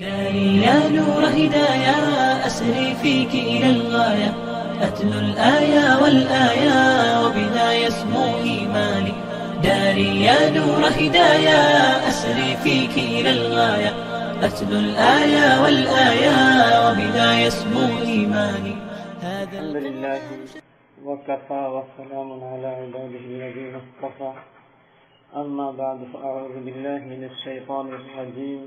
داري يا نور هدايا أسري فيك إلى الغاية أتلو الآية والآية وبها يسمو إيماني. داري يا نور هدايا أسري فيك إلى الغاية أتلو الآية والآية وبها يسمو إيماني. هذا الحمد لله وكفى وسلام على عباده الذين اصطفى. أما بعد فأعوذ بالله من الشيطان الرجيم.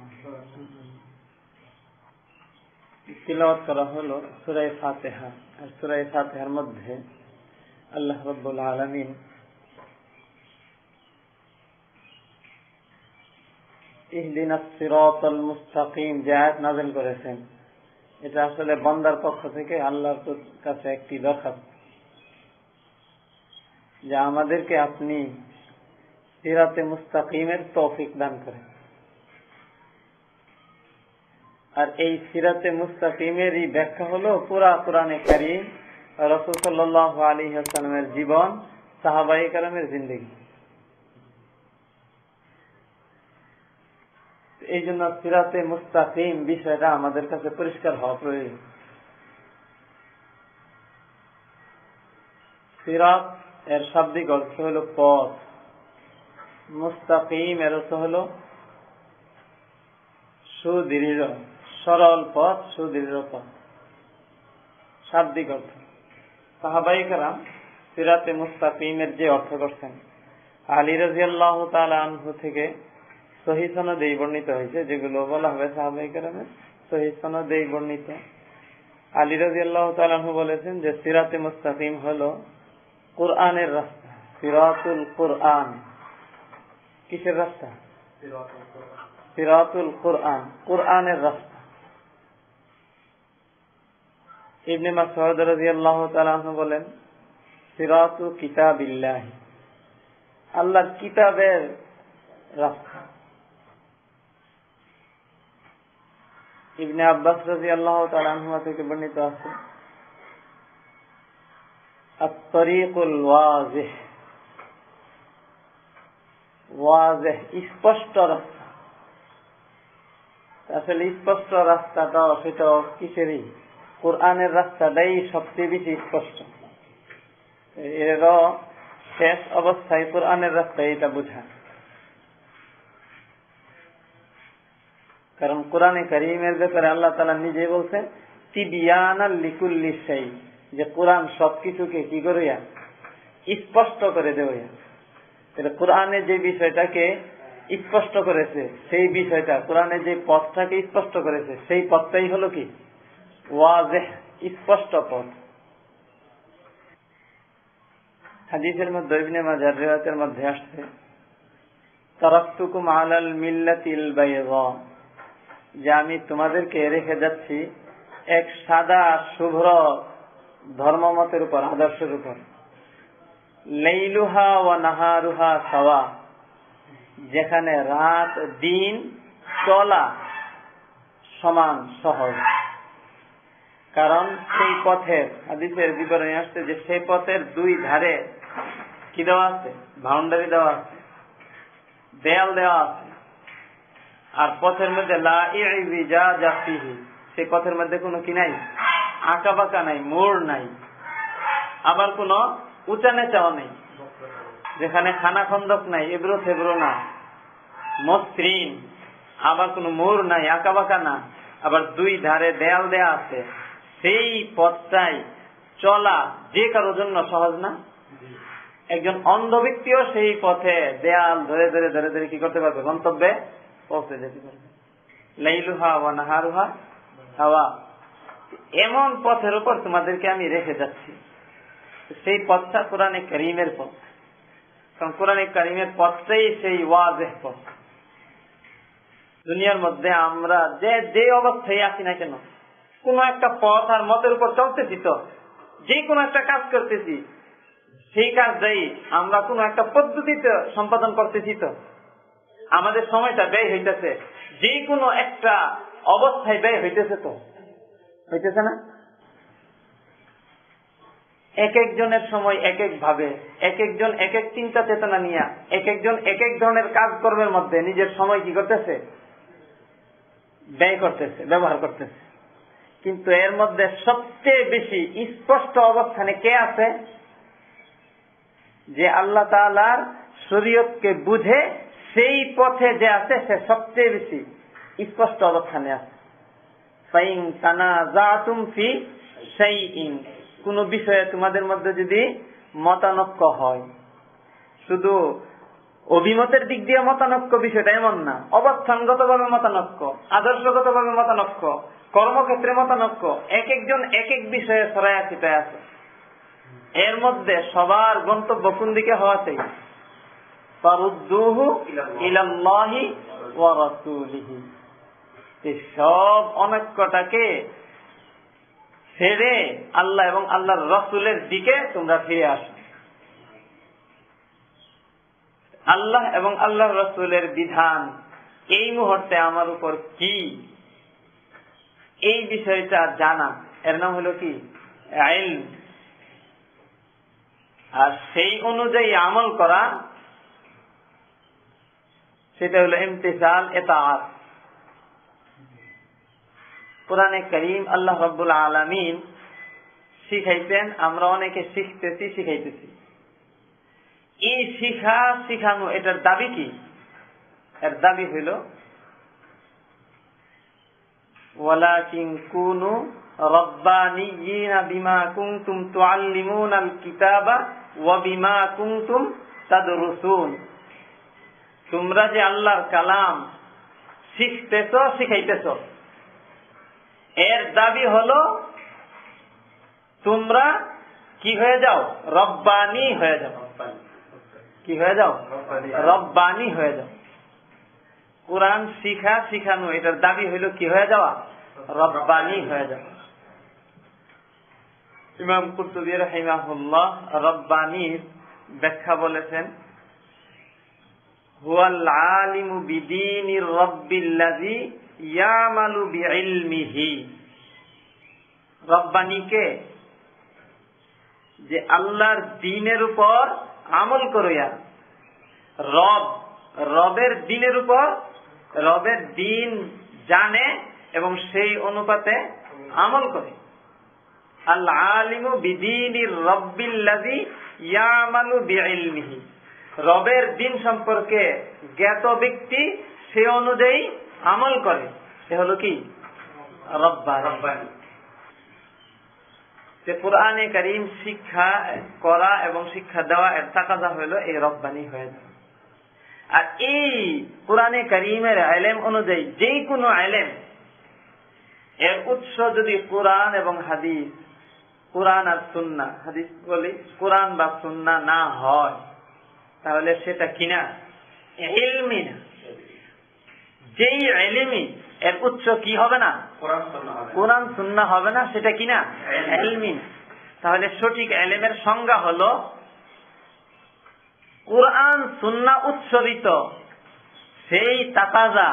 তিলাওয়াত করা হলো সুরাই ফাতেহা। আর সুরাই ফাতেহার মধ্যে আল্লাহ রব্বুল আলমিন ইহদিন মুস্তাকিম নাযিল করেছেন, এটা আসলে বন্দার পক্ষ থেকে আল্লাহর কাছে একটি দরখাস্ত। যে আমাদেরকে আপনি সিরাতে মুস্তাকিমের তৌফিক দান করেন। আর এই সিরাতে মুস্তাকিমেরই ব্যাখ্যা হলো পুরা কোরআনে কারিম, রসুল সাল্লাহ আলী হাসালামের জীবন সাহাবাই কালামের জিন্দগি। এই জন্য সিরাতে মুস্তাকিম বিষয়টা আমাদের কাছে পরিষ্কার হওয়া প্রয়োজন। সিরাত এর শাব্দিক অর্থ হল পথ। মুস্তাকিম এর অর্থ হল সুদৃঢ়। সরল পথ সুদৃঢ় পথ। শাব্দিক অর্থ। সিরাতে মুস্তাকিমের যে অর্থ করছেন, আলী রাজি আল্লাহ আনহু থেকে সহি সনদেই বর্ণিত হয়েছে, যেগুলো বলা হবে সহি সনদেই বর্ণিত। আলী রাজি আল্লাহ তালাহু বলেছেন যে সিরাতে মুস্তাকিম হলো কোরআনের রাস্তা, সিরাতুল কোরআন। কিসের রাস্তা? সিরাতুল কোরআন। কোরআনের রাস্তা। ইবনে রাদিয়াল্লাহু তাআলা বলেন, সিরাতু কিতাবিল্লাহ। আল্লাহর কিতাবের রাস্তা। ইবনে আব্বাস রাদিয়াল্লাহু তাআলা থেকে বর্ণিত আছে, আত-তরিকুল ওয়াজিহ। স্পষ্ট রাস্তা। আসলে স্পষ্ট রাস্তাটা সেটা কিসেরই? কোরআনের রাস্তাটাই সবচেয়ে বেশি স্পষ্ট। এরও শেষ অবস্থায় কোরআনের রাস্তা এটা বোঝা। কারণ কোরআনে করিমের ব্যাপারে আল্লাহ তালা নিজে বলছেন যে কোরআন সবকিছুকে কি করিয়া? স্পষ্ট করে দেওয়া। কোরআনে যে বিষয়টাকে স্পষ্ট করেছে, সেই বিষয়টা, কোরআনে যে পথটাকে স্পষ্ট করেছে, সেই পথটাই হলো কি? স্পষ্ট পথ। হাদিসের মধ্যে মাজার মধ্যে আসছে আমি তোমাদেরকে রেখে যাচ্ছি এক সাদা, শুভ্র ধর্মমতের উপর, আদর্শের উপর। লেইলুহা ও নাহারুহা সাওয়া, যেখানে রাত, দিন, চলা সমান সহজ। কারণ সেই পথের, হাদিসের বিবরণী আসছে যে সেই পথের দুই ধারে কি দেওয়া আছে? বাউন্ডারি দেওয়া আছে, দেয়াল দেওয়া আছে। আর পথের মধ্যে সেই পথের মধ্যে কোনো কি নাই? আঁকা বাঁকা নাই, মোড় নাই। আবার কোন উঁচা নেচাও নেই। যেখানে খানা খন্দক নাই, এগুলো সেগুলো না। মসৃণ। আবার কোন মোড় নাই আঁকা বাঁকা না। আবার দুই ধারে দেয়াল দেয়া আছে। সেই পথটাই চলা যে কারোর জন্য সহজ না? একজন অন্ধ ব্যক্তিও সেই পথে দেয়াল ধরে ধরে ধরে ধরে কি করতে পারবে? গন্তব্যে পৌঁছে যেতে পারবে। লাইলুহা ওয়া নাহারুহা হাওয়া। এমন পথের উপর তোমাদেরকে আমি রেখে যাচ্ছি। সেই পথটা কোরআনে করিমের পথ। কারণ কোরআনে কারিমের পথটাই সেই ওয়াজেহ পথ। দুনিয়ার মধ্যে আমরা যে যে অবস্থায় আছি না কেন কোন একটা পথ আর মতের উপর চলতেছি তো। যে কোনো একটা কাজ করতেছি। সেই কাজটাই আমরা কোন একটা পদ্ধতিতে সম্পাদন করতেছি তো। আমাদের সময়টা ব্যয় হইতেছে। যে কোনো একটা অবস্থায় ব্যয় হইতেছে তো। হইতেছে না? এক একজনের সময় এক এক ভাবে, এক একজন এক এক চিন্তা চেতনা নিয়ে, এক একজন এক এক ধরনের কাজকর্মের মধ্যে নিজের সময় কি করতেছে? ব্যয় করতেছে, ব্যবহার করতেছে। কিন্তু এর মধ্যে সবচেয়ে বেশি স্পষ্ট অবস্থানে কে আছে? যে আল্লাহ তালার শরীয়তকে বুঝে সেই পথে যে আছে, সে সবচেয়ে বেশি স্পষ্ট অবস্থানে আছে। কোন বিষয়ে তোমাদের মধ্যে যদি মতানক্য হয়, শুধু অভিমতের দিক দিয়ে মতানক্য বিষয়টা এমন না অবস্থানগত ভাবে মতানক্য আদর্শগত ভাবে মতানক্য কর্মক্ষেত্রে মতানক্য। এক একজন এক এক বিষয়ে সরাই ছিটায় আছে। এর মধ্যে সবার গন্তব্য কোন দিকে হওয়া চাই সব অনৈক্যটাকে ছেড়ে আল্লাহ এবং আল্লাহর রসুলের দিকে তোমরা ফিরে আসো। আল্লাহ এবং আল্লাহ রসুলের বিধান। এই মুহূর্তে আমার উপর কি এই বিষয়টা জানা। এর নাম হলো কি? আর সেই অনুযায়ী আমল করা, সেটা হলো ইমতিসাল এতাত কোরআনে করিম আল্লাহ রব্বুল আলমিন শিখাইতেন আমরা অনেকে শিখতেছি, শিখাইতেছি। এই শিখা, শিখানো, এটার দাবি কি? এর দাবি হইল তোমরা যে আল্লাহর কালাম শিখতেছ শিখাইতেছ এর দাবি হলো তোমরা কি হয়ে যাও? রব্বানি হয়ে যাও। কি হয়ে যাও? রব্বানি হয়ে যাও। কোরআন শিখা শিখানো, এটার দাবি হইল কি হয়ে যাওয়া? রব্বানি হয়ে যাওয়া। ইমাম কুতুবী রহিমাহুল্লাহ রব্বানির ব্যাখ্যা বলেছেন যে আল্লাহর দিনের উপর আমল করিয়া, রব, রবের দিনের উপর রবের দিন জানে এবং সেই অনুপাতে আমল করে। আল্লাহ আলিমু ইয়ামালু রবের দিন সম্পর্কে জ্ঞাত ব্যক্তি সে অনুযায়ী আমল করে। সে হলো কি? রব্বানি। যে কোরআনে করিম শিক্ষা করা এবং শিক্ষা দেওয়া এর তাকাজা হইল এই রব্বানি হয়ে যায় আর এই কোরআনে করিমের আলেম অনুযায়ী যে কোনো আলেম এর উৎস যদি কোরআন এবং হাদিস কোরআন আর সুন্না হাদিস বলি কোরআন বা সুন্না না হয় তাহলে সেটা কিনা? এলমি না। যেই এলিমি এর উৎস কি হবে না? কোরআন সুন্না হবে না। সেটা কিনা? এলমি তাহলে সঠিক এলেমের সংজ্ঞা হলো কোরআন সুন্না উৎসরিত সেই তাকাজা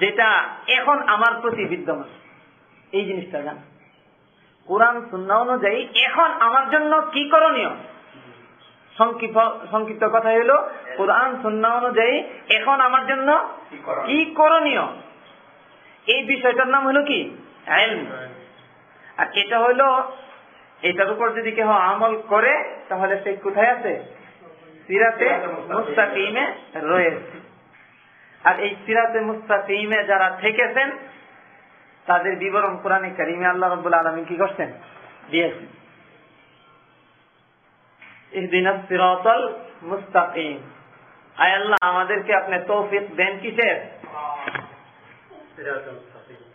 যেটা এখন আমার প্রতি বিদ্যমান। এই জিনিসটা জান। কোরআন সুন্না অনুযায়ী এখন আমার জন্য কি করণীয়? সংক্ষিপ্ত কথা হইল, কোরআন সুন্না অনুযায়ী এখন আমার জন্য কি করণীয়? এই বিষয়টার নাম হলো কি? আর এটা হইল, এটার উপর যদি কেউ আমল করে, তাহলে সে কোথায় আছে? সিরাতে মুস্তাকিমে। রয়েছে। আর এই সিরাতে মুস্তাকিমে যারা থেকেছেন তাদের বিবরণ কোরআনে কারিমে আল্লাহ রব্বুল আলমী কি করছেন? দিয়েছেন। সিরাতল মুস্তাকিম। আয় আল্লাহ আমাদেরকে আপনি তৌফিক দেন কিসের?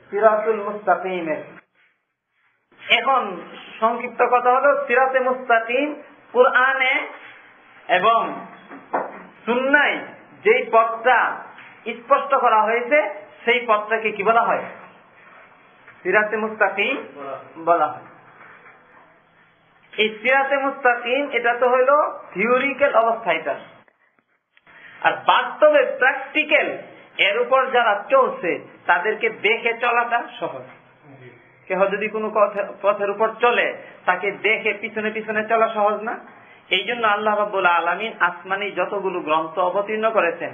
সিরাতুল মুস্তাকিমের। এখন সংক্ষিপ্ত কথা হলো সিরাতে মুস্তাকিম কোরআনে এবং সুন্নাই যেই পথটা স্পষ্ট করা হয়েছে, সেই পথটাকে কি বলা হয়? সিরাতে মুস্তাকিম বলা হয়। এই সিরাতে মুস্তাকিম, এটা তো থিওরিক্যাল অবস্থা এটা। আর বাস্তবে প্র্যাকটিক্যাল, এর উপর যারা চলছে, তাদেরকে দেখে চলাটা সহজ। কেহ যদি কোনো পথে- পথের উপর চলে, তাকে দেখে পিছনে পিছনে চলা সহজ না? এই জন্য আল্লাহ রাবুল আলমিন আসমানি যতগুলো গ্রন্থ অবতীর্ণ করেছেন,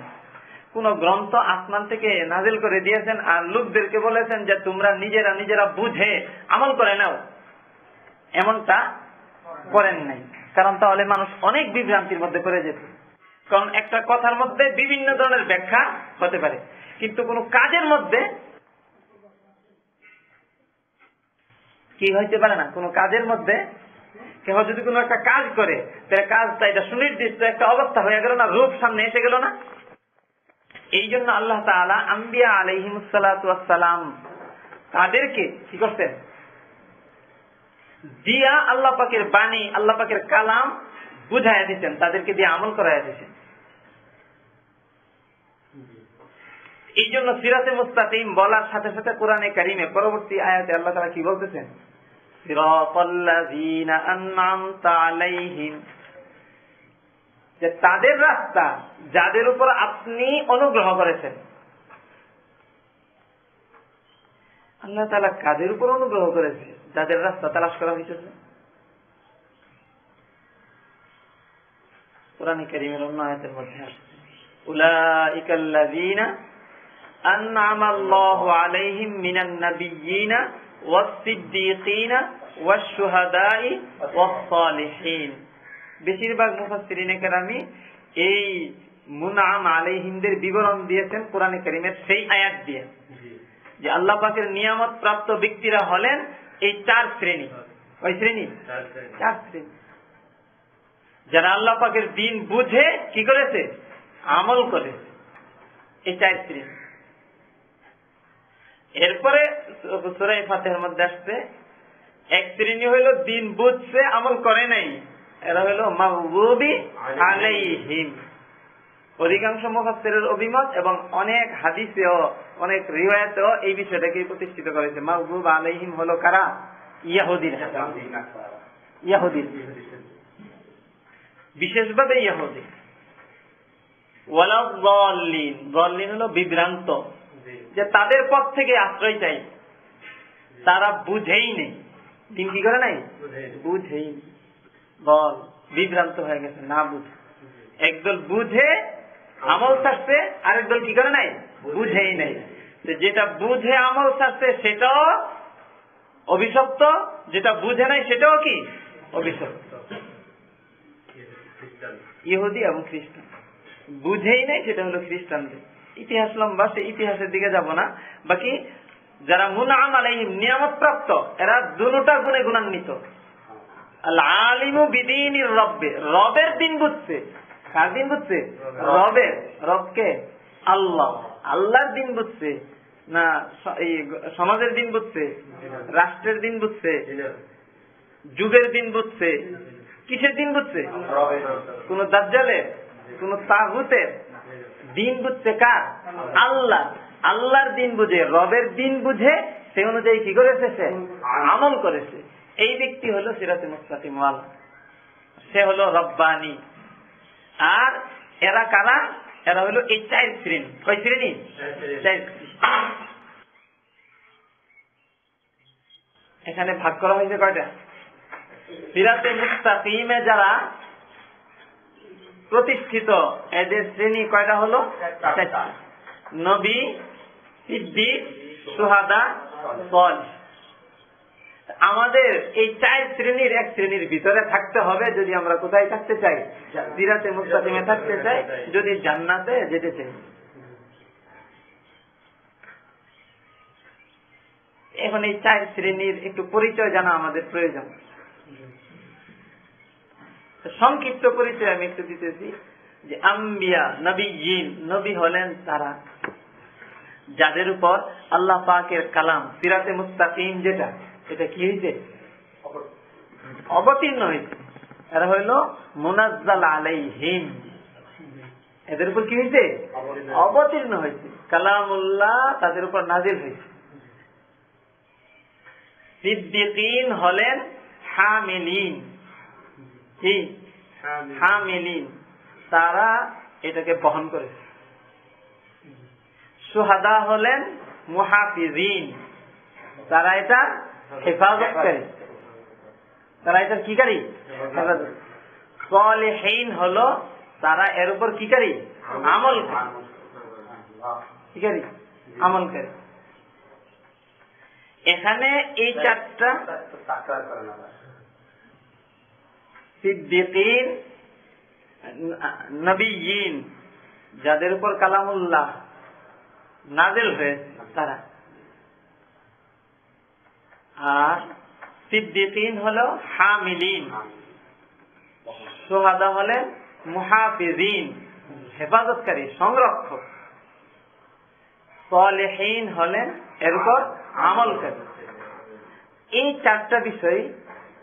কোন গ্রন্থ আসমান থেকে নাজিল করে দিয়েছেন আর লোকদেরকে বলেছেন যে তোমরা নিজেরা নিজেরা বুঝে আমল করে নাও। এমনটা করেন নাই। কারণ তাহলে মানুষ অনেক বিভ্রান্তির মধ্যে পড়ে যেত। কারণ একটা কথার মধ্যে বিভিন্ন ধরনের ব্যাখ্যা হতে পারে। কিন্তু কোন কাজের মধ্যে কি হইতে পারে না? কোন কাজের মধ্যে কেহ যদি কোনো একটা কাজ করে তাহলে কাজটা, এটা সুনির্দিষ্ট একটা অবস্থা হয়ে গেল না, রূপ সামনে এসে গেল না? এই জন্য আল্লাহ আম্বিয়া আলহিমসালাম তাদেরকে কি করতেন দিয়া আল্লাহ পাকের বাণী, আল্লাহ পাকের কালাম বুঝাইয়া দিতেন তাদেরকে দিয়ে আমল করাইয়া দিতেন এই জন্য সিরাতে মুস্তাকিম বলার সাথে সাথে কোরআনে কারিমে পরবর্তী আয়াতে আল্লাহ তাআলা কি বলতেছেন? সিরাতাল্লাযীনা আন'আমতা আলাইহিম যে তাদের রাস্তা যাদের উপর আপনি অনুগ্রহ করেছেন আল্লাহ তালা কাদের উপর অনুগ্রহ করেছে যাদের রাস্তা তালাশ করা হয়েছে কোরআন করিমের অন্য আয়াতের মধ্যে আসছে উলাইকাল্লাযীনা أنعم الله عليهم من النبيين والصديقين والشهداء والصالحين বেশিরভাগ মুফাসসিরিনে কেরামি এই মুনআম আলাইহিমদের বিবরণ দিয়েছেন কোরআনে কারীমের সেই আয়াত দিয়ে যে আল্লাহ পাকের নিয়ামত প্রাপ্ত ব্যক্তিরা হলেন এই চার শ্রেণী ওই শ্রেণী চার শ্রেণী যারা আল্লাহ পাকের দিন বুঝে কি করেছে আমল করেছে এই চার শ্রেণী এরপরে সুরাই ফাতেহার মধ্যে আসছে, এক শ্রেণি হইল দিন বুঝছে, আমল করে নাই। এরা হইল অধিকাংশ মুফাসসিরের অভিমত এবং অনেক হাদিসেও, অনেক রিওয়ায়াতেও এই বিষয়টাকে প্রতিষ্ঠিত করেছে। মাহবুব আলাইহিম হলো কারা? ইয়াহুদিন ইয়াহুদিন বিশেষভাবে ইয়াহুদি। ওয়ালা দলিন দলিন হলো বিভ্রান্ত। যে তাদের পথ থেকে আশ্রয় চাই। তারা বুঝেই নেই। দিন কি করে নাই? বুঝেই বল বিভ্রান্ত হয়ে গেছে না বুঝে। একদল বুঝে আমল ছাড়ছে আরেক দল কি করে নাই? বুঝেই নাই। যেটা বুঝে আমল ছাড়ছে সেটাও অভিশপ্ত যেটা বুঝে নাই সেটাও কি? অভিশপ্ত। ইহুদি এবং খ্রিস্টান। বুঝেই নাই সেটা হলো খ্রিস্টানদের। ইতিহাস লম্বা সে ইতিহাসের দিকে যাব না। বাকি যারা মুনাম আলাইহিম নিয়ামত প্রাপ্ত এরা দুটা গুণে গুণান্বিত। আল আলিমু বিদিনির রব্বে। রবের দিন বুঝছে। কার দিন বুঝছে? রবের রবকে? আল্লাহ। আল্লাহর দিন বুঝছে। না এই সমাজের দিন বুঝছে। রাষ্ট্রের দিন বুঝছে। যুগের দিন বুঝছে। কিসের দিন বুঝছে? কোন দাজ্জালের? কোন তাগুতের? দিন বুঝছে কার? আল্লাহ। আল্লাহর দিন বুঝে, রবের দিন বুঝে, সে অনুযায়ী কি করেছে সে? আমল করেছে। এই ব্যক্তি হলো সিরাতে মুস্তাকিম সে হলো রব্বানি। আর এরা কারা? এরা হলো এই চার শ্রেণি। কয় শ্রেণি। এখানে ভাগ করা হয়েছে কয়টা? সিরাতে মুস্তাকিমে যারা প্রতিষ্ঠিত এদের শ্রেণি কয়টা হলো? নবী, সিদ্দিক, সুহাদা সল আমাদের এই চার শ্রেণির এক শ্রেণির ভিতরে থাকতে হবে যদি আমরা কোথায় থাকতে চাই? সিরাতে মুস্তাকিমে থাকতে চাই, যদি জান্নাতে যেতে চাই। এখন এই চার শ্রেণির একটু পরিচয় জানা আমাদের প্রয়োজন। সংক্ষিপ্ত পরিচয় আমি একটু দিতেছি যে আম্বিয়া, নবী জিন, নবী হলেন তারা। যাদের উপর আল্লাহ পাকের কালাম, সিরাতে মুস্তাকিম যেটা, এটা কি হয়েছে অবতীর্ণ হয়েছে এরা হইল মুনাজ্জাল আলাইহিম। এদের উপর কি হয়েছে অবতীর্ণ হয়েছে কালামুল্লাহ তাদের উপর নাজিল হয়েছে সিদ্দিকিন হলেন হামিলিন। কি হামিলিন। তারা এটাকে বহন করেছে। সুহাদা হলেন মুহাফিজিন। তারা এটা হেফাজতকারী তারা এটা কি কারি? সলেহীন হলো তারা এর উপর কি কারি? আমল কি কারি? আমলকারী এখানে এই চারটা সিদ্দিকিন, নবীন, যাদের উপর কালামুল্লাহ নাজেল হয়েছে, তারা। আর সিদ্দিকিন হলো হামিলিন। সোহাদা হলেন মুহাফিজিন, হেফাজতকারী, সংরক্ষক। হলেন এর উপর আমলকারী এই চারটা বিষয়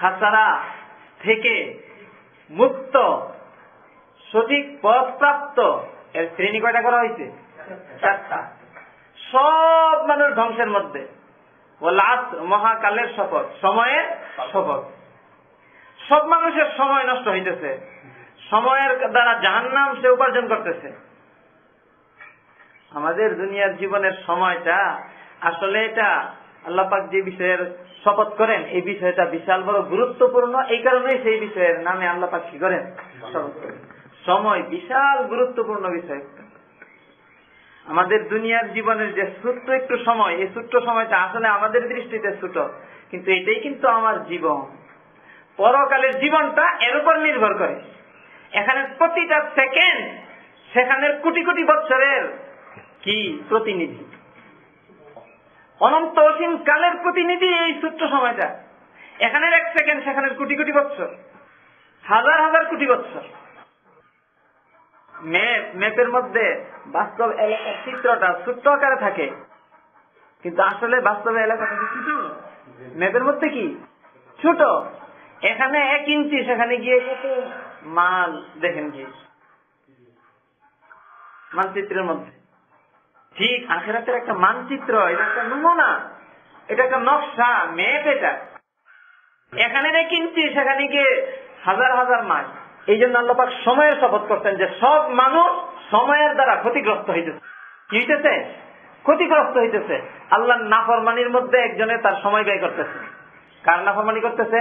খাসারা থেকে মুক্ত, সঠিক পথ প্রাপ্ত এর শ্রেণি কয়টা করা হয়েছে? চারটা। সব মানুষ ধ্বংসের মধ্যে। ও লাস্ট মহাকালের শপথ, সময়ের শপথ। সব মানুষের সময় নষ্ট হইতেছে। সময়ের দ্বারা জাহান্নাম সে উপার্জন করতেছে। আমাদের দুনিয়ার জীবনের সময়টা আসলে এটা আল্লাপাক যে বিষয়ের শপথ করেন, এই বিষয়টা বিশাল বড় গুরুত্বপূর্ণ। এই কারণেই সেই বিষয়ের নামে আল্লাপাক কি করেন? শপথ করেন। সময় বিশাল গুরুত্বপূর্ণ বিষয়। আমাদের দুনিয়ার জীবনের যে ছোট্ট একটু সময়, এই ছোট্ট সময়টা আসলে আমাদের দৃষ্টিতে ছোট, কিন্তু এটাই কিন্তু আমার জীবন। পরকালের জীবনটা এর উপর নির্ভর করে। এখানে প্রতিটা সেকেন্ড, সেখানের কোটি কোটি বছরের কি প্রতিনিধি? অনন্ত অসীম কালের প্রতিনিধি এই ছোট্ট সময়টা এখানের এক সেকেন্ড সেখানের কোটি কোটি বছর হাজার হাজার কোটি বছর ম্যাপ ম্যাপের মধ্যে বাস্তব এলাকার চিত্রটা ছোট্ট আকারে থাকে। কিন্তু আসলে বাস্তবে এলাকাটা ছোট? ম্যাপের মধ্যে কি? ছোট। এখানে এক ইঞ্চি, সেখানে গিয়ে মাল, দেখেন কি। মানচিত্রের মধ্যে। ঠিক, আখেরাতের একটা মানচিত্র, এটা একটা নমুনা, এটা একটা নকশা, ম্যাপ এটা। এখানে এক ইঞ্চি সেখানে গিয়ে হাজার হাজার মাইল। এই জন্য আল্লাপাক সময়ের শপথ করতেন যে সব মানুষ সময়ের দ্বারা ক্ষতিগ্রস্ত হইতেছে। কি হইতেছে? ক্ষতিগ্রস্ত হইতেছে। আল্লাহর নাফরমানির মধ্যে একজনে তার সময় ব্যয় করতেছে। কার নাফরমানি করতেছে?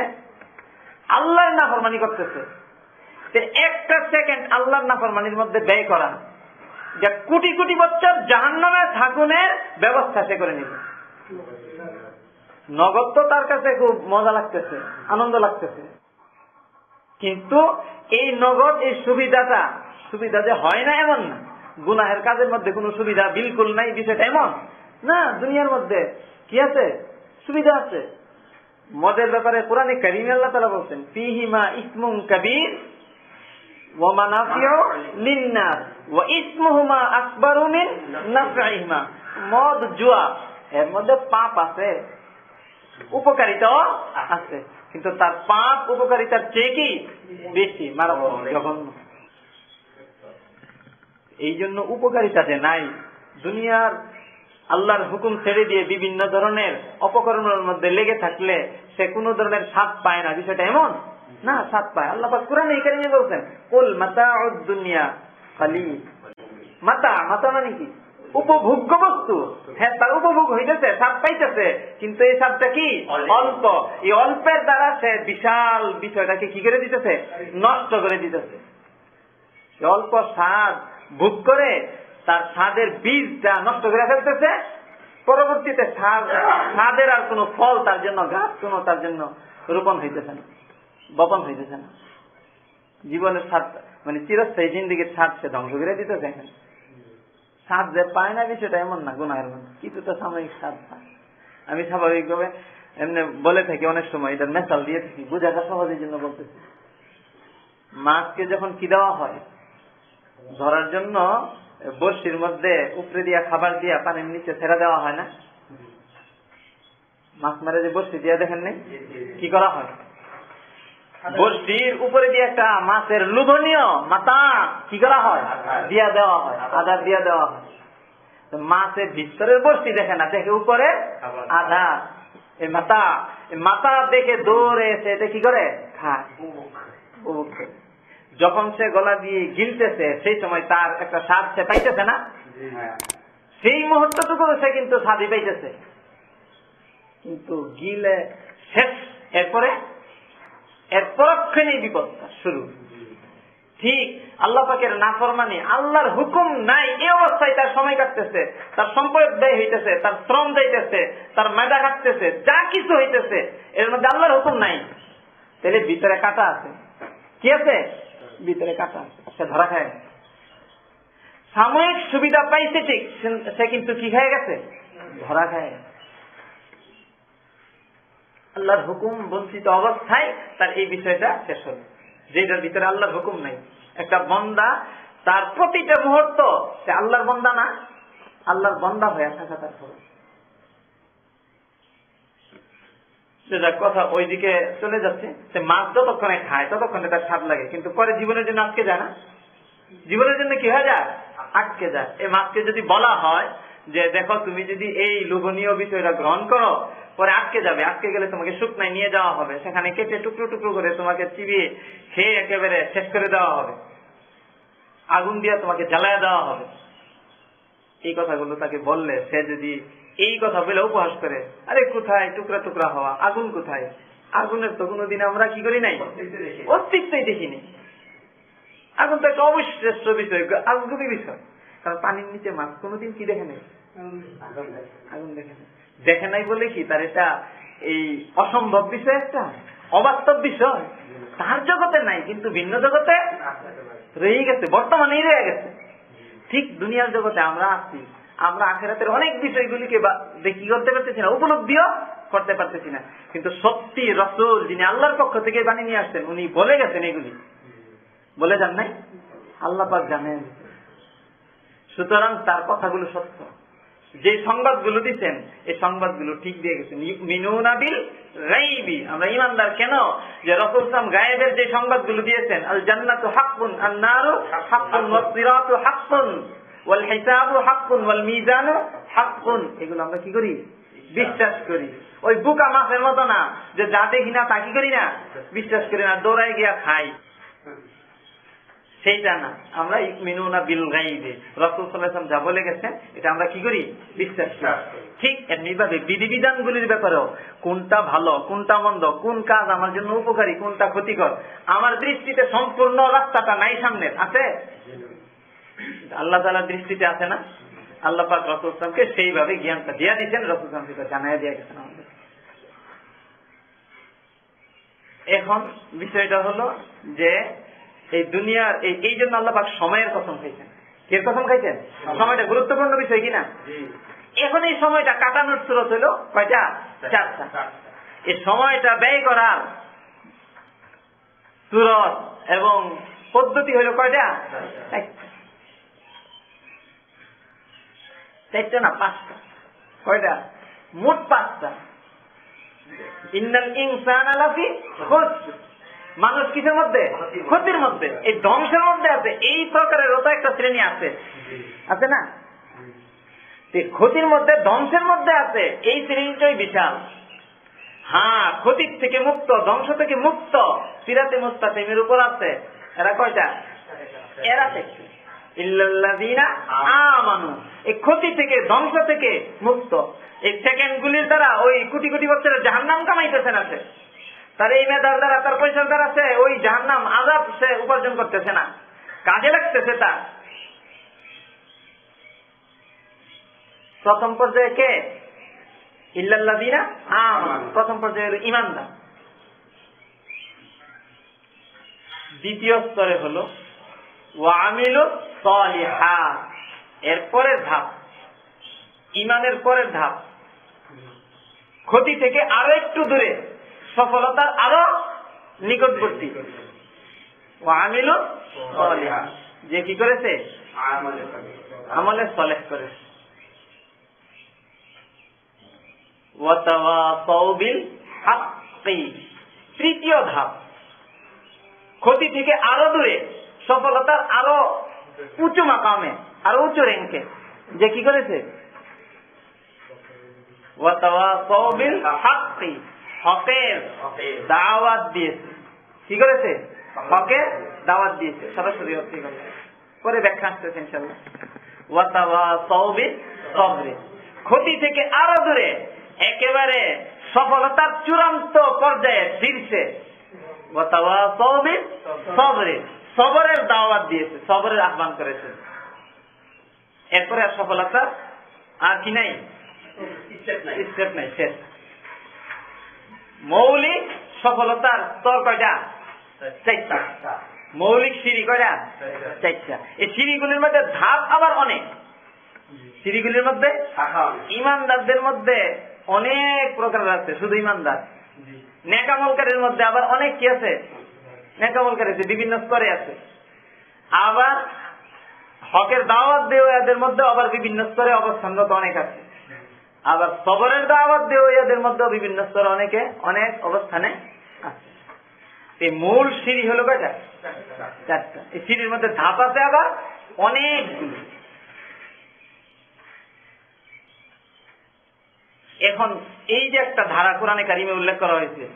আল্লাহর নাফরমানি করতেছে। একটা সেকেন্ড আল্লাহর নাফরমানির মধ্যে ব্যয় করা। যে কোটি কোটি বছর জাহান্নামে থাকুনের ব্যবস্থা সে করে নিবে। নগদ তো তার কাছে খুব মজা লাগতেছে, আনন্দ লাগতেছে। কিন্তু এই নগদ, এই সুবিধাটা, সুবিধা যে হয় না এমন না। গুনাহের কাজের মধ্যে কোনো সুবিধা বিলকুল নাই, বিষয়টা এমন। না, দুনিয়ার মধ্যে কি আছে? সুবিধা আছে। মদের ব্যাপারে কোরআনে কারিম আল্লাহ তালা বলছেন, ফিহিমা ইসমুম কাবির মদ, জুয়া, এর মধ্যে পাপ আছে আছে, কিন্তু তার পাপ উপকারিতার চেয়ে কি? বেশি, মারাত্মক এই জন্য উপকারিতা যে নাই, দুনিয়ার আল্লাহর হুকুম ছেড়ে দিয়ে বিভিন্ন ধরনের অপকর্মের মধ্যে লেগে থাকলে সে কোন ধরনের স্বাদ পায় না। বিষয়টা এমন না স্বাদ পায়। আল্লাহ কোরআন এই কারণে বলছেন কুল মাতা দুনিয়া খালি মাতা মাতা মানে কি? উপভোগ্য বস্তু। হ্যাঁ তার উপভোগ হইতেছে স্বাদ পাইতেছে কিন্তু এই স্বাদটা কি? অল্প। এই অল্পের দ্বারা সে বিশাল বিষয়টাকে কি করে দিতেছে? নষ্ট করে দিতেছে। অল্প স্বাদ ভোগ করে তার স্বাদের বীজটা নষ্ট করে ফেলতেছে। পরবর্তীতে স্বাদ স্বাদের আর কোনো ফল তার জন্য গাছ কোন তার জন্য রোপণ হইতেছে না। বপন হইতেছে না। জীবনের স্বাদ মানে চিরস্থায়ী জিন্দিগির স্বাদ সে ধ্বংস করে দিতে দেখেন স্বাদ যে পায় না বিষয়টা এমন না, গুনাহের মধ্যে। কিছুটা সাময়িক স্বাদ পায়। আমি স্বাভাবিকভাবে এমনি বলে থাকি অনেক সময়, এটার মেসাল দিয়ে থাকি, বোঝাটা সহজের জন্য বলতেছি। মাছকে যখন কি দেওয়া হয়? ধরার জন্য বর্ষির মধ্যে উপরে দিয়া খাবার দিয়া পানির নিচে ছেড়ে দেওয়া হয় না? মাছ মারে যে বর্ষি দিয়া দেখেন নেই? কি করা হয়? বর্ষির উপরে দিয়ে একটা মাছের লোভনীয় মাথা কি করা হয়? দিয়া দেওয়া হয়। আধার দিয়া দেওয়া হয়। মাছের ভিতরের বর্ষি দেখে না দেখে উপরে আধা এই মাথা এই মাথা দেখে দৌড়ে এসে এটা কি করে? খায়। যখন সে গলা দিয়ে গিলতেছে সেই সময় তার একটা স্বাদ সে পাইতেছে না। সেই মুহূর্তটুকু সে কিন্তু স্বাদই পাইতেছে। কিন্তু গিলে শেষ। এরপরে এর পরক্ষণেই বিপদটা শুরু। ঠিক, আল্লাহ পাকের নাফরমানি, আল্লাহর হুকুম নাই এই অবস্থায় তার সময় কাটতেছে, তার সম্পদ ব্যয় হইতেছে, তার শ্রম তার কাটতেছে, যা কিছু হইতেছে, এর মধ্যে আল্লাহর হুকুম নাই। তাহলে ভিতরে কাটা আছে। কি আছে? ভিতরে কাটা আছে। সে ধরা খায়। সাময়িক সুবিধা পাইছে ঠিক সে কিন্তু কি খেয়ে গেছে? ধরা খায়। আল্লাহর হুকুম বঞ্চিত অবস্থায় তার এই বিষয়টা শেষ হল। যেটার ভিতরে আল্লাহর হুকুম নাই। একটা বন্দা, তার প্রতিটা মুহূর্ত সে আল্লাহর বন্দা না, আল্লাহর বন্দা হয়ে থাকা তার খরচ সেটা কথা ওইদিকে চলে যাচ্ছে, সে মাছ যতক্ষণে খায়, ততক্ষণে তার স্বাদ লাগে। কিন্তু পরে জীবনের জন্য আটকে যায় না। জীবনের জন্য কি হয়ে যায়? আটকে যায়। এই মাছকে যদি বলা হয় যে, দেখো, তুমি যদি এই লোভনীয় বিষয়টা গ্রহণ করো পরে আটকে যাবে। আটকে গেলে তোমাকে শুকনায় নিয়ে যাওয়া হবে। সেখানে কেটে টুকরো টুকরো করে তোমাকে চিবিয়ে খেয়ে একেবারে শেষ করে দেওয়া হবে। আগুন দিয়ে তোমাকে জ্বালায় দেওয়া হবে। এই কথাগুলো তাকে বললে, সে যদি এই কথা বলে উপহাস করে, আরে কোথায়? টুকরা টুকরা হওয়া। আগুন কোথায়? আগুনের তো কোনোদিন আমরা কি করি নাই? অস্তিত্বই দেখিনি। আগুন তো একটা অবিশ্রেষ্ঠ বিষয় আগুনই বিষয়। কারণ পানির নিচে মাছ কোনোদিন কি দেখে নেই? আগুন দেখে নেই। দেখে নাই বলে কি তার এটা এই অসম্ভব বিষয় একটা? অবাস্তব বিষয়। তার জগতে নাই, কিন্তু ভিন্ন জগতে রয়ে গেছে, বর্তমানেই রয়ে গেছে। ঠিক দুনিয়ার জগতে আমরা আছি। আমরা আখেরাতের অনেক বিষয়গুলিকে দেখি, করতে পারতেছি না, উপলব্ধিও করতে পারতেছি না। কিন্তু সত্যি রসুল যিনি আল্লাহর পক্ষ থেকে বানিয়ে নিয়ে আসছেন, উনি বলে গেছেন এগুলি। বলে যান নাই? আল্লাহ পাক জানেন। সুতরাং তার কথাগুলো সত্য। যে সংবাদগুলো দিচ্ছেন এই সংবাদগুলো ঠিক দিয়ে গেছেন মিনুনাবিল গাইবি আমরা ইমানদার কেন? যে রসুল ইসলাম গায়েবের যে সংবাদগুলো দিয়েছেন আল জান্নাতু হাক্কুন আল নারু হাক্কুন। ওয়াস সিরাতু হাক্কুন ওয়াল হিসাবু হাক্কুন ওয়াল মিজানু হাক্কুন। এগুলো আমরা কি করি? বিশ্বাস করি। ওই বুকা মাছের মতো না যে যা দেখি না তা কি করি না? বিশ্বাস করি না দৌড়াই গিয়া খাই। সেইটা না আমরা মিনুনা বিল গাইবে। রসুল সাল্লাম যা বলে গেছেন এটা আমরা কি করি? বিশ্বাস করি। ঠিক এমনি ভাবে বিধিবিধান গুলির ব্যাপারেও কোনটা ভালো কোনটা মন্দ কোন কাজ আমার জন্য উপকারী কোনটা ক্ষতিকর আমার দৃষ্টিতে সম্পূর্ণ রাস্তাটা নাই সামনে আছে? আল্লাহ তালার দৃষ্টিতে আছে না? আল্লাহ পাক রসুল সেইভাবে জ্ঞানটা দিয়া দিচ্ছেন রসুল ইসলাম সেটা জানাই দিয়া গেছেন আমাদের। এখন বিষয়টা হলো যে এই দুনিয়ার এই জন্য আল্লাহ সময়ের কসম খাইছেন। কে কসম খাইছেন? সময়টা গুরুত্বপূর্ণ বিষয় কিনা এখন এই সময়টা কাটানোর সুরত হলো কয়টা? চারটা। এই সময়টা ব্যয় করার সুরত এবং পদ্ধতি হলো কয়টা? চারটা। না পাঁচটা। কয়টা? মোট পাঁচটা। ইন্নাল ইনসান আলাফি খুসর। মানুষ কিসের মধ্যে? ক্ষতির মধ্যে। এই ধ্বংসের মধ্যে আছে। এই প্রকারের তো একটা শ্রেণি আছে। আছে না? ক্ষতির মধ্যে ধ্বংসের মধ্যে আছে। এই শ্রেণীটাই বিশাল। হ্যাঁ ক্ষতির থেকে মুক্ত ধ্বংস থেকে মুক্ত। সিরাতে মুস্তাকিমের উপর আছে। এরা কয়টা? এরা থেকে আমানু। এই ক্ষতি থেকে ধ্বংস থেকে মুক্ত। এই সেকেন্ড গুলির দ্বারা ওই কোটি কোটি বছরের জাহান্নাম কামাইতেছেন আছে তার এই মেধার দ্বারা, তার পয়সার দ্বারা সে ওই জাহান্নাম আজাব সে উপার্জন করতেছে না। কাজে লাগতেছে তার। প্রথম পর্যায়ে কে? ক্ষতি থেকে আরও একটু দূরে। সফলতার আরও নিকটবর্তী। সলিহাত যে কি করেছে? আমলে সলেহ। করেছে তৃতীয় ধাপ। ক্ষতি থেকে আরও দূরে। সফলতার আরও উঁচু মাকামে আরও উঁচু র্যাঙ্কে। যে কি করেছে? ওয়াতাওয়াসাউ বিল হাক্কি। হকের দাওয়াত দিয়েছে। কি করেছে? হকের দাওয়াত দিয়েছে। সরাসরি অর্থ পরে ব্যাখ্যা আসতেছে ইনশাল্লাহ ক্ষতি থেকে আরও দূরে একেবারে সফলতার চূড়ান্ত পর্যায়ে ফিরছে। সবরের দাওয়াত দিয়েছে সবরের আহ্বান করেছে। এরপরে আর সফলতা আর কি নাই। স্টেপ নাই শেষ। মৌলিক সফলতার স্তর কয়টা? চারটা। মৌলিক সিঁড়ি কয়টা? চারটা। এই সিঁড়িগুলির মধ্যে ধাপ আবার অনেক। সিঁড়িগুলির মধ্যে ইমানদারদের মধ্যে অনেক প্রকার আছে শুধু ইমানদার। নেকামলকারের মধ্যে আবার অনেক কি আছে? নেকামলকার আছে বিভিন্ন স্তরে আছে। আবার হকের দাওয়াত দেওয়াদের মধ্যে আবার বিভিন্ন স্তরে অবস্থানরত অনেক আছে। আবার সবরের দাওয়াত দেওয়া এদের মধ্যে বিভিন্ন স্তরে অনেকে, অনেক অবস্থানে এই মূল সিঁড়ি হলো কয়টা? চারটা। এই সিঁড়ির মধ্যে ধাপ আছে আবার অনেকগুলো। এখন এই যে একটা ধারা কোরআনে কারিমে উল্লেখ করা হয়েছে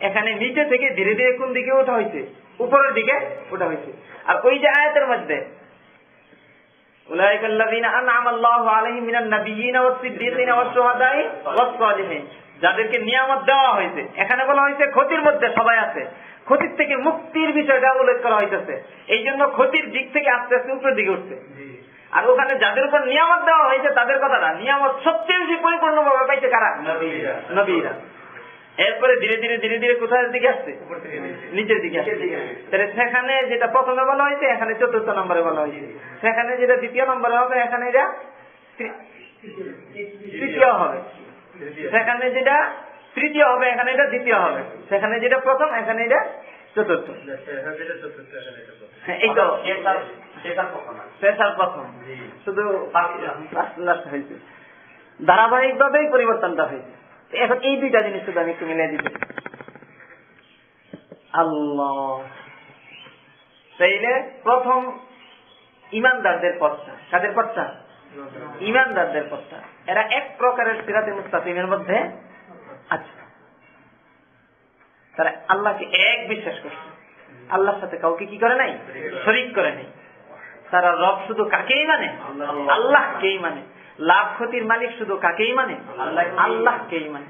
এখানে নিচে থেকে ধীরে ধীরে কোন দিকে ওঠা হয়েছে? উপরের দিকে ওঠা হয়েছে। আর ওই যে আয়াতের মধ্যে যাদেরকে নিয়ামত দেওয়া হয়েছে এখানে বলা হয়েছে ক্ষতির মধ্যে সবাই আছে। ক্ষতির থেকে মুক্তির বিষয়টা উল্লেখ করা হইতেছে। এই জন্য ক্ষতির দিক থেকে আস্তে আস্তে উপরের দিকে উঠছে। আর ওখানে যাদের উপর নিয়ামত দেওয়া হয়েছে তাদের কথাটা নিয়ামত সবচেয়ে বেশি পরিপূর্ণভাবে পাইছে কারা? নবীরা এরপরে ধীরে ধীরে ধীরে ধীরে কোথায় দিকে আসছে? নিচের দিকে তাহলে সেখানে যেটা প্রথমে বলা হয়েছে এখানে চতুর্থ নম্বরে বলা হয়েছে। সেখানে যেটা দ্বিতীয় নম্বরে হবে এখানে এটা তৃতীয় হবে। সেখানে যেটা তৃতীয় হবে এখানে এটা দ্বিতীয় হবে। সেখানে যেটা প্রথম এখানে এটা চতুর্থ। হ্যাঁ, এই তো। প্রথম শুধু ধারাবাহিক ভাবেই পরিবর্তনটা হয়েছে। এখন এই দুইটা জিনিস শুধু আমি একটু মিলিয়ে দিতে আল্লাহ। তাইলে প্রথম ইমানদারদের পথটা কাদের পথটা? ইমানদারদের পথটা। এরা এক প্রকারের সিরাতে মুস্তাকিমের মধ্যে আছে। তারা আল্লাহকে এক বিশ্বাস করছে আল্লাহর সাথে কাউকে কি করে নাই? শরিক করে নাই। তারা রব শুধু কাকেই মানে? আল্লাহকেই মানে। লাভ ক্ষতির মালিক শুধু কাকেই মানে? আল্লাহকেই মানে।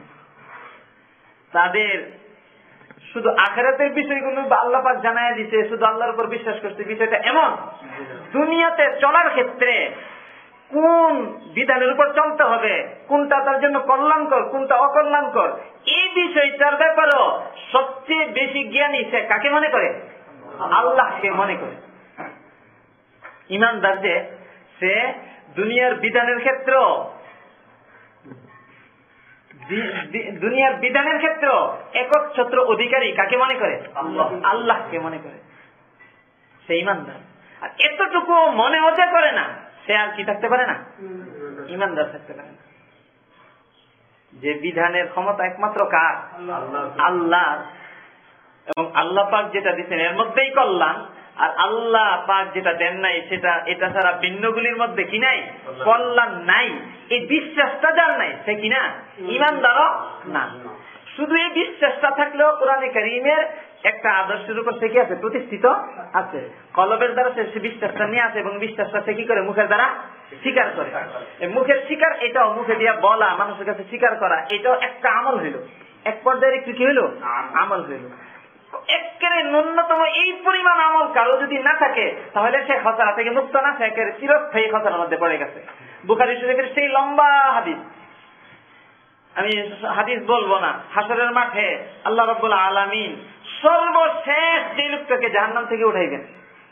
তাদের শুধু আখেরাতের বিষয়গুলো আল্লাহ পাক জানায় দিতে শুধু আল্লাহর উপর বিশ্বাস করছে। বিষয়টা এমন। দুনিয়াতে চলার ক্ষেত্রে কোন বিধানের উপর চলতে হবে? কোনটা তার জন্য কল্যাণকর কোনটা অকল্যাণকর? এই বিষয়টার ব্যাপারেও সবচেয়ে বেশি জ্ঞানী সে কাকে মনে করে? আল্লাহকে মনে করে। ইমানদার যে সে দুনিয়ার বিধানের ক্ষেত্র। দুনিয়ার বিধানের ক্ষেত্র। একক ছত্র অধিকারী কাকে মনে করে? আল্লাহকে মনে করে। সে ইমানদার। আর এতটুকু মনে হতে করে না সে আর কি থাকতে পারে না? ইমানদার থাকতে পারে না। যে বিধানের ক্ষমতা একমাত্র কার? আল্লাহ। এবং আল্লাহ পাক যেটা দিচ্ছেন এর মধ্যেই কল্যাণ। আর আল্লাহ পাক যেটা দেন নাই সেটা এটা ছাড়া ভিন্নগুলির মধ্যে কি নাই? কল্যাণ নাই। এই বিশ্বাসটা যার নাই সে কিনা ইমানদারও না। শুধু এই বিশ্বাসটা থাকলেও কোরআনে করিমের একটা আদর্শের উপর সে কি আছে? প্রতিষ্ঠিত আছে। কলবের দ্বারা সে বিশ্বাসটা নিয়ে আসে এবং বিশ্বাসটা সে কি করে? মুখের দ্বারা স্বীকার করে। মুখের স্বীকার এটাও মুখে দিয়ে বলা মানুষের কাছে স্বীকার করা এটাও একটা আমল হইল। এক পর্যায়ে একটু কি হইল? আমল হইল। একেবারে ন্যূনতম এই পরিমাণ আমল কারও যদি না থাকে তাহলে সে খসড়া থেকে মুক্ত না সে একেবারে চিরস্থায়ী খসড়ার মধ্যে পড়ে গেছে। বুখারি শরীফের সেই লম্বা হাদিস। আমি হাদিস বলব না হাসরের মাঠে আল্লাহ রব্বুল আলামিন সর্বশেষ যে লোকটাকে জাহান্নাম থেকে উঠাইবেন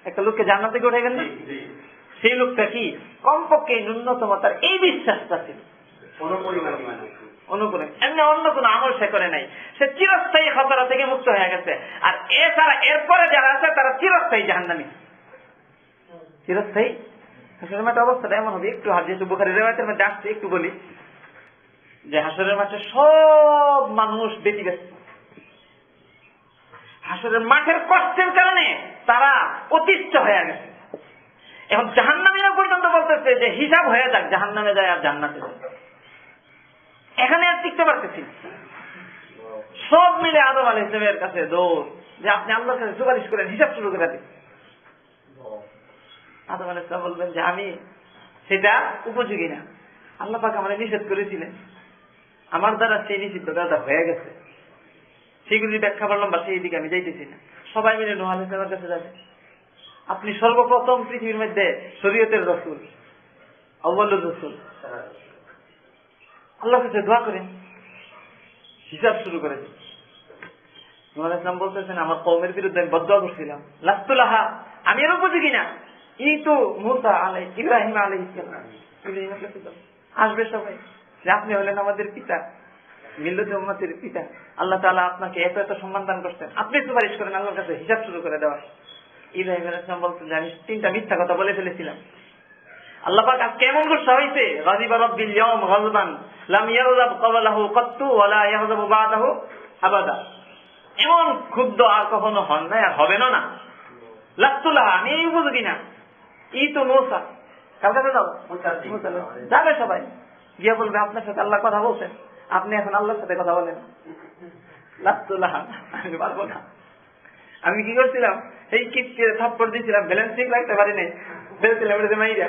একটা লোককে জাহান্নাম থেকে উঠাইবেন না? সেই লোকটা কি? কমপক্ষে ন্যূনতম তার এই বিশ্বাসটা ছিল। এমনি অন্য কোন আমল সে করে নাই। সে চিরস্থায়ী খতরা থেকে মুক্ত হয়ে গেছে। আর এছাড়া এরপরে যারা আছে, তারা চিরস্থায়ী জাহান্নামী। চিরস্থায়ী? সব মানুষ মাঠের কষ্টের কারণে তারা অতিষ্ঠ হয়ে গেছে। এখন জাহান্নামীরা পর্যন্ত বলতেছে যে হিসাব হয়ে যাক, জাহান্নামে যায় আর জান্নাতে যায়। এখানে আর টিকতে পারতেছি সব মিলে আদম আল ইসলামের কাছে দৌড় যে আপনি আল্লাহর কাছে সুপারিশ করেন, হিসাব শুরু করে দিন। আদম আল ইসলাম বলবেন যে আমি সেটা উপযোগী না। আল্লাহ পাক আমার নিষেধ করেছিলেন। আমার দ্বারা সেই নিষিদ্ধ হয়ে গেছে। সেগুলি ব্যাখ্যা করলাম বা সেই দিকে আমি যাইতেছি না। সবাই মিলে নোহাল ইসলামের কাছে যাবে। আপনি সর্বপ্রথম পৃথিবীর মধ্যে শরীয়তের রসুল অবল্লুর রসুল। আল্লাহ কাছে দোয়া করেন। হিসাব শুরু করে বলতেছেন, আমার কৌমের বিরুদ্ধে আমি বদয়া করছিলাম। লাস্তুলাহা আমি এর উপযোগী না। এই তো মুসা আলাই, ইব্রাহিম আলাই আসবে সবাই। যে আপনি হলেন আমাদের পিতা উম্মতের পিতা। আল্লাহ তাআলা আপনাকে এত এত সম্মান দান করছেন। আপনি সুপারিশ করেন আল্লাহর কাছে হিসাব শুরু করে দেওয়া ইব্রাহিম আলাইহিস সালাম বলতেন যে আমি তিনটা মিথ্যা কথা বলে ফেলেছিলাম। আল্লাহ পাক আজকে এমন করছে হইছে গাযিবা রাব্বিল ইয়াউম গাযবান লাম ইয়াগযাব ক্বাবলাহু কাত্তু ওয়া লা ইয়াগযাবু বাদাহু আবাদা। এমন ক্ষুব্ধ আর কখনো হন আর হবে না। আমি না। ই তো কার কাছে যাব? যাবে সবাই। গিয়ে বলবে আপনার সাথে আল্লাহ কথা বলছেন। আপনি এখন আল্লাহর সাথে কথা বলেন। লাস্তুল্লাহ আমি পারব না। আমি কি করছিলাম? এই কিটকে থাপ্পড় দিয়েছিলাম ব্যালেন্স ঠিক রাখতে পারি নাই। বেরোছিলাম এটা মাইরা।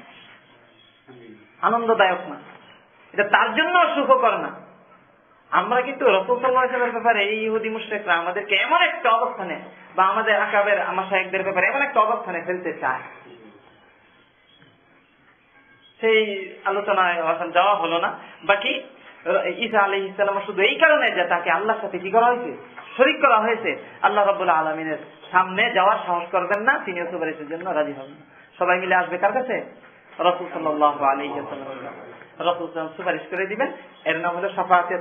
আনন্দদায়ক না। এটা তার জন্য সুখকর না। আমরা কিন্তু রসুল সাল্লাহের ব্যাপারে, এই ইহুদি মুশ্রেকরা আমাদেরকে এমন একটা অবস্থানে বা আমাদের আকাবের আমার সাহেবদের ব্যাপারে এমন একটা অবস্থানে ফেলতে চায়। সেই আলোচনায় যাওয়া হলো না। বাকি, ঈসা আলী ইসলাম শুধু এই কারণে যে তাকে আল্লাহর সাথে কি করা হয়েছে? শরিক করা হয়েছে। আল্লাহ রাবুল্লাহ আলমিনের সামনে যাওয়ার সাহস করবেন না, তিনি সুপারিশের জন্য রাজি হবেন। সবাই মিলে আসবে কার কাছে? সুপারিশ করে দিবেন, এর নাম হলো সাফাতে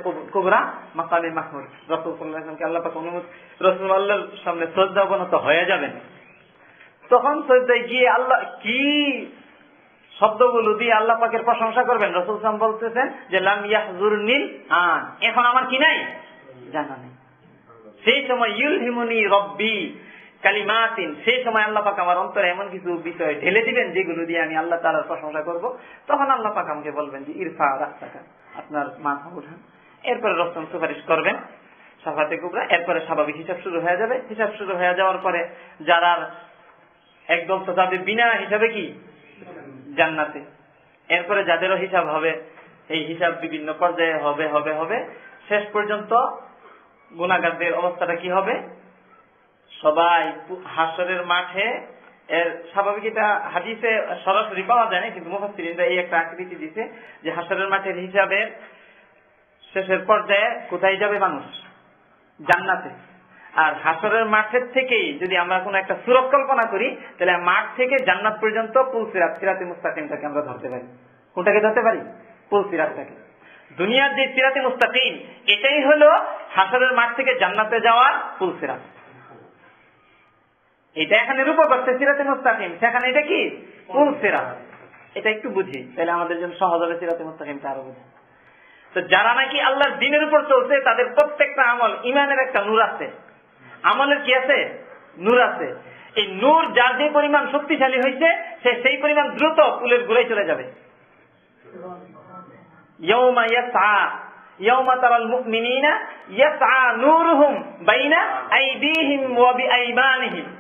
মাহমুদ। রসুল আল্লাহ আল্লাহর সামনে শ্রদ্ধা অবনত হয়ে যাবেন। তখন শ্রদ্ধায় গিয়ে আল্লাহ কি শব্দগুলো দিয়ে আল্লাহ পাকের প্রশংসা করবেন? রসুল সাম বলতেছেন যে, লাম ইয়াহজুর নীল আন। এখন আমার কি নাই? জানা নেই। সেই সময় ইউল হিমুনি রব্বি কালিমাতিন সেই সময় আল্লাহ পাক আমার অন্তরে এমন কিছু বিষয় ঢেলে দিবেন, যেগুলো দিয়ে আমি আল্লাহ তালার প্রশংসা করব। তখন আল্লাহ পাক আমাকে বলবেন যে, ইরফা রাস্তাটা আপনার মাথা উঠান। এরপরে রস্তম সুপারিশ করবেন, সাফাতে কুবরা। এরপরে স্বাভাবিক হিসাব শুরু হয়ে যাবে। হিসাব শুরু হয়ে যাওয়ার পরে যারা একদম তো তাদের বিনা হিসাবে কি? জান্নাতে। এরপরে যাদেরও হিসাব হবে, এই হিসাব বিভিন্ন পর্যায়ে হবে হবে হবে। শেষ পর্যন্ত গুণাগারদের অবস্থাটা কি হবে? সবাই হাসরের মাঠে, এর স্বাভাবিক এটা হাদিসে সরাসরি পাওয়া যায় না কিন্তু মুফাসসিরিনরা এই একটা আকৃতি দিছে যে হাসরের মাঠের হিসাবে শেষের পর্যায়ে কোথায় যাবে মানুষ? জান্নাতে। আর হাসরের মাঠের থেকেই যদি আমরা কোনো একটা সুরত কল্পনা করি, তাহলে মাঠ থেকে জান্নাত পর্যন্ত পুল সিরাত মুস্তাকিমটাকে আমরা ধরতে পারি। কোনটাকে ধরতে পারি? পুল সিরাতটাকে। দুনিয়ার যে সিরাতে মুস্তাকিম, এটাই হলো হাসরের মাঠ থেকে জান্নাতে যাওয়ার পুল সিরাত। এটা এখানে রূপ করছে সিরাতে মুস্তাকিম। সেখানে এটা কি? পুল সিরাত? এটা একটু বুঝি, তাহলে আমাদের জন্য সহজ হবে সিরাতে মুস্তাকিমটা আরও বুঝি। তো যারা নাকি আল্লাহর দিনের উপর চলছে, তাদের প্রত্যেকটা আমল ইমানের একটা নূর আছে। আমলের কি আছে? নূর আছে। এই নূর যার যে পরিমাণ শক্তিশালী হয়েছে, সে সেই পরিমাণ দ্রুত পুলের ঘুরে চলে যাবে। তারাল মুমিনিনা, ইয়াসআ নূরুহুম বাইনা আইদিহিম ওয়া বিআইমানিহিম।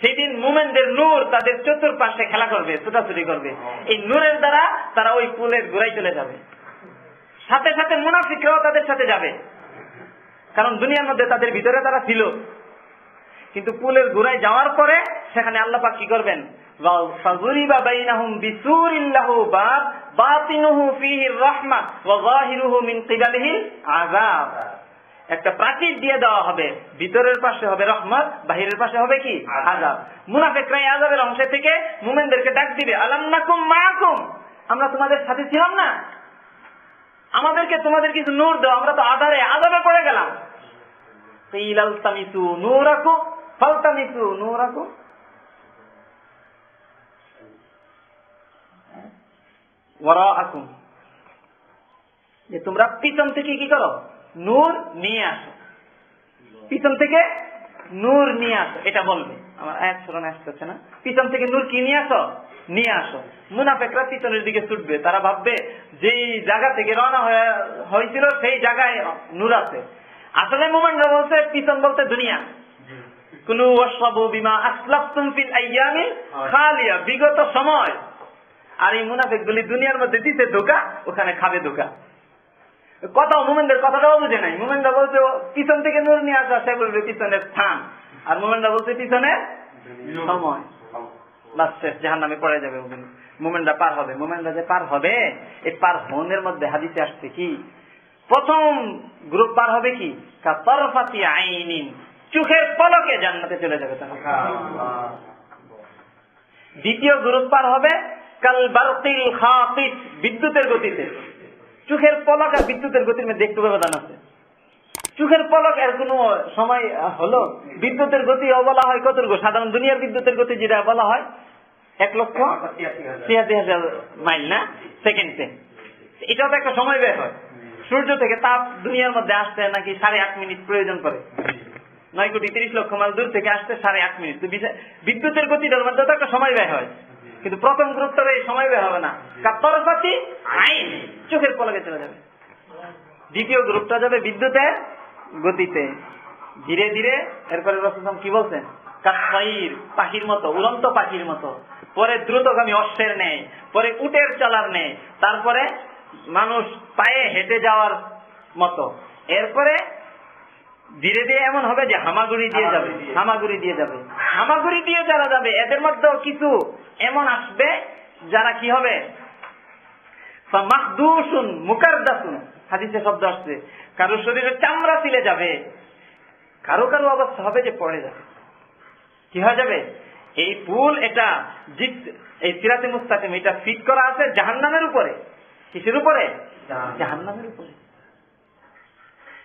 সেদিন মুমেনদের নূর তাদের চতুর্পাশে খেলা করবে, ছোটাছুটি করবে। এই নূরের দ্বারা তারা ওই পুলের গোড়ায় চলে যাবে। সাথে সাথে মুনাফিকরাও তাদের সাথে যাবে। কারণ দুনিয়ার মধ্যে তাদের ভিতরে তারা ছিল। কিন্তু পুলের গোড়ায় যাওয়ার পরে সেখানে আল্লাহ পাক কি করবেন? আযাব। একটা প্রাচীর দিয়ে দেওয়া হবে। ভিতরের পাশে হবে রহমত বাহিরের পাশে হবে কি? আজাব মুনাফেকরা এই আজাবের অংশ থেকে মুমেনদেরকে ডাক দিবে আলাম নাকুম মাকুম আমরা তোমাদের সাথে ছিলাম না। আমাদেরকে তোমাদের কিছু নূর দাও আমরা তো আধারে আজাবে পড়ে গেলাম। ইলাল তামিসু নূরাকু ফালতামিসু নূরাকু ওয়ারাআকুম। যে তোমরা পিছন থেকে কি করো? নূর নিয়ে আসো। পিছন থেকে নূর নিয়ে আসো। এটা বলবে। আমার এক স্মরণে আসতেছে না। পিছন থেকে নূর কি নিয়ে আসো? নিয়ে আসো। মুনাফেকরা পিছনের দিকে ছুটবে। তারা ভাববে, যেই জায়গা থেকে রওনা হয়েছিল, সেই জায়গায় নূর আছে। আসলে মোমেন্টরা বলছে, পিছন বলতে দুনিয়া। কোন বিমা আসলাফতুম খালিয়া। বিগত সময়। আর এই মুনাফেক গুলি দুনিয়ার মধ্যে দিতে ধোকা, ওখানে খাবে ধোকা। কথা মোমেনদের কথাটাও বুঝে নাই। মোমেনরা বলছে পিছন থেকে নূর নিয়ে আসা, সে বলবে পিছনের স্থান। আর মোমেনরা বলছে, পিছনের সময়। প্রথম গ্রুপ পার হবে কি? পলকে জান্নাতে চলে যাবে দ্বিতীয় গ্রুপ পার হবে, কাল বারতিল বিদ্যুতের গতিতে। চোখের পলক আর বিদ্যুতের গতির মধ্যে একটু ব্যবধান আছে। চোখের পলক এর কোন সময় হলো? বিদ্যুতের গতি বলা হয় কতটুকু? সাধারণ দুনিয়ার বিদ্যুতের গতি যেটা বলা হয়, এক লক্ষ ছিয়াশি হাজার মাইল, না? সেকেন্ডে। এটাও তো একটা সময় ব্যয় হয়। সূর্য থেকে তাপ দুনিয়ার মধ্যে আসতে নাকি সাড়ে আট মিনিট প্রয়োজন করে। নয় কোটি তিরিশ লক্ষ মাইল দূর থেকে আসতে সাড়ে আট মিনিট। বিদ্যুতের গতিটার মধ্যে তো একটা সময় ব্যয় হয়। কিন্তু প্রথম গ্রুপটার এই সময় ব্যয় হবে না। কাত্তরপাতি আইন। চোখের পলকে চলে যাবে। দ্বিতীয় গ্রুপটা যাবে বিদ্যুতের গতিতে। ধীরে ধীরে এরপরে রসম কি বলছেন? পাখির মতো উড়ন্ত পাখির মতো। পরে দ্রুতগামী অশ্বের নেয় পরে উটের চলার নেয় তারপরে মানুষ পায়ে হেঁটে যাওয়ার মতো। এরপরে ধীরে ধীরে এমন হবে যে হামাগুড়ি দিয়ে যাবে হামাগুড়ি দিয়ে যাবে। হামাগুড়ি দিয়ে যারা যাবে এদের মধ্যেও কিছু এমন আসবে যারা কি হবে? মাহদুসুন মুকারদাসুন হাদিসে শব্দ আসছে। কারও শরীরে চামড়া ছিলে যাবে। কারও কারও অবস্থা হবে যে পড়ে যাবে। কি হয়ে যাবে? এই পুল এটা জিত এই সিরাতে মুস্তাকিম এটা ফিট করা আছে জাহান্নামের উপরে। কিসের উপরে? জাহান্নামের উপরে।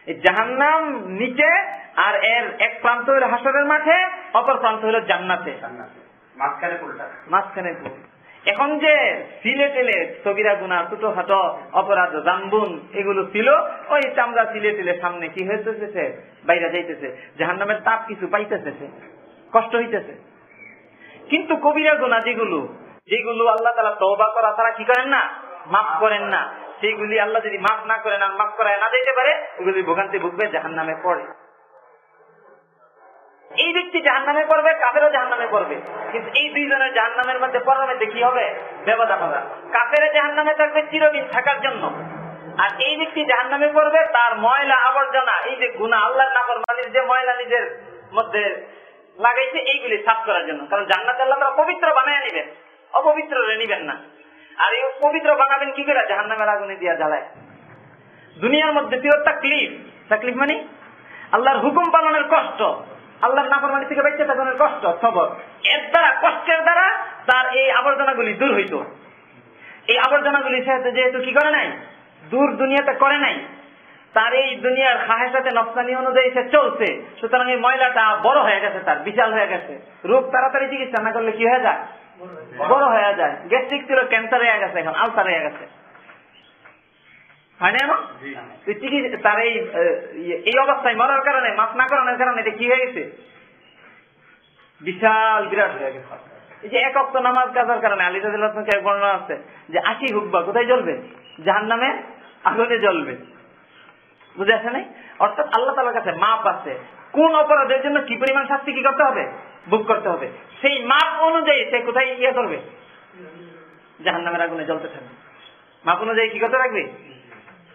এই জাহান্নাম নিচে আর এর এক প্রান্ত হলো হাসরের মাঠে অপর প্রান্ত হলো জান্নাতে। মাঝখানে মাঝখানে পুল এখন যে সিলে টেলে সবিরা গুনা ছোট খাটো অপরাধ, জাম্বুন, এগুলো ছিল, ওই চামড়া সিলে টেলে সামনে কি হইতেছে বাইরে যাইতেছে। জাহান নামের তাপ কিছু পাইতেছে কষ্ট হইতেছে। কিন্তু কবিরা গুণা যেগুলো যেগুলো আল্লাহ তালা তবা করা তারা কি করেন না? মাফ করেন না। সেইগুলি আল্লাহ যদি মাফ না করেন আর মাফ করায় না দিতে পারে, ওগুলি ভোগান্তি ভুগবে জাহান নামে পড়ে। এই ব্যক্তি জাহান নামে পড়বে, কাফেরও জাহান নামে পড়বে। কিন্তু এই দুইজনের জাহান নামের মধ্যে পড়ার মধ্যে কি হবে ব্যবধান হবে কাফের জাহান নামে থাকবে চিরদিন থাকার জন্য। আর এই ব্যক্তি জাহান নামে পড়বে, তার ময়লা আবর্জনা, এই যে গুণা আল্লাহর নাফর মালির যে ময়লা নিজের মধ্যে লাগাইছে, এইগুলি সাফ করার জন্য। কারণ জান্নাত আল্লাহ তারা পবিত্র বানায় নিবেন অপবিত্র নিবেন না। আর এই পবিত্র বানাবেন কি করে? জাহান নামের আগুনে দিয়া জ্বালায়। দুনিয়ার মধ্যে ছিল তাকলিফ। তাকলিফ মানে? আল্লাহর হুকুম পালনের কষ্ট। আল্লাহর নাফরমানি থেকে বেঁচে থাকার কষ্ট খবর এর দ্বারা কষ্টের দ্বারা তার এই আবর্জনাগুলি দূর হইত। এই আবর্জনাগুলি যেহেতু কি করে নাই? দূর দুনিয়াতে করে নাই। তার এই দুনিয়ার সাথে নকশানি অনুযায়ী সে চলছে। সুতরাং এই ময়লাটা বড় হয়ে গেছে তার বিশাল হয়ে গেছে। রোগ তাড়াতাড়ি চিকিৎসা না করলে কি হয়ে যায়। বড় হয়ে যায়। গ্যাস্ট্রিক ছিল ক্যান্সার হয়ে গেছে এখন আলসার হয়ে গেছে। হয় না এমন চিকিৎসা তার এই এই অবস্থায় মরার কারণে মাফ না করানোর কারণে এটা কি হয়ে গেছে বিশাল বিরাট হয়ে গেছে। এই যে এক অক্ত নামাজ কাজার কারণে আলী বর্ণনা আছে যে আশি হুকবা কোথায় জ্বলবে? জাহান নামে আগুনে জ্বলবে। বুঝে আসে নাই? অর্থাৎ আল্লাহ তালার কাছে মাপ আছে। কোন অপরাধের জন্য কি পরিমাণ শাস্তি কি করতে হবে? বুক করতে হবে। সেই মাপ অনুযায়ী সে কোথায় ইয়ে করবে জাহান নামের আগুনে জ্বলতে থাকবে। মাপ অনুযায়ী কি করতে রাখবে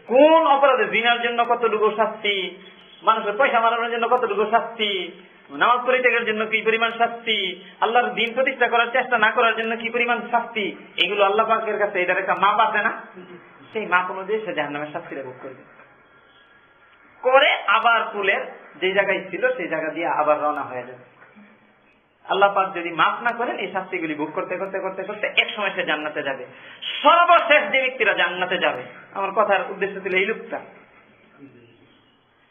কোন অপরাধে জিনার জন্য কতটুকু শাস্তি, মানুষের পয়সা মারানোর জন্য কতটুকু শাস্তি, নামাজ পরিত্যাগের জন্য কি পরিমাণ শাস্তি, আল্লাহর দিন প্রতিষ্ঠা করার চেষ্টা না করার জন্য কি পরিমাণ শাস্তি, এগুলো আল্লাহ পাকের কাছে এটার একটা মাপ আছে না? সেই মাপ অনুযায়ী সে জাহান নামের শাস্তিটা ভোগ করবে। করে আবার ফুলের যে জায়গায় ছিল, সেই জায়গা দিয়ে আবার রওনা হয়ে যাবে। আল্লাহ পাক যদি মাফ না করেন, এই শাস্তিগুলি ভোগ করতে করতে করতে করতে এক সময় সে জান্নাতে যাবে। সর্বশেষ যে ব্যক্তিরা জান্নাতে যাবে, আমার কথার উদ্দেশ্য ছিল এই লুকটা।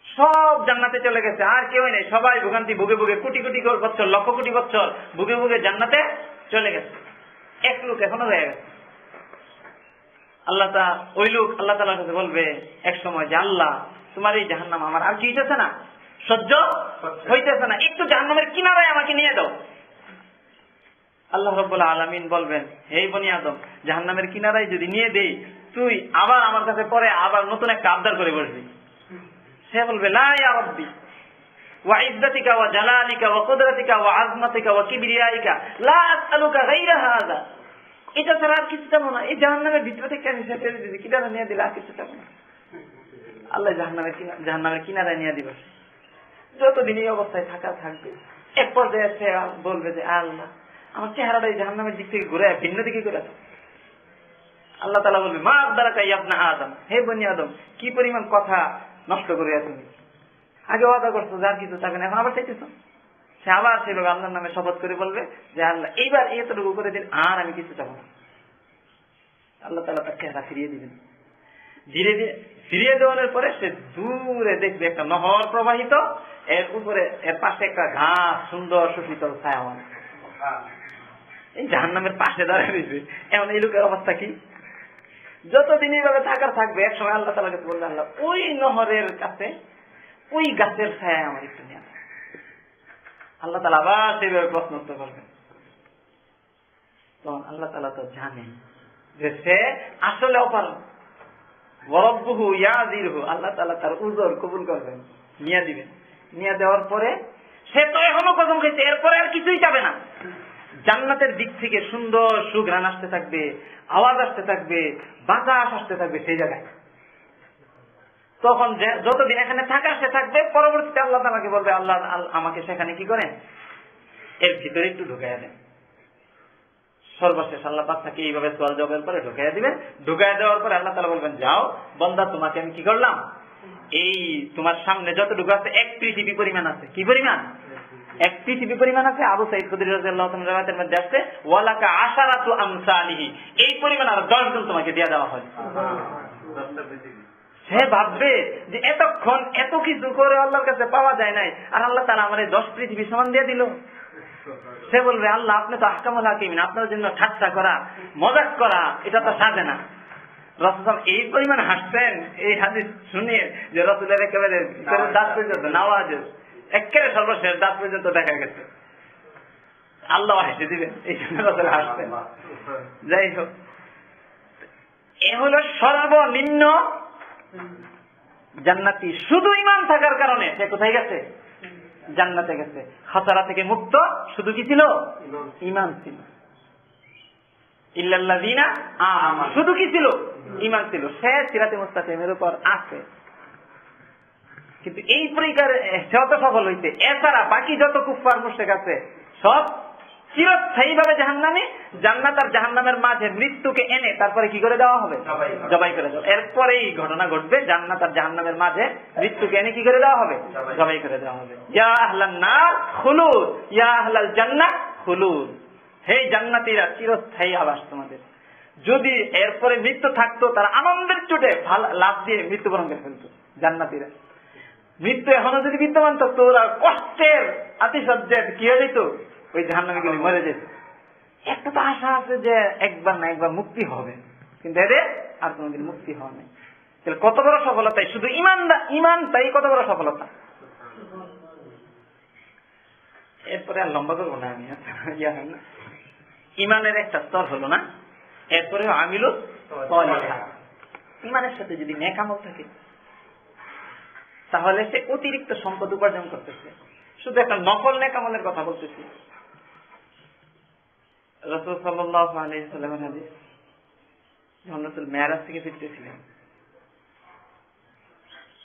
সব জান্নাতে চলে গেছে, আর কেউ নেই। সবাই ভোগান্তি, ভুগে ভুগে, কোটি কোটি বছর লক্ষ কোটি বছর ভুগে ভুগে জান্নাতে চলে গেছে। এক লোক এখনও রয়ে গেছে। আল্লাহ তা ওই লোক আল্লাহ তালার কাছে বলবে এক সময় যে আল্লাহ, তোমার এই জাহান্নাম আমার আর কি হইতেছে না? সহ্য হইতেছে না। একটু জাহান্নামের কিনারায় আমাকে নিয়ে দাও আল্লাহ রব্বুল্লাহ আলমিন বলবেন হে বনি আদম জাহান্নামের কিনারায় যদি নিয়ে দেই তুই আবার আমার কাছে পরে আবার নতুন একটা আবদার করে বসবি। সে বলবে লা ওয়া ইজ্জাতিকা ওয়া জালালিকা ওয়া কুদরাতিকা ওয়া আজমাতিকা ওয়া কিবরিয়াইকা লা আসআলুকা গায়রা হাযা। এটা ছাড়া আর কিছু চাবো না। এই জাহান্নামের ভিতরে থেকে আমি সেটা দিদি কিনারা নিয়ে দিলে আর কিছু চাবো না। আল্লাহ জাহান্নামের কিনা- জাহান্নামের কিনারায় নিয়ে দিবে। যতদিন এই অবস্থায় থাকা থাকবে, এক পর্যায়ে সে বলবে যে আল্লাহ আমার চেহারাটা এই জাহান্নামের দিক থেকে ঘুরে ভিন্ন দিকে ঘুরে আল্লাহ তালা বলবে, মা আব্দারা কাই আপনা আদম? হে বনি আদম, কি পরিমাণ কথা নষ্ট করিয়া তুমি? আগে ওয়াদা করছ যার কিছু থাকবে এখন আবার চাইতেছ? সে আবার সে লোক আল্লাহর নামে শপথ করে বলবে যে, আল্লাহ, এইবার এতটুকু করে দিন, আর আমি কিছু চাবো না। আল্লাহ তালা তার চেহারা ফিরিয়ে দিবেন। ধীরে ধীরে ফিরিয়ে দেওয়ানোর পরে সে দূরে দেখবে একটা নহর প্রবাহিত এর উপরে এর পাশে একটা ঘাস, সুন্দর সুশীতল ছায়াওয়ান এই জাহান্নামের পাশে দাঁড়িয়ে রয়েছে। এমন এই লোকের অবস্থা কি? যতদিন এইভাবে থাকার থাকবে এক সময় আল্লাহ তালা কাছে বলবে আল্লাহ, ওই নহরের কাছে, ওই গাছের ছায়া আমার একটু নিয়ে। আল্লাহ তালা আবার সেইভাবে প্রশ্ন উত্তর করবেন। তখন আল্লাহ তালা তো জানেন যে সে আসলে অপারণ বরব্বহু ইয়াদিরহু আল্লাহ তালা তার উজর কবুল করবেন, নিয়ে দিবেন। নিয়ে দেওয়ার পরে সে তো এখনও কদম খেয়েছে এরপরে আর কিছুই যাবে না। জান্নাতের দিক থেকে সুন্দর সুঘ্রাণ আসতে থাকবে, আওয়াজ আসতে থাকবে, বাতাস আসতে থাকবে সেই জায়গায়। তখন যতদিন এখানে থাকা, সে থাকবে, পরবর্তীতে আল্লাহ তালাকে বলবে, আল্লাহ আমাকে সেখানে কি করেন? এর ভিতরে একটু ঢুকাইয়া দেন। সর্বশেষ আল্লাহ তাকে এইভাবে সোয়াল জবের পরে ঢুকাইয়া দিবেন। ঢুকাইয়া দেওয়ার পরে আল্লাহ তালা বলবেন, যাও, বন্দা, তোমাকে আমি কি করলাম? এই তোমার সামনে যতটুকু আছে, এক পৃথিবী পরিমাণ আছে। কি পরিমাণ? এক পৃথিবী পরিমাণ আছে। আবু মধ্যে ওয়ালাকা এই পরিমাণ আর 10 গুণ তোমাকে দিয়ে দেওয়া হয়। সে ভাববে যে এতক্ষণ এত কিছু করে আল্লাহর কাছে পাওয়া যায় নাই, আর আল্লাহ তারা আমার দশ পৃথিবী সমান দিয়ে দিল। সে বলবে, আল্লাহ, আপনি তো আহকামুল হাকিমিন, আপনার জন্য ঠাট্টা করা, মজাক করা, এটা তো সাজে না। রসুল এই পরিমাণ হাসছেন এই হাদিস শুনিয়ে যে রসুলের একেবারে দাঁত পর্যন্ত নাওয়াজ একেবারে সর্বশেষ দাঁত পর্যন্ত দেখা গেছে। আল্লাহ হেসে দিবেন এই জন্য রসুল হাসছেন যাই হোক এ হলো সর্বনিম্ন জান্নাতি শুধু ইমান থাকার কারণে। সে কোথায় গেছে? জান্নাতে গেছে। খাসারা থেকে মুক্ত শুধু কি ছিল? ইমান ছিল। ইল্লাল্লাযীনা আমানু। শুধু কি ছিল? ইমান ছিল। সে সিরাতে মুস্তাকিমের উপর আছে। কিন্তু এই পরীক্ষার সে সফল হইতে এছাড়া বাকি যত কুফার মুশরিক আছে সব চিরস্থায়ী ভাবে জাহান্নামে জান্নাত আর জাহান্নামের মাঝে মৃত্যুকে এনে তারপরে কি করে দেওয়া হবে? জবাই করে দেওয়া এরপরে এই ঘটনা ঘটবে জান্নাত আর জাহান্নামের মাঝে মৃত্যুকে এনে কি করে দেওয়া হবে? জবাই। করে দেওয়া হবে। ইয়া আহলান নার খুলুদ ইয়া আহলাল জান্নাহ খুলুদ। হে জান্নাতীরা, চিরস্থায়ী আবাস তোমাদের। যদি এরপরে মৃত্যু থাকতো, তারা আনন্দের চোটে লাভ দিয়ে মৃত্যুবরণ করে ফেলতো, জান্নাতীরা। মৃত্যু এখনও যদি বিদ্যমান থাকতো ওরা কষ্টের আতিশয্যে কি হয়ে যেত? ওই জাহান্নামীগুলি মরে যেত। একটা তো আশা আছে যে একবার না একবার মুক্তি হবে। কিন্তু এদের আর কোনোদিন মুক্তি হওয়া নেই। তাহলে কত বড় সফলতা? শুধু ইমান ইমান তাই কত বড় সফলতা? এরপরে আর লম্বা করব না আমি ইয়া হয় না। ইমানের একটা স্তর হলো না, এরপরে আমিল ইমানের সাথে যদি নেক আমল থাকে, তাহলে সে অতিরিক্ত সম্পদ উপার্জন করতেছে। শুধু একটা নকল নেকামলের কথা বলতেছি।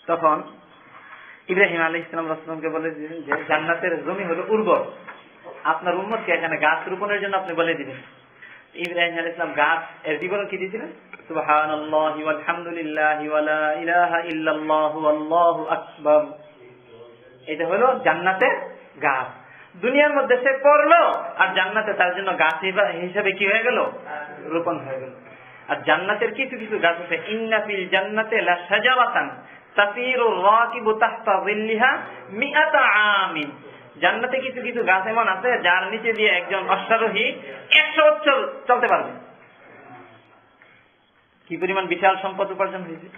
তখন ইব্রাহিম আলী ইসলাম রসলামকে বলেছিলেন যে, জান্নাতের জমি হলো উর্বর। আপনার উন্মতকে এখানে গাছ রোপণের জন্য আপনি বলে দিবেন ইব্রাহিম আলী ইসলাম গাছ এর বিবরণ কি দিয়েছিলেন? এটা হলো জান্নাতের গাছ। দুনিয়ার মধ্যে সে পড়ল আর জান্নাতে তার জন্য গাছ হিসাবে কি হয়ে গেল? রোপণ হয়ে গেল। আর জান্নাতের কিছু কিছু গাছ আছে। ইন্নাফিল জান্নাতে লা সাজাওয়াতান তাসিরু রাকিবু তাহতা মিআতা আমিন। জান্নাতে কিছু কিছু গাছ এমন আছে যার নিচে দিয়ে একজন অশ্বারোহী একশো বছর চলতে পারবে। কি পরিমাণ বিশাল সম্পদ উপার্জন হয়েছে?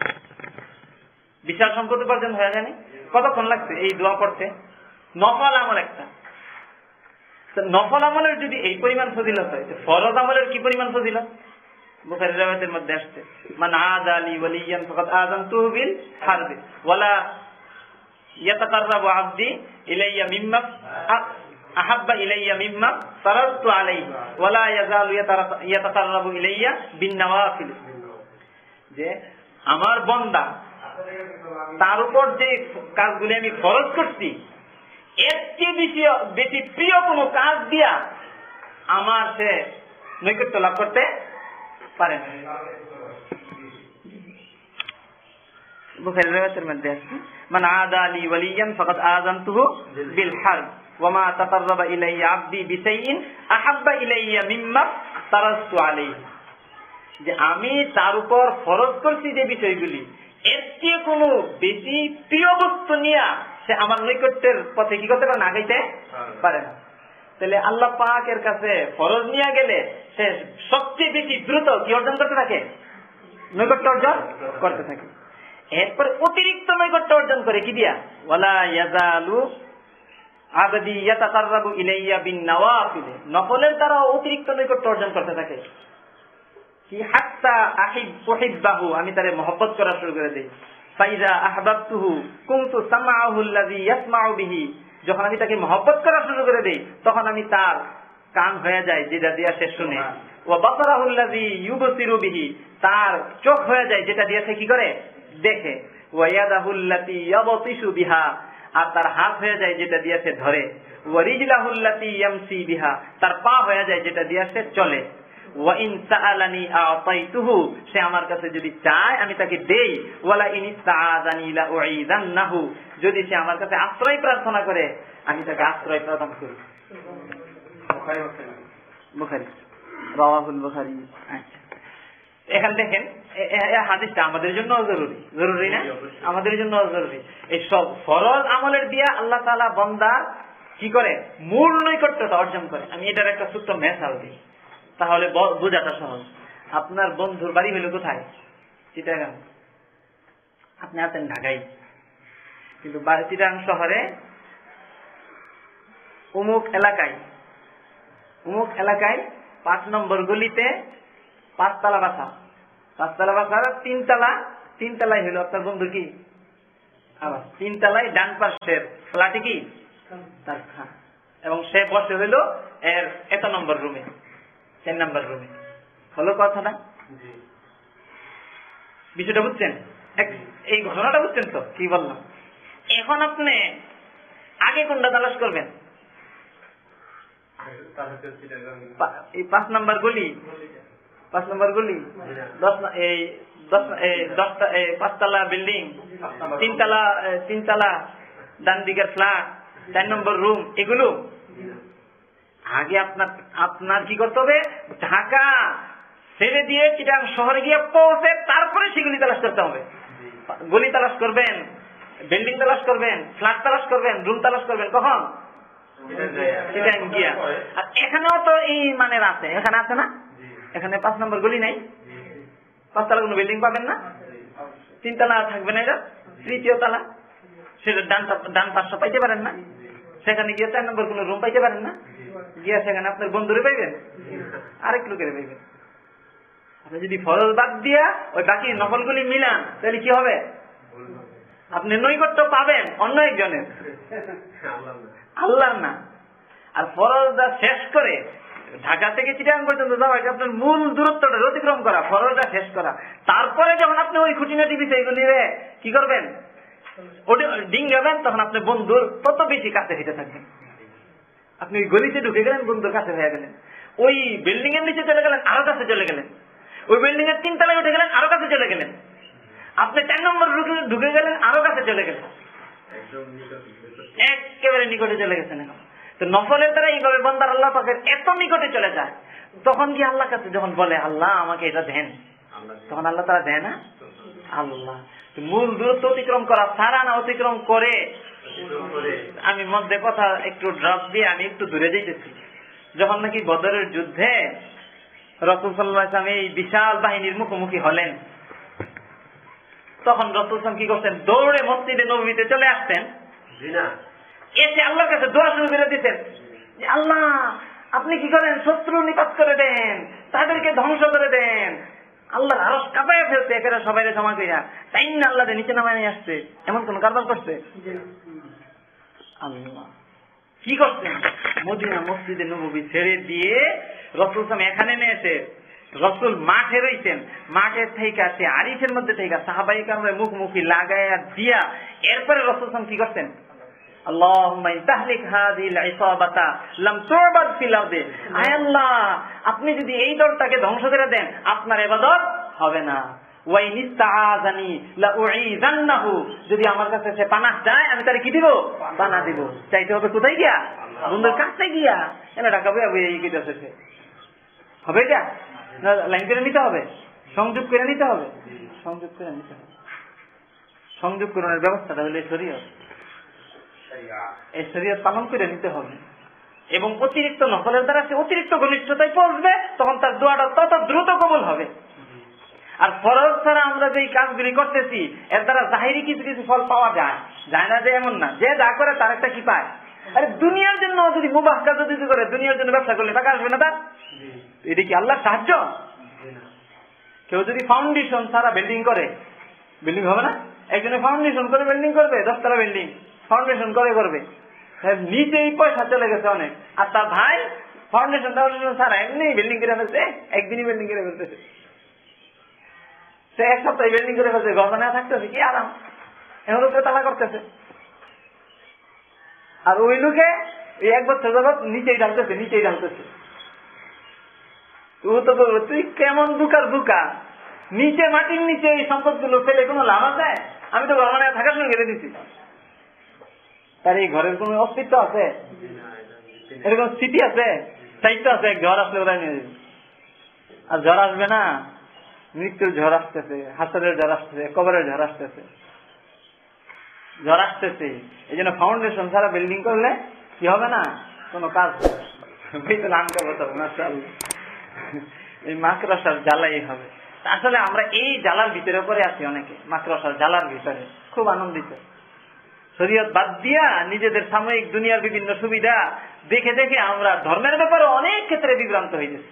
বিশাল সম্পদ উপার্জন হয়ে জানি কতক্ষণ লাগছে এই দোয়া পড়তে? নফল আমল একটা। নফল আমলের যদি এই পরিমাণ ফজিলত হয় ফরজ আমলের কি পরিমাণ ফজিলত? বুখারী মধ্যে আসছে, মান আদা লি ওয়ালিয়ান ফাকাদ আযানতুহু বিল ইয়াতাকাররাবু আবদি ইলাইয়া মিম্মা আহাব্বা ইলাইয়া মিম্মা আলাইহি ওয়ালা ইয়াজালু ইয়াতাকাররাবু ইলাইয়া বিন নওয়াফিল যে আমার বন্দা, তার উপর যে কাজগুলি আমি ফরজ করছি চেয়ে বেশি বেশি প্রিয় কোনো কাজ দিয়া আমার সে নৈকট্য লাভ করতে পারে না। মধ্যে মান আদা লি ওয়ালিয়ান ফাকাদ আযানতুহু বিল হারব। ওয়ামা তাকাররাবা ইলাইয়া আবদি বিশাইইন আহাব্বা ইলাইয়া আলাইহি। যে আমি তার উপর ফরজ করছি যে বিষয়গুলি, এর চেয়ে কোনো বেশি প্রিয় বস্তু নিয়ে সে আমার নৈকট্যের পথে কি করতে পারে? না আগাইতে পারে না। তাহলে আল্লাহ পাকের কাছে ফরজ নিয়ে গেলে সে সবচেয়ে বেশি দ্রুত কি অর্জন করতে থাকে? নৈকট্য অর্জন করতে থাকে। এরপরে অতিরিক্ত নৈকট্য অর্জন করে কি দিয়া? ওয়ালা অতিরিক্ত নৈকট্য অর্জন করতে থাকে। আমি মহব্বত করা শুরু করে যখন আমি তাকে মহব্বত করা শুরু করে দেই, তখন আমি তার কান হয়ে যায়, যেটা দিয়া সে শুনে। ওয়া বাসারাহু আল্লাযী ইউবসিরু তার চোখ হয়ে যায়, যেটা দিয়া সে কি করে? দেখে ইয়াবতিসু বিহা আর তার হাত হয়ে যায় যেটা দিয়া সে ধরে। ইয়ামসি বিহা তার পা হয়ে যায় যেটা দিয়া সে চলে। ওয়াইন সাআলানি আতাইতুহু সে আমার কাছে যদি চায় আমি তাকে দেই। ওয়ালা ইন ইস্তাআযানি লা উঈদান্নাহু যদি সে আমার কাছে আশ্রয় প্রার্থনা করে আমি তাকে আশ্রয় প্রদান করি। বুখারী। রাওয়াহুল বুখারী। আচ্ছা। এখান দেখেন হাদিসটা আমাদের জন্য জরুরি। জরুরি না? আমাদের জন্য জরুরি। এই সব ফরজ আমলের দিয়া আল্লাহ তালা বন্দা কি করে? মূল নৈকট্যতা অর্জন করে। আমি এটার একটা ছোট্ট মেসাল দিই। তাহলে বোঝাটা সহজ। আপনার বন্ধুর বাড়ি হলো কোথায়? চিটাগাং। আপনি আছেন ঢাকায়। কিন্তু চিটাগাং শহরে অমুক এলাকায় অমুক এলাকায় পাঁচ নম্বর গলিতে পাঁচতলা বাসা। পাঁচতলা বাসার তিনতলা তিনতলায় হলো আপনার বন্ধু কি? আবার তিনতলায় ডান পাশের ফ্ল্যাটে কি? তার। এবং সে বসে হইল এর এত নম্বর রুমে তিন নম্বর রুমে। হলো কথাটা? বিষয়টা বুঝছেন? এই ঘটনাটা বুঝছেন তো? কি বললাম? এখন আপনি আগে কোনটা তালাশ করবেন? এই পাঁচ নাম্বার গলি? পাঁচ নাম্বার গলি দশ এই দশ দশটা পাঁচতলা বিল্ডিং তিনতলা তিনতলা ডান দিকের ফ্ল্যাট চার নম্বর রুম এগুলো? আগে আপনার আপনার কি করতে হবে? ঢাকা ছেড়ে দিয়ে চিটাং শহরে গিয়ে পৌঁছে তারপরে সেগুলি তালাশ করতে হবে। গলি তালাশ করবেন বিল্ডিং তালাশ করবেন ফ্ল্যাট তালাশ করবেন রুম তালাশ করবেন কখন? চিটাং গিয়া। আর এখানেও তো এই মানের আছে। এখানে আছে না? এখানে পাঁচ নম্বর গলি নাই? পাঁচতলা কোনো বিল্ডিং পাবেন না? তিন তিনতলা থাকবে না এটা? তৃতীয় তলা। সেটা ডান ডান পাঁচশো পাইতে পারেন না। সেখানে গিয়ে চার নম্বর কোনো রুম পাইতে পারেন না। গিয়ে সেখানে আপনার বন্ধুরে পাইবেন। আরেক লোকের পাইবেন। আপনি যদি ফরজ বাদ দিয়া ওই বাকি নকলগুলি মিলান তাহলে কি হবে? আপনি নৈকট্য পাবেন অন্য একজনের। আল্লাহ। আল্লাহর না আর ফরজটা শেষ করে ঢাকা থেকে চিটাং পর্যন্ত যাওয়া এটা আপনার মূল দূরত্বটা অতিক্রম করা ফরজটা শেষ করা। তারপরে যখন আপনি ওই খুঁটিনাটি বিষয়গুলো নিয়ে কি করবেন? ওটা ডিঙ্গাবেন তখন আপনি বন্ধুর তত বেশি কাছে হেঁটে থাকবেন। আপনি ওই গলিতে ঢুকে গেলেন বন্ধুর কাছে হয়ে গেলেন। ওই বিল্ডিং এর নিচে চলে গেলেন আরও কাছে চলে গেলেন। ওই বিল্ডিং এর তিন তলায় উঠে গেলেন আরও কাছে চলে গেলেন। আপনি চার নম্বর ঢুকে- ঢুকে গেলেন আরও কাছে চলে গেলেন। একেবারে নিকটে চলে গেছেন এখন। তো নফলের দ্বারা এইভাবে বন্দার আল্লাহ পাকের এত নিকটে চলে যায় তখন কি আল্লাহ কাছে যখন বলে আল্লাহ আমাকে এটা দেন? তখন আল্লাহ তারা দেয় না? আল্লাহ। মূল দূরত্ব অতিক্রম করা সারা না অতিক্রম করে আমি মধ্যে কথা একটু ড্রপ দিয়ে আমি একটু দূরে যেতেছি। যখন নাকি বদরের যুদ্ধে রসুল সাল্লাহ ইসলাম এই বিশাল বাহিনীর মুখোমুখি হলেন তখন রসুল ইসলাম কি করছেন দৌড়ে মসজিদে নবীতে চলে আসতেন। এসে আল্লাহর কাছে দোয়া শুরু করে দিতেন যে আল্লাহ আপনি কি করেন? শত্রু নিপাত করে দেন তাদেরকে ধ্বংস করে দেন। আল্লাহ আরও কাঁপায় ফেলতে সবাই জমা করিয়া তাই না আল্লাহ নিচে নামায় নিয়ে আসছে এমন কোন কারবার করছে? আল্লাহ। কি করছেন? মদিনা মসজিদে নবী ছেড়ে দিয়ে রসুল সাম এখানে নিয়েছে রসুল মাঠে রইছেন। মাঠের থেকে আছে আরিফের মধ্যে থেকে সাহাবাই কামড়ে মুখোমুখি লাগাইয়া দিয়া এরপরে রসুল সাম কি করছেন? আপনি যদি এই দলটাকে ধ্বংস করে দেন আপনার এবাদত হবে না। যদি আমার কাছে সে পানাহ চায় আমি তারে কি দিব? পানা দিব। চাইতে হবে কোথায় গিয়া? বন্ধুর কাছে গিয়া। এনে বইয়া বইয়া সে হবে এটা? লাইন করে নিতে হবে। সংযোগ করে নিতে হবে। সংযোগ করে নিতে হবে। সংযোগ করার ব্যবস্থাটা হলে শরিয়া। এই শরীয়ত পালন করে নিতে হবে। এবং অতিরিক্ত নকলের দ্বারা সে অতিরিক্ত ঘনিষ্ঠতায় পৌঁছবে, তখন তার দোয়াটা তত দ্রুত কবল হবে। আর ফরজ ছাড়া আমরা যে কাজগুলি করতেছি, এর দ্বারা জাহিরি কিছু কিছু ফল পাওয়া যায়। যায় না যে এমন না, যে যা করে তার একটা কি পায় আরে দুনিয়ার জন্য যদি মুবাহ যদি করে, দুনিয়ার জন্য ব্যবসা করলে টাকা আসবে না তার? এটা কি আল্লাহর সাহায্য? কেউ যদি ফাউন্ডেশন ছাড়া বিল্ডিং করে বিল্ডিং হবে না? একজনে ফাউন্ডেশন করে বিল্ডিং করবে, দশতলা বিল্ডিং ফাউন্ডেশন করে করবে। নিচেই পয়সা চলে গেছে অনেক। আর তার ভাই ফাউন্ডেশন ফাউন্ডেশন ছাড়া এমনি বিল্ডিং করে ফেলছে, একদিনই বিল্ডিং করে ফেলতেছে। সে এক সপ্তাহে বিল্ডিং করে ফেলছে ঘর বানায় থাকতেছে, কি আরাম। এখন তালা করতেছে। আর ওই লোকে এই এক বছর যাবত নিচেই ঢালতেছে নিচেই ঢালতেছে। ও তো বলব, তুই কেমন বুকার বুকা? নিচে মাটির নিচে এই সম্পদগুলো ফেলে কোনো লাভ আছে? আমি তো ঘর বানায় থাকার সঙ্গে দিচ্ছি তার এই ঘরের কোন অস্তিত্ব আছে। এরকম স্মৃতি আছে? সাহিত্য আছে? ঝড় আসলে ওরা নিয়ে আর ঝড় আসবে না। মৃত্যুর ঝড় আসতেছে, হাসরের ঝড় আসতেছে, কবরের ঝড় আসতেছে। ঝড় আসতেছে। এই জন্য ফাউন্ডেশন ছাড়া বিল্ডিং করলে কি হবে না? কোনো কাজ এই মাকড়সার জ্বালাই হবে। আসলে আমরা এই জ্বালার ভিতরে পরে আছি অনেকে, মাকড়সার জ্বালার ভিতরে। খুব আনন্দিত। শরীয়ত বাদ দিয়া নিজেদের সাময়িক দুনিয়ার বিভিন্ন সুবিধা দেখে দেখে আমরা ধর্মের ব্যাপারে অনেক ক্ষেত্রে বিভ্রান্ত হয়ে গেছি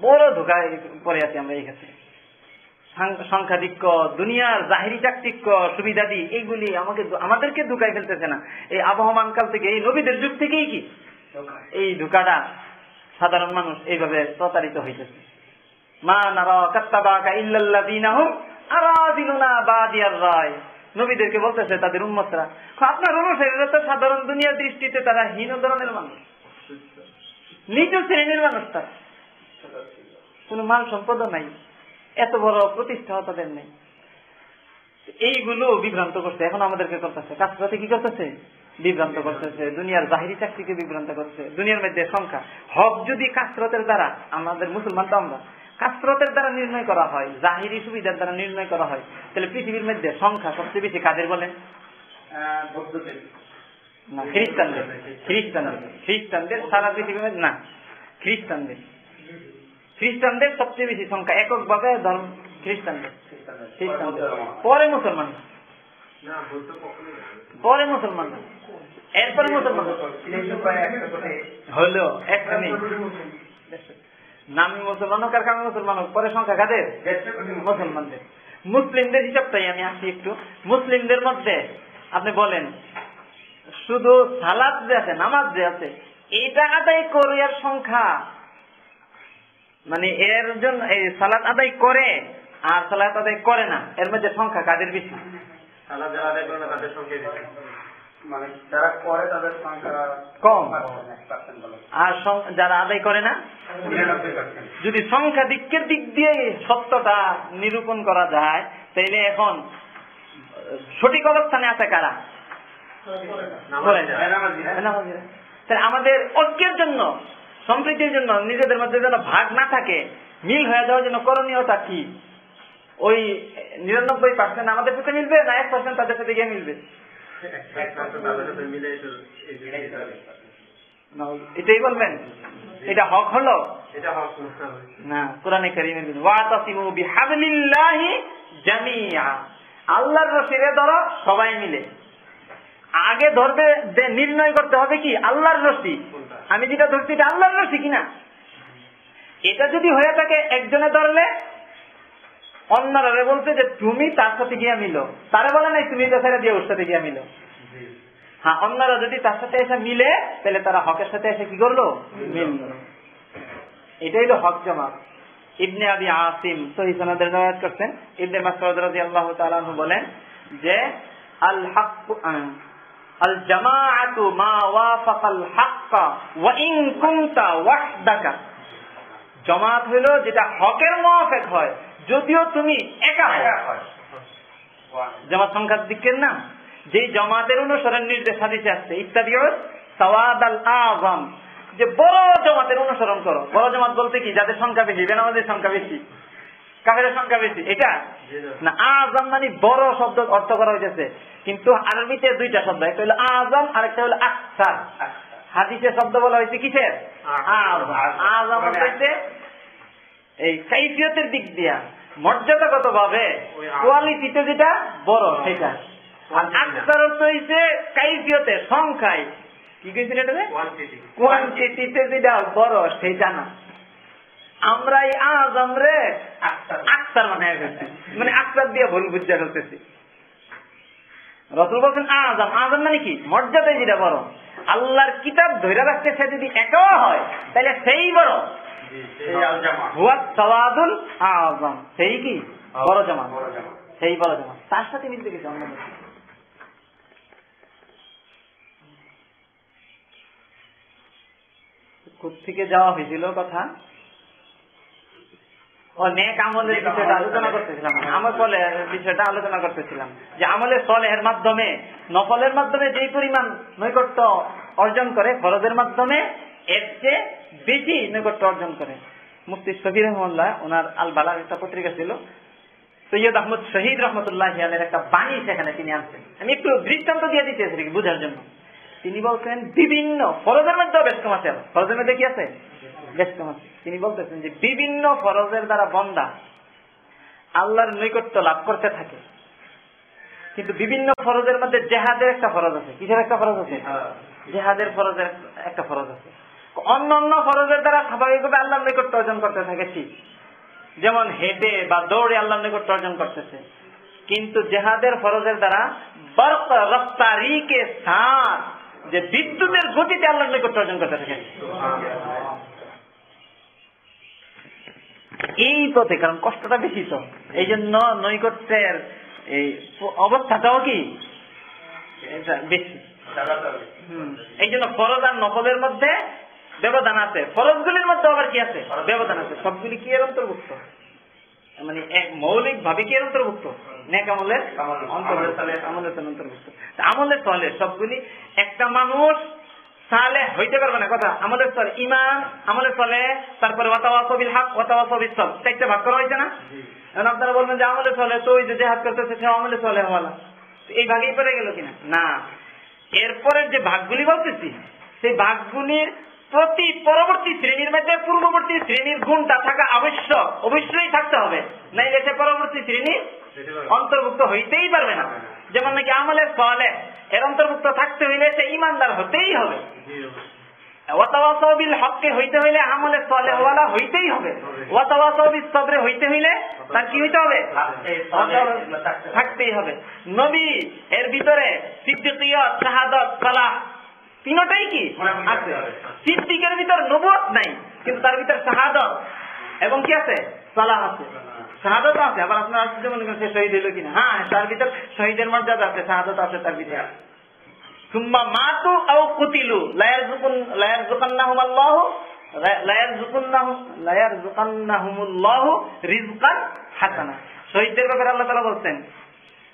বড় ধোকায় পরে আছি আমরা এই ক্ষেত্রে। সংখ্যাধিক্য দুনিয়ার জাহিরি চাকচিক্য সুবিধাদি এইগুলি আমাকে আমাদেরকে ধোকায় ফেলতেছে না। এই আবহমান কাল থেকে, এই নবীদের যুগ থেকেই কি? এই ধোকাটা সাধারণ মানুষ এইভাবে প্রতারিত হইতেছে। মা নারা কাত্তাবাকা ইল্লাল্লাযীনাহুম আরাদিলুনা বাদিয়ার রায়। নবীদেরকে বলতেছে, তাদের উম্মতরা। আপনার অনুসারীরা তো সাধারণ দুনিয়ার দৃষ্টিতে তারা হীন ধরনের মানুষ। নিজ শ্রেণির মানুষ তারা। কোন মাল সম্পদও নাই। এত বড় প্রতিষ্ঠাও তাদের নেই। এইগুলো বিভ্রান্ত করছে। এখন আমাদেরকে করতেছে। কাজটাতে কি করতেছে? বিভ্রান্ত করতেছে। দুনিয়ার বাহিরি চাকরিকে বিভ্রান্ত করছে। দুনিয়ার মধ্যে সংখ্যা। হক যদি কাসরতের দ্বারা, আমাদের মুসলমান তো আমরা। কাসরতের দ্বারা নির্ণয় করা হয় জাহিরি সুবিধার দ্বারা নির্ণয় করা হয়। তাহলে পৃথিবীর মধ্যে সংখ্যা সবচেয়ে বেশি কাদের বলেন না খ্রিস্টানদের। খ্রিস্টানদের। খ্রিস্টানদের সারা পৃথিবীর মধ্যে না খ্রিস্টানদের। খ্রিস্টানদের সবচেয়ে বেশি সংখ্যা। এককভাবে ধর্ম খ্রিস্টানদের। পরে মুসলমান। পরে মুসলমান। এরপরে মুসলমান। হলো একটা নেই। নামি মুসলমান হোক আর কামি মুসলমান হোক, পরে সংখ্যা কাদের। মুসলমানদের। মুসলিমদের হিসাবটাই আমি আসি একটু। মুসলিমদের মধ্যে, আপনি বলেন, শুধু সালাদ যে আছে, নামাজ যে আছে এটা আদায় করিয়ার সংখ্যা। মানে এর জন্য সালাদ আদায় করে, আর সালাদ আদায় করে না। এর মধ্যে সংখ্যা কাদের বেশি? সালাদ আদায় করে না, তাদের সংখ্যাই বেশি। মানে যারা করে তাদের সংখ্যা কম। এক পার্সেন্ট বলো আর যারা আদায় করে না? যদি সংখ্যা দিকের দিক দিয়ে সত্যটা নিরূপণ করা যায় তাইলে এখন সঠিক অবস্থানে আছে কারা? তাহলে আমাদের ঐক্যের জন্য সম্প্রীতির জন্য নিজেদের মধ্যে যেন ভাগ না থাকে মিল হয়ে যাওয়ার জন্য করণীয়তা কি? ওই নিরানব্বই পার্সেন্ট আমাদের সাথে মিলবে না এক পার্সেন্ট তাদের সাথে গিয়ে মিলবে? তাদের সাথে মিলে একটু এই যে না, এটাই বলবেন এটা হক হলো না কোরআনে কারিমে ওয়াতাসিমু বিহাবলিল্লাহি জামিআ। আল্লাহর রশিরে ধরো সবাই মিলে। আগে ধরবে নির্ণয় করতে হবে কি? আল্লাহর রশি। আমি যেটা ধরছি এটা আল্লাহর রশি কিনা? এটা যদি হয়ে থাকে একজনে ধরলে অন্যরা বলছে যে তুমি তার সাথে গিয়া মিলো। তারা বলে নাই তুমি ছেড়ে দিয়ে ওর সাথে গিয়া মিলো। হ্যাঁ অন্যরা যদি তার সাথে এসে মিলে তাহলে তারা হকের সাথে এসে কি করল? মিলল। এটাই তো হক জমা ইবনে আবি আসিম সহি রয়াত করছেন। ইবনে মাসউদ রাদিয়াল্লাহু তাআলা বলেন যে আল হক আল জামাআতু মা ওয়াফাকাল হাক্কা ওয়া ইন কুনতা ওয়াহদাকা। জামাত হলো যেটা হকের মুওয়াফিক হয়। যদিও তুমি একা জামাত সংখ্যার দিকের নাম। যে জামাতের অনুসরণ নির্দেশ হাদিসে আসছে ইত্যাদি আজম যে বড় জামাতের অনুসরণ করো। বড় জামাত বলতে কি? যাদের সংখ্যা বেশি বেনামাজের সংখ্যা বেশি কাফের সংখ্যা বেশি। এটা? না আজম মানে বড় শব্দ অর্থ করা হয়েছে কিন্তু আরবিতে দুইটা শব্দ একটা হলো আজম আর একটা হলো আকসার। হাদিসে শব্দ বলা হয়েছে কিসের? আজম আজম হচ্ছে এই কাইফিয়তের দিক দিয়া মর্যাদাগত ভাবে কোয়ালিটিতে যেটা বড় সেটা। আর অর্থ কাইফিয়তে সংখ্যায়। কি এটা কোয়ান্টিটিতে যেটা বড় সেটা না। আমরা এই আজম রে আক্তার মানে মানে আক্তার দিয়ে ভুল বুঝা ফেলতেছি রসুল বলছেন আজম। আজম মানে কি? মর্যাদায় যেটা বড়। আল্লাহর কিতাব ধরে রাখতে সে যদি একাও হয় তাহলে সেই বড়। হুয়া সওয়াদুল সেই কি? বড় জামা সেই বড় জামা তার সাথে মিলতে গেছে অন্য থেকে যাওয়া হয়েছিল কথা? ও নেক আমলের বিষয়টা আলোচনা করতেছিলাম। আমল ফলে বিষয়টা আলোচনা করতেছিলাম। যে আমলের সলেহের মাধ্যমে নফলের মাধ্যমে যেই পরিমাণ নৈকট্য অর্জন করে ফরজের মাধ্যমে এর চেয়ে বেশি নৈকট্য অর্জন করে। মুফতি শফির রহমল্লাহ ওনার আল বালার একটা পত্রিকা ছিল। সৈয়দ আহমদ শহীদ রহমতুল্লাহ আলের একটা বাণী সেখানে তিনি আনছেন। আমি একটু দৃষ্টান্ত দিয়ে দিতে বুঝার জন্য। তিনি বলছেন বিভিন্ন ফরজের মধ্যেও বেশ কম আছে ফরজের মধ্যে কি আছে? বেশ কম আছে তিনি বলতেছেন যে বিভিন্ন ফরজের দ্বারা বন্দা আল্লাহর নৈকট্য লাভ করতে থাকে। কিন্তু বিভিন্ন ফরজের মধ্যে জেহাদের একটা ফরজ আছে। কিসের একটা ফরজ আছে? জেহাদের ফরজের একটা ফরজ আছে। অন্য অন্য ফরজের দ্বারা স্বাভাবিকভাবে আল্লাহর নৈকট্য অর্জন করতে থাকে ঠিক। যেমন হেঁটে বা দৌড়ে আল্লাহর নৈকট্য অর্জন করতেছে। কিন্তু জেহাদের ফরজের দ্বারা বরক রফতারিকে সাথ যে বিদ্যুতের গতিতে আল্লাহর নৈকট্য অর্জন করতে থাকে। এই পথে কারণ কষ্টটা বেশি তো। এই জন্য নৈকট্যের এই অবস্থাটাও কি? বেশি। এই জন্য ফরজ আর নকলের মধ্যে ব্যবধান আছে। ফরজগুলির মধ্যে আবার কি আছে? ব্যবধান আছে। সবগুলি কি এর অন্তর্ভুক্ত? মানে এক মৌলিক ভাবে কি এর অন্তর্ভুক্ত? নেক আমলের আমলের অন্তর্ভুক্ত। আমলের তলে সবগুলি একটা মানুষ সালে হইতে পারবে না। কথা আমাদের চলে ইমান আমলের চলে তারপরে ওয়াতাওয়াসবিল হক ওয়াতাওয়াসবিল সব। চারটা ভাগ করা হয়েছে না? এখন আপনারা বলবেন যে আমলে চলে তো ওই যে জেহাদ করতেছে সে আমলে চলে হওয়ালা। এই ভাগেই পড়ে গেল কিনা? না। এরপরের যে ভাগগুলি বলতেছি সেই ভাগগুলির প্রতি পরবর্তী শ্রেণির মধ্যে পূর্ববর্তী শ্রেণির গুণটা থাকা আবশ্যক অবশ্যই থাকতে হবে। নাইলে সে পরবর্তী শ্রেণির অন্তর্ভুক্ত হইতেই পারবে না। যেমন নাকি আমলের ফলে এর অন্তর্ভুক্ত থাকতে হইলে সে ইমানদার হতেই হবে। হককে হইতে হইলে আমলে সলেহ হইতেই হবে। ওয়াতাওয়াসাবিল সবরে হইতে হইলে তার কি হইতে হবে? থাকতেই হবে। নবী এর ভিতরে সিদ্দিকিয়ত শাহাদত সালাহ তিনটাই কি? আছে। সিদ্দিকের ভিতর নবুয়ত নাই কিন্তু তার ভিতর শাহাদত। এবং কি আছে? সালাহ আছে। শাহাদত আছে আবার আপনার আশ্চর্য মনে করেন সে শহীদ হইল কিনা। হ্যাঁ তার ভিতর শহীদের মর্যাদা আছে শাহাদত আছে তার ভিতরে। সুম্মা মাতু আও কুতিলু লায়ার জুকুন লায়ার জুকান্নাহুম আল্লাহ লায়ার জুকুন্নাহু লায়ার জুকান্নাহুমুল্লাহু রিজকান হাসানা। শহীদদের ব্যাপারে আল্লাহ তাআলা বলছেন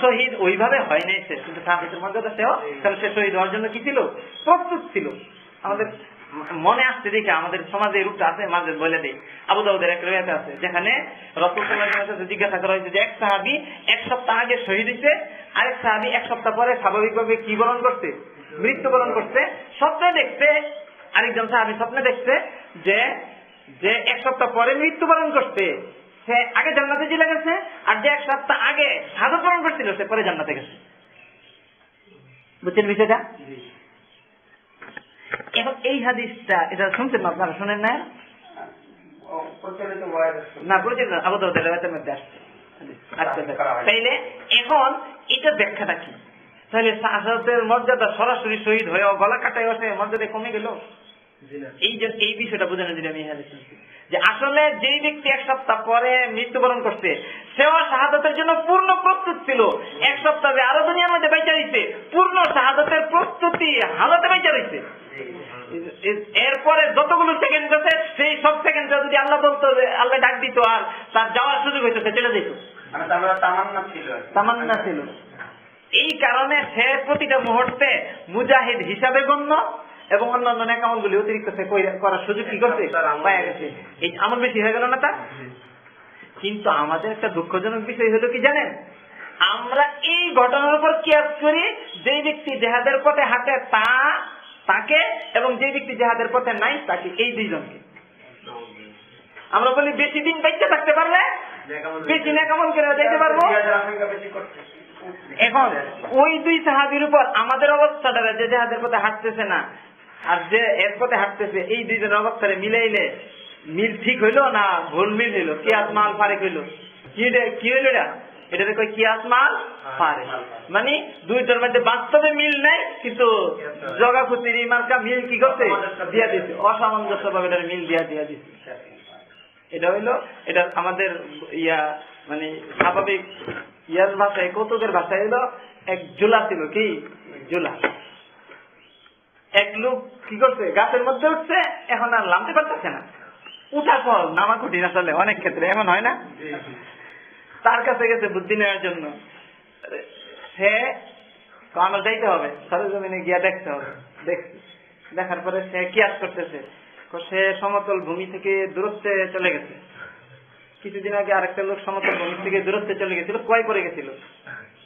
শহীদ আমাদের মনে আসছে দেখে আমাদের সমাজে রূপটা আছে মাঝে বলে দেয় আবু দাবুদের এক রেয়াতে আছে যেখানে রসুলের জিজ্ঞাসা করা হয়েছে যে এক সাহাবি এক সপ্তাহ আগে শহীদ হয়েছে আরেক সাহাবি এক সপ্তাহ পরে স্বাভাবিক ভাবে কি বরণ করছে? মৃত্যুবরণ করছে। স্বপ্নে দেখতে আরেকজন সাহাবি স্বপ্নে দেখছে যে যে এক সপ্তাহ পরে মৃত্যুবরণ করছে সে আগে জান্নাতে চলে গেছে আর যে এক সপ্তাহ আগে সাধক বরণ করছিল সে পরে জান্নাতে গেছে। বুঝছেন বিষয়টা? এখন এই হাদিসটা এটা শুনছেন আপনারা শুনেন না? মধ্যে আসছে। আচ্ছা, আচ্ছা। তাইলে এখন এটা ব্যাখ্যাটা কি? তাহলে শাহাদাতের মর্যাদা সরাসরি শহীদ হয়ে গলা কাটায় বসে মর্যাদা কমে গেল? এই যে এই বিষয়টা বোঝানোর জন্য আমি এখানে যে আসলে যেই ব্যক্তি এক সপ্তাহ পরে মৃত্যুবরণ করছে সেও শাহাদতের জন্য পূর্ণ প্রস্তুত ছিল। এক সপ্তাহে আরও দুনিয়ার মধ্যে বেঁচে রয়েছে পূর্ণ শাহাদতের প্রস্তুতি হালতে বেঁচে রয়েছে। এরপরে যতগুলো সেকেন্ড গেছে সেই সব সেকেন্ড যদি আল্লাহ বলতো আল্লাহ ডাক দিত আর তার যাওয়ার সুযোগ হইতো সে চলে যেত। মানে। তামান্না ছিল। এই কারণে সে প্রতিটা মুহূর্তে মুজাহিদ হিসাবে গণ্য। এবং অন্যান্য নেকামল গুলি অতিরিক্ত করার সুযোগ কি করছে? পাওয়া গেছে। এই আমল বেশি হয়ে গেল না তা কিন্তু আমাদের একটা দুঃখজনক বিষয় হলো কি জানেন? আমরা এই ঘটনার উপর কিয়াস করি যে ব্যক্তি জেহাদের পথে হাঁটে তা তাকে এবং যে ব্যক্তি জেহাদের পথে নাই তাকে এই দুইজনকে। আমরা বলি বেশি দিন বেঁচে থাকতে পারলে বেশি নেকামল করে যেতে পারব। জিহাদের। এখন ওই দুই সাহাবির উপর আমাদের অবস্থাটা যে যাহাদের পথে হাঁটতেছে না। আর যে এর পথে হাঁটতেছে, এই দুইজনের অবস্থারে মিলাইলে মিল ঠিক হইল না ভুল মিল হইল? কি মাল ফারেক হইল? কি হইল এটা? এটাতে কই কি মাল ফারে মানে দুইটার মধ্যে বাস্তবে মিল নাই, কিন্তু জগা খুতির মার্কা মিল কি করছে? দিয়া দিছে। অসামঞ্জস্য ভাবে এটার মিল দিয়া দিয়া দিছে। এটা হইল, এটা আমাদের ইয়া মানে স্বাভাবিক ইয়ার ভাষায় কৌতুকের ভাষায় হইল এক জুলা ছিল কি? জুলা। এক লোক কি করছে? গাছের মধ্যে উঠছে এখন আর নামতে পারতেছে না। উঠার পর নামা কঠিন আসলে অনেক ক্ষেত্রে। এমন হয় না? তার কাছে গেছে বুদ্ধি নেওয়ার জন্য। সে আমার যাইতে হবে সরজমিনে গিয়া দেখতে হবে। দেখার পরে সে কি কিয়াস করতেছে? সে সমতল ভূমি থেকে দূরত্বে চলে গেছে। কিছুদিন আগে আরেকটা লোক সমতল ভূমি থেকে দূরত্বে চলে গেছিল কয় পড়ে গেছিল?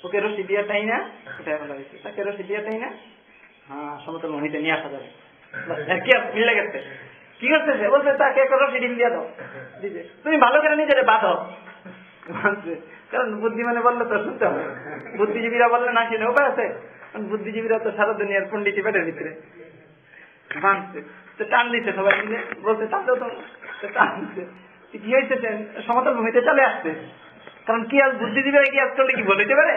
ওকে রশি দিয়া তাই না এটা এখন তাকে রশি দিয়া তাই না হ্যাঁ সমতল ভূমিতে নিয়ে আসা যাবে। কি বলছে, তাকে রশি ডিম দিয়া দাও। তুমি ভালো করে নিজের বাঁধো। কারণ বললে তো শুনতে হবে। বুদ্ধিজীবীরা বললে, না শুনে উপায় আছে। বুদ্ধিজীবীরা তো সারা দুনিয়ার পন্ডিতি পেটের ভিতরে। বাঁধছে। টান দিচ্ছে সবাই মিলে। বলছে, টান তো। টান দিচ্ছে কি হয়েছে সমতল ভূমিতে চলে আসছে। কারণ কি আজ বুদ্ধিজীবীরা কি আজ করলে কি বলতে পারে?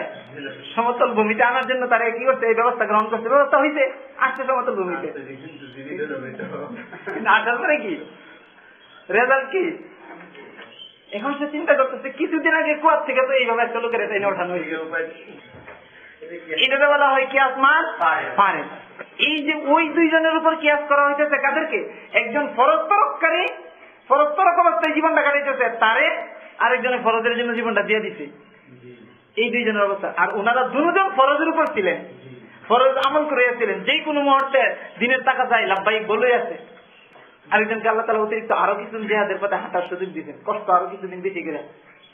সমতল ভূমিতে আনার জন্য তারা কি করছে? এই ব্যবস্থা গ্রহণ করছে। ব্যবস্থা হয়েছে আসছে সমতল ভূমিতে। আসার পরে কি? রেজাল্ট কি? এখন সে চিন্তা করতেছে কিছুদিন আগে কুয়ার থেকে তো এইভাবে একটা লোকের এটা ওঠানো হয়েছে। এটাকে বলা হয় কিয়াস মান পারে এই যে ওই দুইজনের উপর কিয়াস করা হইতেছে? কাদেরকে? একজন ফরজ তরক অবস্থায় জীবনটা কাটাইতেছে। তারে আরেকজনের ফরজের জন্য জীবনটা দিয়ে দিছে। এই দুইজনের অবস্থা। আর ওনারা দুজন ফরজের উপর ছিলেন। ফরজ আমল করিয়াছিলেন যে কোনো মুহূর্তে দিনের টাকা চাই লাভবাহিক বলেই আছে। আরেকজনকে আল্লাহ তালা অতিরিক্ত আরও কিছুদিন জেহাদের পথে হাঁটার সুযোগ দিচ্ছেন কষ্ট আরও কিছুদিন করে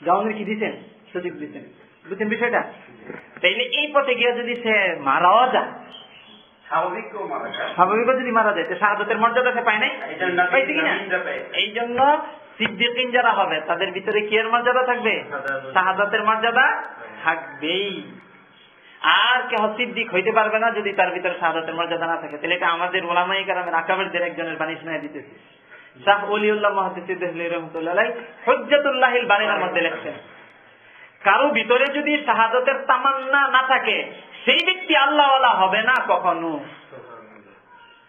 যাওয়ানের কি দিচ্ছেন সুযোগ দিচ্ছেন বুঝছেন বিষয়টা? তাইলে এই পথে গিয়ে যদি সে মারাও যায় যদি মারা যায় শাহাদতের মর্যাদা সে পায় নাই। এই জন্য সিদ্দিকিন যারা হবে তাদের ভিতরে কি এর মর্যাদা থাকবে? শাহাদাতের মর্যাদা থাকবেই। আর কেহ সিদ্দিক হইতে পারবে না যদি তার ভিতরে শাহাদাতের মর্যাদা না থাকে। তাহলে এটা আমাদের ওলামাই কারামের আকাবেরদের একজনের বাণী শোনায় দিতেছে। শাহ অলিউল্লাহ রহমতুল্লাহ হজ্জাতুল্লাহিল বাণীর মধ্যে লেখছেন কারও ভিতরে যদি শাহাদতের তামান্না না থাকে সেই ব্যক্তি আল্লাহওয়ালা হবে না কখনো।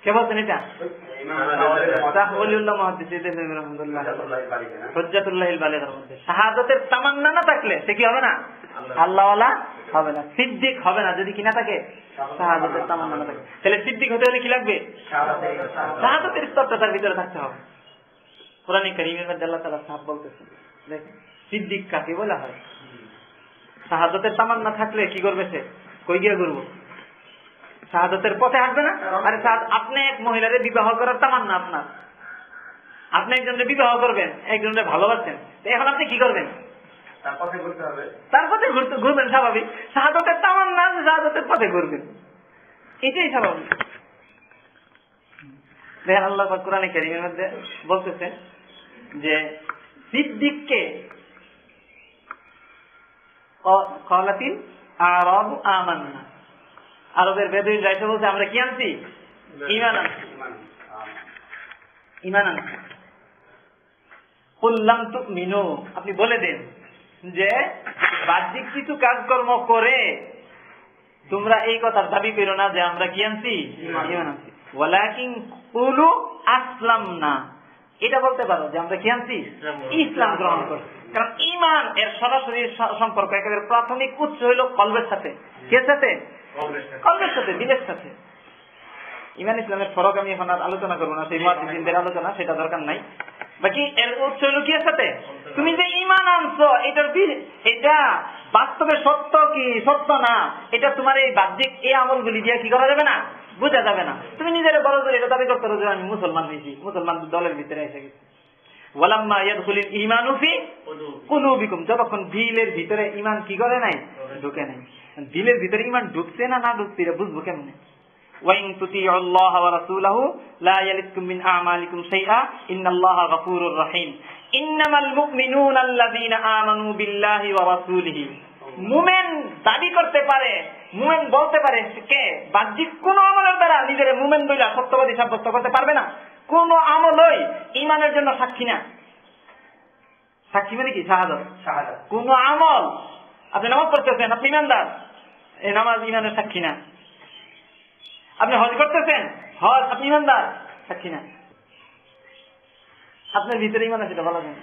কে বলছেন এটা? শাহাদতের তামান্না না থাকলে সে কি হবে না? আল্লাহওয়ালা হবে না। সিদ্দিক হবে না যদি কি না থাকে শাহাদতের তামান্না না থাকে। তাহলে সিদ্দিক হতে হলে কি লাগবে? শাহাদতের স্তরটা তার ভিতরে থাকতে হবে। কোরআন করিমের মধ্যে আল্লাহ তালা সাহাব বলতেছেন দেখেন সিদ্দিক কাকে বলা হয়? শাহাদতের তামান্না থাকলে কি করবে সে? কই গিয়ে করব শাহাদতের পথে হাঁটবে না? আরে শাহাদ- আপনি এক মহিলারে বিবাহ করার তামান্না আপনার। আপনি একজনের বিবাহ করবেন একজনের ভালোবাসেন। এখন আপনি কি করবেন? তার পথে ঘুরবেন স্বাভাবিক। শাহাদতের তামান্না শাহাদতের পথে ঘুরবেন। এটাই স্বাভাবিক। আল্লাহ পাক কোরআনে কারিমের মধ্যে বলতেছেন যে সিদ্দিককে কলাতিন আরব আমান্না। আরবের বেদুইন রাইসে বলছে আমরা কি আনছি? ইমান আনছি। ইমান। আনছি। বললাম তো মিনু আপনি বলে দেন যে বাহ্যিক কিছু কাজকর্ম করে তোমরা এই কথার দাবি করো না যে আমরা কি আনছি? ইমান আনছি। ওয়ালাকিন কুলু আসলাম না এটা বলতে পারো যে আমরা কি আনছি? ইসলাম গ্রহণ করছি। কারণ ইমান এর সরাসরি সম্পর্ক একেবারে প্রাথমিক উৎস হইল কলবের সাথে। কে সাথে? কলবের সাথে। দিলের সাথে ইমান ইসলামের ফরক আমি এখন আর আলোচনা করব না, সেই মহাদিনদের আলোচনা, সেটা দরকার নাই। বাকি এর উৎস হলো সাথে? তুমি যে ইমান আনছো, এটার এটা বাস্তবে সত্য কি? সত্য না? এটা তোমার এই বাহ্যিক, এই আমলগুলি দিয়ে কি করা যাবে না? বোঝা যাবে না। তুমি নিজের বড় এটা দাবি করতে পারো যে আমি মুসলমান হয়েছি, মুসলমান দলের ভিতরে এসে গেছি। দিলের ভিতরে কি করে নাই? ঢুকে নাই। দিলের ভিতরে ঢুকছে না না ঢুকছে বুঝব কেমনে? দাবি করতে পারে মুমেন বলতে পারে কোন আমলের দ্বারা নিজের মুমেন বইলা সত্যবাদী সাব্যস্ত করতে পারবে না। কোন আমলই ইমানের জন্য সাক্ষী না। সাক্ষী মানে কি? শাহাদত। শাহাদাত। কোন আমল আপনি নামাজ পড়তেছেন আপনি ইমানদার এই নামাজ ইমানের সাক্ষী না। আপনি হজ করতেছেন হজ আপনি ইমানদার সাক্ষী না। আপনার ভিতরে ইমান আছে বলা যায়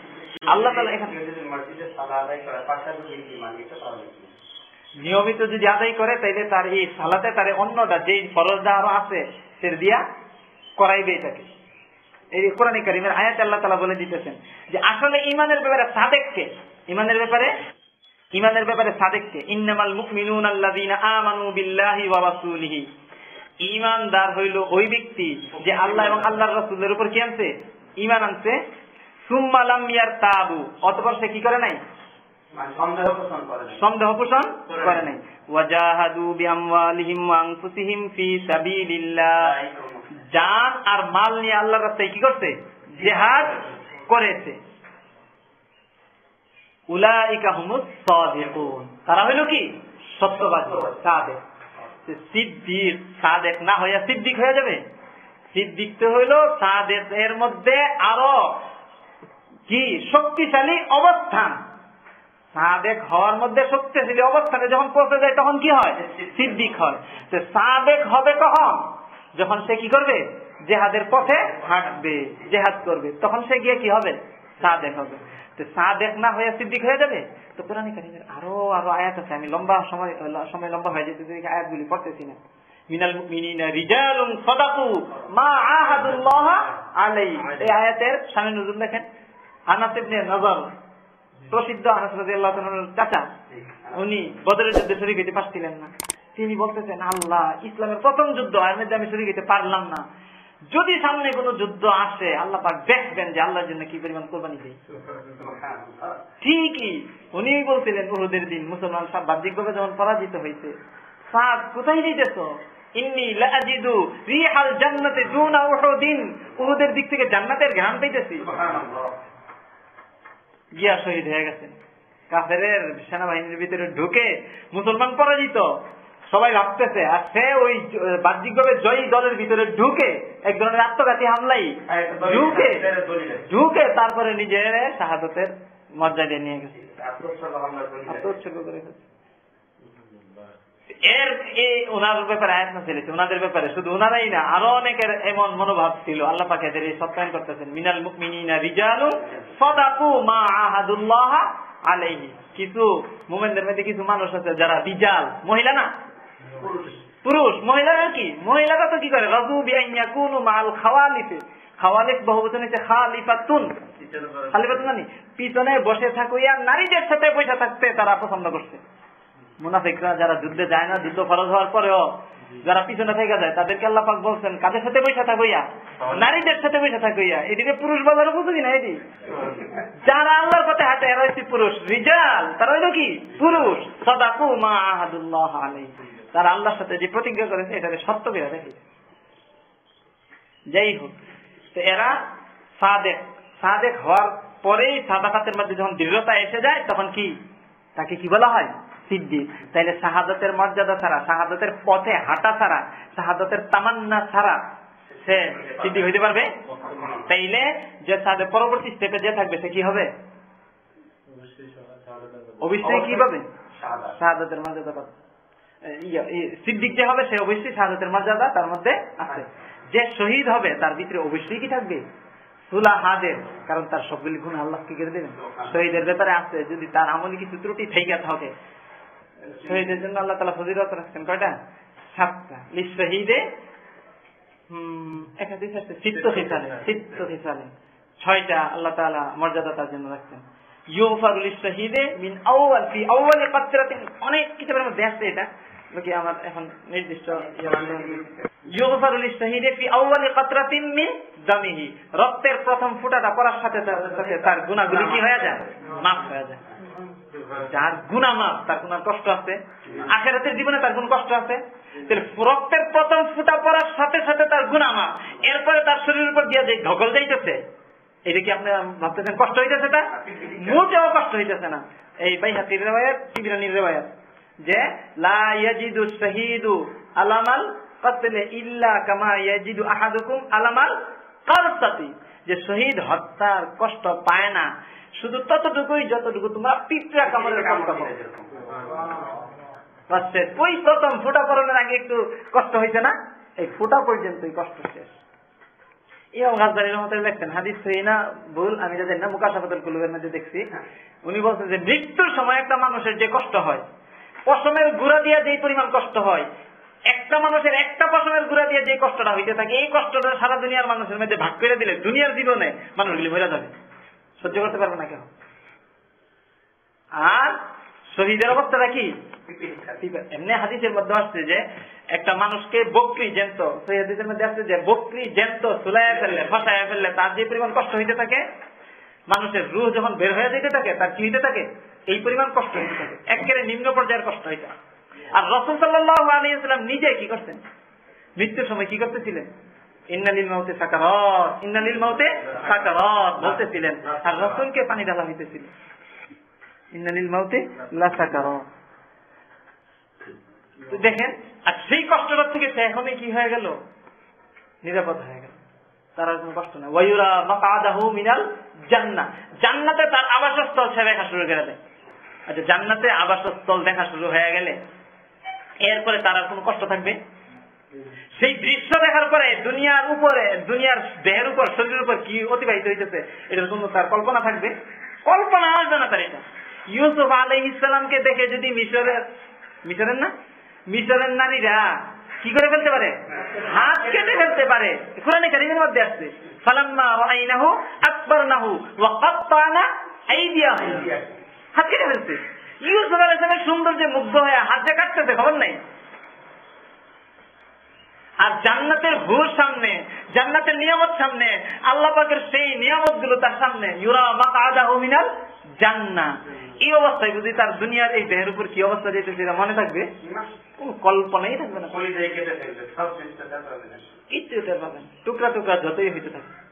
আল্লাহ তালা এখানে। নিয়মিত যদি আদায় করে তাইলে তার এই সালাতে তার অন্যটা যে ফরজটা আরও আছে সে দিয়া করাইবে এটাকে এই কোরআন করিমের আয়াত আল্লাহ তালা বলে দিতেছেন যে আসলে ইমানের ব্যাপারে সাদেককে ইমানের ব্যাপারে? ইমানের ব্যাপারে সাদেককে ইন্নামাল মুমিনুন আল্লাযীনা আমানু বিল্লাহি ওয়া রাসূলিহি। ইমানদার হইল ওই ব্যক্তি যে আল্লাহ এবং আল্লাহর রাসূলের উপর কি আনছে? ইমান আনছে। সুম্মা লাম ইয়ারতাবু। অতঃপর সে কি করে নাই? সন্দেহ পোষণ করে না। সন্দেহ পোষণ করে নাই। ওয়াজাহাদু বিআমওয়ালিহিম ওয়া আনফুসিহিম ফি সাবিলিল্লাহ। জান আর মাল নিয়ে আল্লাহর রাস্তায় কি করছে? জিহাদ করেছে। তারা হইল কি? সত্যবাদী হয়ে যাবে? সিদ্দিক তো হইল এর মধ্যে আরও কি? শক্তিশালী অবস্থান। সাদেক হওয়ার মধ্যে শক্তিশালী অবস্থানে যখন পৌঁছে যায়, তখন কি হয়? সিদ্দিক হয়। সাদেক হবে কখন? যখন সে কি করবে? জেহাদের পথে হাঁটবে, জেহাদ করবে। তখন সে গিয়ে কি হবে? সাদেক হবে। তো সাদেক না হয়ে সিদ্দিক হয়ে যাবে? তো কোরআন কারিমের আরও আরও আয়াত আছে। আমি লম্বা সময় সময় লম্বা হয়ে যেতে দেখি, আয়াতগুলি পড়তেছি না। চাচা। উনি বদরের যুদ্ধে শরীর হইতে পারছিলেন না। তিনি বলতেছেন আল্লাহ ইসলামের প্রথম যুদ্ধ এর মধ্যে আমি শরীর হইতে পারলাম না। যদি সামনে কোনো যুদ্ধ আসে আল্লাহ পাক দেখবেন যে আল্লাহর জন্য কি পরিমাণ কোরবানি দেয়। ঠিকই উনি বলছিলেন উহুদের দিন মুসলমান সব বাহ্যিকভাবে যখন পরাজিত হয়েছে সাদ কোথায় যাইতেছ? ইন্নি লাজিদু রিহাল জান্নাতে দুনা উহুদিন। উহুদের দিক থেকে জান্নাতের ঘ্রাণ পাইতেছি। গিয়া শহীদ হয়ে গেছেন। কাফেরের সেনাবাহিনীর ভিতরে ঢুকে মুসলমান পরাজিত। সবাই ভাবতেছে আর সে ওই বাহ্যিকভাবে জয়ী দলের ভিতরে ঢুকে এক ধরনের আত্মঘাতী হামলাই ঢুকে ঢুকে তারপরে নিজের শাহাদতের মর্যাদা নিয়ে গেছে। আত্মোৎসর্গ করে গেছে এর এই ওনার ব্যাপারে আয়াত ওনাদের ব্যাপারে শুধু ওনারাই না আরও অনেকের এমন মনোভাব ছিল। আল্লাহ পাকে এদের এই সত্যায়ন করতেছেন। মিনাল মুকমিনিনা রিজালু সদাকু মা আহাদুল্লাহ আলাইহি। কিছু মোমেনদের মধ্যে কিছু মানুষ আছে যারা রিজাল মহিলা না পুরুষ। মহিলারা কি? মহিলারা তো কি করে? রাজু বিআইয়া মাল খাওয়ালিফে। খাওয়ালিফ বহুবচন হচ্ছে খালিফাতুন। খালিফাতুন মানে পিছনে বসে থাকুইয়া নারীদের সাথে পয়সা থাকতে তারা পছন্দ করছে। মুনাফিকরা যারা যুদ্ধে যায় না, যুদ্ধ ফরজ হওয়ার পরেও যারা পিছনে থেকে যায়, তাদেরকে আল্লাহ পাক বলছেন, কাদের সাথে পয়সা থাকুইয়া নারীদের সাথে পয়সা থাকুইয়া এদিকে পুরুষ বাজার উপযোগী না এটি যারা আল্লাহর পথে হাঁটে, এরা পুরুষ। রিজাল, তারা হইল কি? পুরুষ। সদাকু মা আহাদুল্লাহ আলাই তারা আল্লাহর সাথে যে প্রতিজ্ঞা করেছে এটাকে সত্য করে দেখে। যাই হোক তো এরা সাদেক সাদেক হওয়ার পরেই সাদাকাতের মধ্যে যখন দৃঢ়তা এসে যায় তখন কি? তাকে কি বলা হয়? সিদ্দিক। তাইলে শাহাদতের মর্যাদা ছাড়া শাহাদতের পথে হাঁটা ছাড়া শাহাদতের তামান্না ছাড়া সে সিদ্দিক হইতে পারবে? তাইলে যে সাদের পরবর্তী স্টেপে যে থাকবে সে কি হবে? অবশ্যই কি পাবে? শাহাদতের মর্যাদা পাবে। সিদ্দিক যে হবে সে অবশ্যই শাহাদতের মর্যাদা তার মধ্যে আছে। যে শহীদ হবে তার ভিতরে অবশ্যই কি থাকবে? সুলা হাদের কারণ তার সবগুলি গুণ আল্লাহ কি করে দেবেন। শহীদের ব্যাপারে আছে যদি তার আমলি কিছু ত্রুটি থেকে থাকে শহীদের জন্য আল্লাহ তালা ফজিরত রাখছেন কয়টা? সাতটা। লিস শহীদে চিত্ত চিত্ত ছয়টা আল্লাহ তালা মর্যাদা তার জন্য রাখছেন। ইউফারুল শহীদে মিন আউয়াল ফি আউয়ালে পাত্রাতিন অনেক কিতাবের মধ্যে আছে এটা। রক্তের প্রথম ফুটাটা পড়ার সাথে সাথে তার গুণাগুলি কি হয়ে যায়? মাফ হয়ে যায়। যার গুণা মাপ তার কোন কষ্ট আছে? আখেরাতের জীবনে তার কোন কষ্ট আছে? রক্তের প্রথম ফুটা পড়ার সাথে সাথে তার গুণা মাপ এরপরে তার শরীরের উপর দিয়ে যে ঢকল যাইতেছে, এটা কি আপনি ভাবতেছেন কষ্ট হইতেছে তার? মোটেও কষ্ট হইতেছে না। এই বাই হাতির রেবায়াত তিবিরানির রেবায়াত যে লা ইয়াজিদু শাহিদু আলামাল কাতলে ইল্লা কামা ইয়াজিদু আহাদুকুম আলামাল কারসাতি যে শহীদ হত্যার কষ্ট পায় না শুধু ততটুকুই যতটুকু তোমরা পিঁপড়া কামড়ের কষ্ট ওই প্রথম ফুটা পড়ানোর আগে একটু কষ্ট হয়েছে না? এই ফুটা পর্যন্তই কষ্ট শেষ। ইমাম গাজদানি রহমতুল্লাহ দেখছেন হাদিস সহিনা ভুল আমি যাদের না মুকাশাফাতুল কুলুবের মধ্যে দেখছি উনি বলছেন যে মৃত্যুর সময় একটা মানুষের যে কষ্ট হয় পশমের গুড়া দিয়ে যে পরিমাণ কষ্ট হয়, একটা মানুষের একটা পশমের গুড়া দিয়ে যে কষ্টটা হইতে থাকে, এই কষ্টটা সারা দুনিয়ার মানুষের মধ্যে ভাগ করে দিলে দুনিয়ার জীবনে মানুষগুলি মরে যাবে। সহ্য করতে পারবে না কেন আর শহীদের অবস্থাটা কি? এমনি হাদিসের মধ্যে আসছে যে একটা মানুষকে বকরি জ্যান্ত, সেই হাদিসের মধ্যে আসছে যে বকরি জ্যান্ত সুলাইয়া ফেললে, ফসাইয়া ফেললে তার যে পরিমাণ কষ্ট হইতে থাকে, মানুষের রুহ যখন বের হয়ে যেতে থাকে, তার কি হইতে থাকে? এই পরিমাণ কষ্ট হইতে থাকে। একেবারে নিম্ন পর্যায়ের কষ্ট হইতে আর রসুল সাল্লাহ আলিয়াল্লাম নিজে কি করতেন? মৃত্যুর সময় কি করতেছিলেন? ইন্নালিল মাউতে বলতেছিলেন। আর রসুলকে পানি ঢালা ইন্নালিল মাউতে দেখেন, আর সেই কষ্টটার থেকে সে এখনই কি হয়ে গেল? নিরাপদ হয়ে গেল। তার কষ্ট নাই। জান্নাতে তার আবাসস্থল সে দেখা শুরু করে দেয়। আচ্ছা জান্নাতে আবাসস্থল দেখা শুরু হয়ে গেলে এরপরে তার আর কোনো কষ্ট থাকবে? সেই দৃশ্য দেখার পরে দুনিয়ার উপরে, দুনিয়ার দেহের উপর, শরীরের উপর কি অতিবাহিত হইতেছে, এটার কোনো তার কল্পনা থাকবে? কল্পনা আসবে না তার এটা। ইউসুফ আলহ ইসলামকে দেখে যদি মিশরের মিশরের না? মিশরের নারীরা কি করে ফেলতে পারে? হাত কেটে ফেলতে পারে। কোরআনে কারিমের মধ্যে আসছে, ফালাম্মা রাআইনাহু আকবারনাহু ওয়া কাত্তানা আইদিয়াহু হাত কেটে ফেলছে। ইউসুফ আলাইসলামের সৌন্দর্যে মুগ্ধ হয়ে হাত কাটতেছে খবর নেই? আর জান্নাতের হুর সামনে জান্নাতের নিয়ামত সামনে আল্লাহ পাকের সেই নিয়ামতগুলো তার সামনে। ইউরা মিনাল জান্না এই অবস্থায় যদি তার দুনিয়ার এই দেহের উপর কি অবস্থা যেতে সেটা মনে থাকবে? কোন কল্পনাই থাকবে না। টুকরা টুকরা যতই হইতে থাকে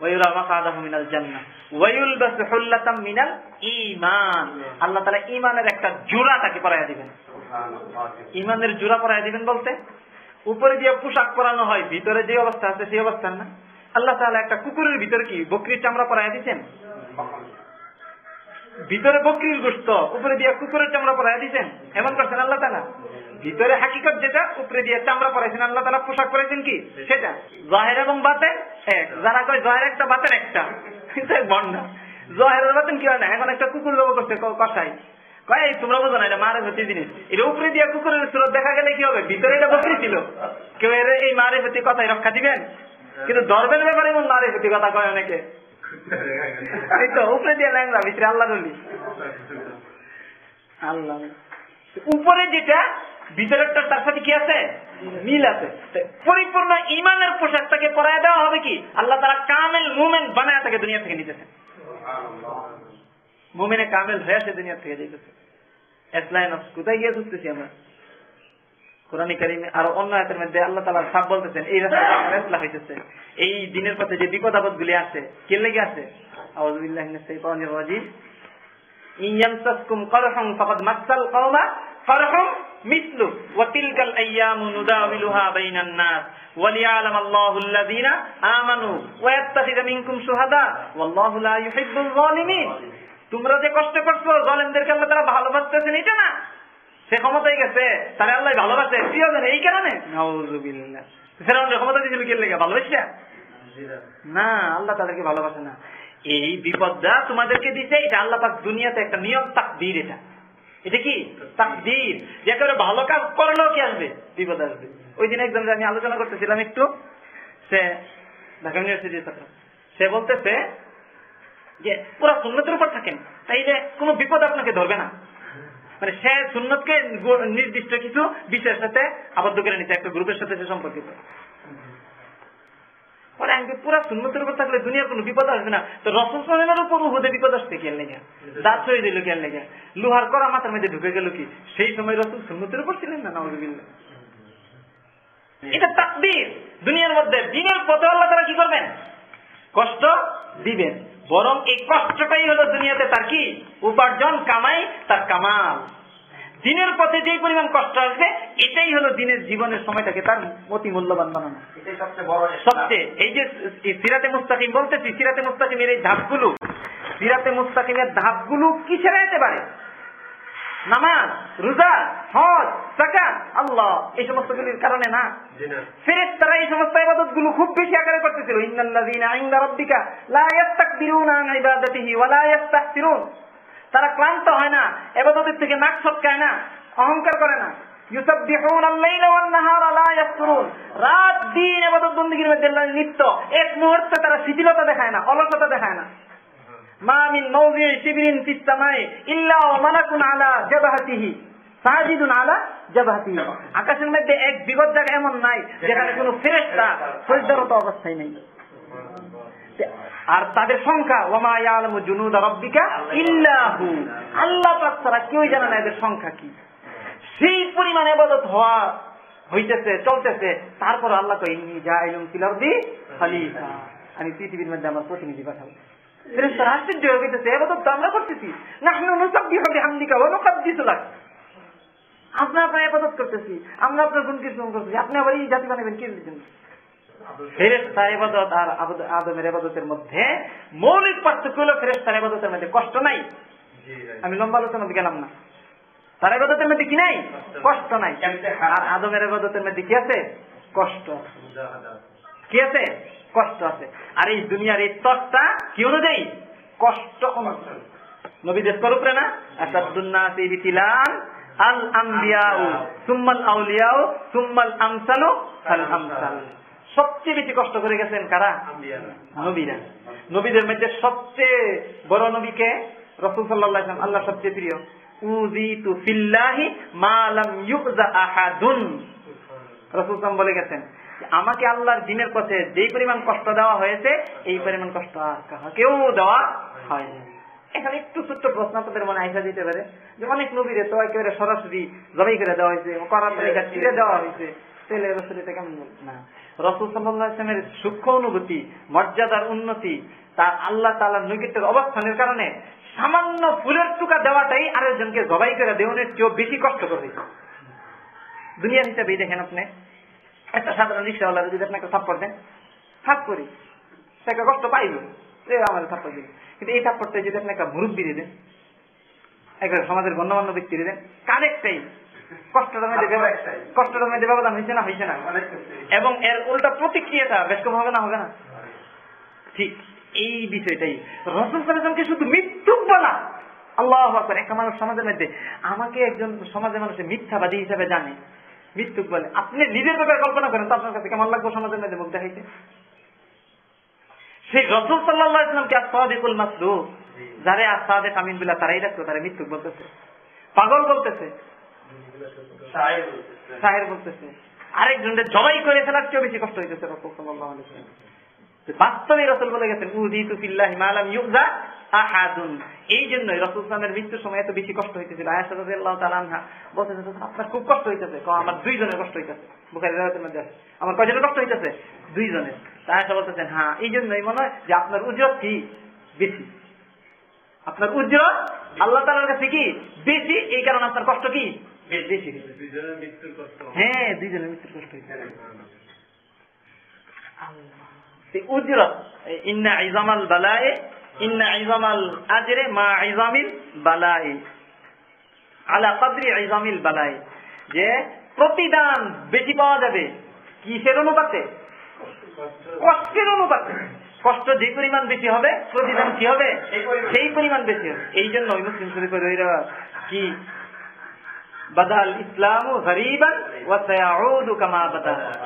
ওয়ায়ুরা মাকাদাহু মিনাল জান্নাহ। ওয়ায়ুলবাসু হুল্লাতাম মিনাল ঈমান। আল্লাহ তাআলা ঈমানের একটা জোড়া তাকে পরাইয়া দিবেন। ইমানের জোড়া পরাইয়া দিবেন বলতে? উপরে দিয়ে পোশাক পরানো হয় ভিতরে যে অবস্থা আছে সেই অবস্থা না। আল্লাহ তাআলা একটা কুকুরের ভিতরে কি বকরির চামড়া পরাইয়া দিচ্ছেন ভিতরে বকরির গোস্ত, উপরে দিয়ে কুকুরের চামড়া পরাইয়া দিচ্ছেন এমন করছেন আল্লাহ তাআলা? ভিতরে হাকিকত যেটা, উপরে দিয়ে চামড়া পরাইছেন। আল্লাহ তাআলা পোশাক পরাইছেন কি? সেটা। জাহের এবং বাতেন এক। যারা কয় জহের একটা, বাতেন একটা। এটা বন্যা। জহেরের বাতেন কি হয় না? এখন একটা কুকুর জব করছে কষাই কয় তোমরা বোঝো না, এটা মারে হতে জিনিস। এটা উপরে দিয়ে কুকুরের সুরত দেখা গেলে কি হবে? ভিতরে এটা বকরি ছিল। কেউ এর এই মারে হতে কথাই রক্ষা দিবেন? কিন্তু ধর্মের ব্যাপারে এমন মারে হতে কথা কয় অনেকে। এই উপরে যেটা ভিতরেরটা তার সাথে কি আছে? মিল আছে। পরিপূর্ণ ইমানের পোশাকটাকে পরায় দেওয়া হবে কি? আল্লাহ তারা কামেল মুমেন্ট বানায় তাকে দুনিয়া থেকে নিতেছে মুমেনে কামেল হয়ে সে দুনিয়া থেকে যেতেছে এসলাইন কোথায় গিয়ে খুঁজতেছি আমরা। কোরআন কারিমে আর অন্য মধ্যে আল্লাহ তালা সাপ বলতেছেন, এই ফেসলা হইতেছে। এই দিনের পথে যে বিপদ আপদ গুলি আছে, কে লেগে আছে? তোমরা যে কষ্ট করছ, জালেমদেরকে আল্লাহ তাআলা ভালোবাসতেছেন, এটা না। সে ক্ষমতায় গেছে তারা আল্লাহ ভালোবাসে কি হবে এই কারণে? ফেরাউনের ক্ষমতা দিয়েছিল কি লেগে? ভালোবাসা না আল্লাহ তাদেরকে ভালোবাসে না। এই বিপদটা তোমাদেরকে দিছে এটা আল্লাহ পাক দুনিয়াতে একটা নিয়ম তাকদীর এটা। এটা কি? তাকদীর। যে একেবারে ভালো কাজ করলেও কি আসবে? বিপদ আসবে। ওই দিন একদম আমি আলোচনা করতেছিলাম একটু সে ঢাকা ইউনিভার্সিটির ছাত্র। সে বলতেছে যে পুরো সুন্নতের উপর থাকেন তাই যে কোনো বিপদ আপনাকে ধরবে না। মানে সে সুন্নতকে নির্দিষ্ট কিছু বিষয়ের সাথে আবদ্ধ করে নিতে একটা গ্রুপের সাথে সে সম্পর্কিত। পরে আমি পুরা সুন্নতের উপর থাকলে দুনিয়ার কোনো বিপদ আসবে না। তো রসুল সালামের উপর উহুদে বিপদ আসছে কেন লেগে? দাঁত ছড়িয়ে দিল কেন লেগে? লোহার করা মাথার মধ্যে ঢুকে গেল কি? সেই সময় রসুল সুন্নতের উপর ছিলেন না? এটা তাকবীর দুনিয়ার মধ্যে দিনের পথে আল্লাহ তারা কি করবেন? কষ্ট দিবেন। বরং এই কষ্টটাই হলো দুনিয়াতে তার কি? উপার্জন কামাই তার কামাল। দিনের পথে যে পরিমাণ কষ্ট আসবে এটাই হলো দিনের জীবনের সময়টাকে তার অতি মূল্যবান বানানো। এটাই সবচেয়ে বড় সবচেয়ে এই যে সিরাতে মুস্তাকিম বলতেছি সিরাতে মুস্তাকিমের এই ধাপগুলো সিরাতে মুস্তাকিমের ধাপগুলো কিসের যেতে পারে? নামাজ রোজা হজ সাকাত আল্লাহ এই সমস্ত গুলির কারণে না। ফেরেস তারা এই সমস্ত ইবাদতগুলো খুব বেশি আকারে করতেছিল। ইন্নাল্লাযীনা ইনদা রাব্বিকা লা আন ইবাদাতিহি ওয়া লা তারা ক্লান্ত হয় না ইবাদতের থেকে নাক সটকায় না অহংকার করে না। ইউসাববিহুন আল-লাইল ওয়ান-নাহারা লা রাত দিন ইবাদত বندگیর মধ্যে লিপ্ত এক মুহূর্তে তারা শিথিলতা দেখায় না অলসতা দেখায় না। আকাশের মধ্যে এক বিগত জায়গা এমন নাই, যেখানে অবস্থায় নেই। আর তাদের সংখ্যা আল্লাহ পাক কেউ জানে না এদের সংখ্যা কি। সেই পরিমাণ ইবাদত হওয়া হইতেছে, চলতেছে। তারপর আল্লাহ কই ইন্নী আমি পৃথিবীর মধ্যে আমার প্রতিনিধি পাঠাবো। ইবাদত তো আমরা করতেছি। নাহনু নুসাব্বিহু বিহামদিকা ওয়া নুকাদ্দিসু লাক। আমরা আপনার ইবাদত করতেছি। আমরা আপনার গুণ কীর্তন করতেছি। আপনি আবার এই জাতি বানাবেন কি জন্য ফেরেস্তা ইবাদত আর আদমের ইবাদতের মধ্যে মৌলিক পার্থক্য হলো ফেরেস্তার ইবাদতের মধ্যে কষ্ট নাই। আমি লম্বা আলোচনার মধ্যে গেলাম না। তার ইবাদতের মধ্যে কি নাই? কষ্ট। নাই। আর আদমের ইবাদতের মধ্যে কি আছে? কষ্ট। কি আছে? কষ্ট আছে। আর এই দুনিয়ার এই তকটা কি অনুযায়ী? কষ্ট অনুযায়ী। নবীদের না আসাদুন্নাসি বিতিলান আল আম্বিয়াউ সুম্মাল আউলিয়াউ সুম্মাল আমসালু ফাল আমসাল সবচেয়ে বেশি কষ্ট করে গেছেন কারা। নবীরা। নবীদের মধ্যে সবচেয়ে বড় নবীকে রসুল সাল্লাহ আল্লাহ সবচেয়ে প্রিয়। উযিতু ফিল্লাহি মা লাম ইউযা আহাদুন। রসুল বলে গেছেন আমাকে আল্লাহর দিনের পথে যেই পরিমাণ কষ্ট দেওয়া হয়েছে, এই পরিমাণ কষ্ট আর কাহাকেও দেওয়া হয়নি এখানে একটু ছোট্ট প্রশ্ন আপনাদের মনে আইসা দিতে পারে। যে অনেক নবীরে তো একেবারে সরাসরি জবাই করে দেওয়া হয়েছে করার তরিকা ছিঁড়ে দেওয়া হয়েছে। তাহলে রসুল দুনিয়ার হিসাবেই দেখেন আপনি একটা সাধারণ রিক্সাওয়ালার যদি আপনাকে থাপ্পড় দেন থাপ করি সে একটা কষ্ট পাইল এ আমার থাপ্পড় দিল। কিন্তু এই থাপ্পড়টা যদি আপনি একটা মুরব্বী দিয়ে দেন একবার সমাজের গণ্যমান্য ব্যক্তি দিয়ে দেন কানেকটাই কষ্টটা মেয়েদের কষ্টটা মেয়েদের ব্যবধান হয়েছে না হয়েছে না? এবং এর উল্টা প্রতিক্রিয়াটা বেশ কম হবে না হবে না? ঠিক এই বিষয়টাই। রসুল সালামকে শুধু মৃত্যু বলা। আল্লাহ আকবর একটা মানুষ সমাজের মধ্যে আমাকে একজন সমাজের মানুষের মিথ্যাবাদী হিসাবে জানে। মৃত্যুক বলে। আপনি নিজের ব্যাপারে কল্পনা করেন তো আপনার কাছে কেমন লাগবে সমাজের মধ্যে মুখ দেখাইতে সেই রসুল সাল্লাহ ইসলামকে আসাদিকুল মাসরু যারে আসাদে কামিন বিলা তারাই রাখতো তারা মৃত্যুক বলতেছে। পাগল বলতেছে। সাহের বলতেছে। আরেকজনকে জবাই করে ফেলার চেয়ে বেশি কষ্ট হইতেছে রসুল সাল্লাহ বাস্তবে রসুল বলে গেছেন ফিল্লাহি মালাম ইউজা আহাদুন। এই জন্যই রসুল ইসলামের মৃত্যুর সময় এত বেশি কষ্ট হইতেছিল। বলতেছে আপনার খুব কষ্ট হইতেছে। আমার দুইজনের কষ্ট হইতেছে। বুখারী রাওয়াতের মধ্যে আমার কয়জনের কষ্ট হইতেছে? দুইজনের। বলতেছেন হ্যাঁ এই জন্যই মনে হয় যে আপনার উজরত কি? বেশি। আপনার উজরত আল্লাহ তাআলার কাছে কি? বেশি। এই কারণে আপনার কষ্ট কি? বেশি। দুইজনের মৃত্যুর কষ্ট। হ্যাঁ দুইজনের মৃত্যুর কষ্ট হইতেছে। في যে প্রতিদান বেশি পাওয়া যাবে কিসের অনুপাতে? কষ্টের অনুপাতে। কষ্ট যে পরিমাণ বেশি হবে, প্রতিদান কি হবে? সেই পরিমাণ বেশি হবে। এই জন্য কি? বাদাল ইসলাম গরিবান ওয়া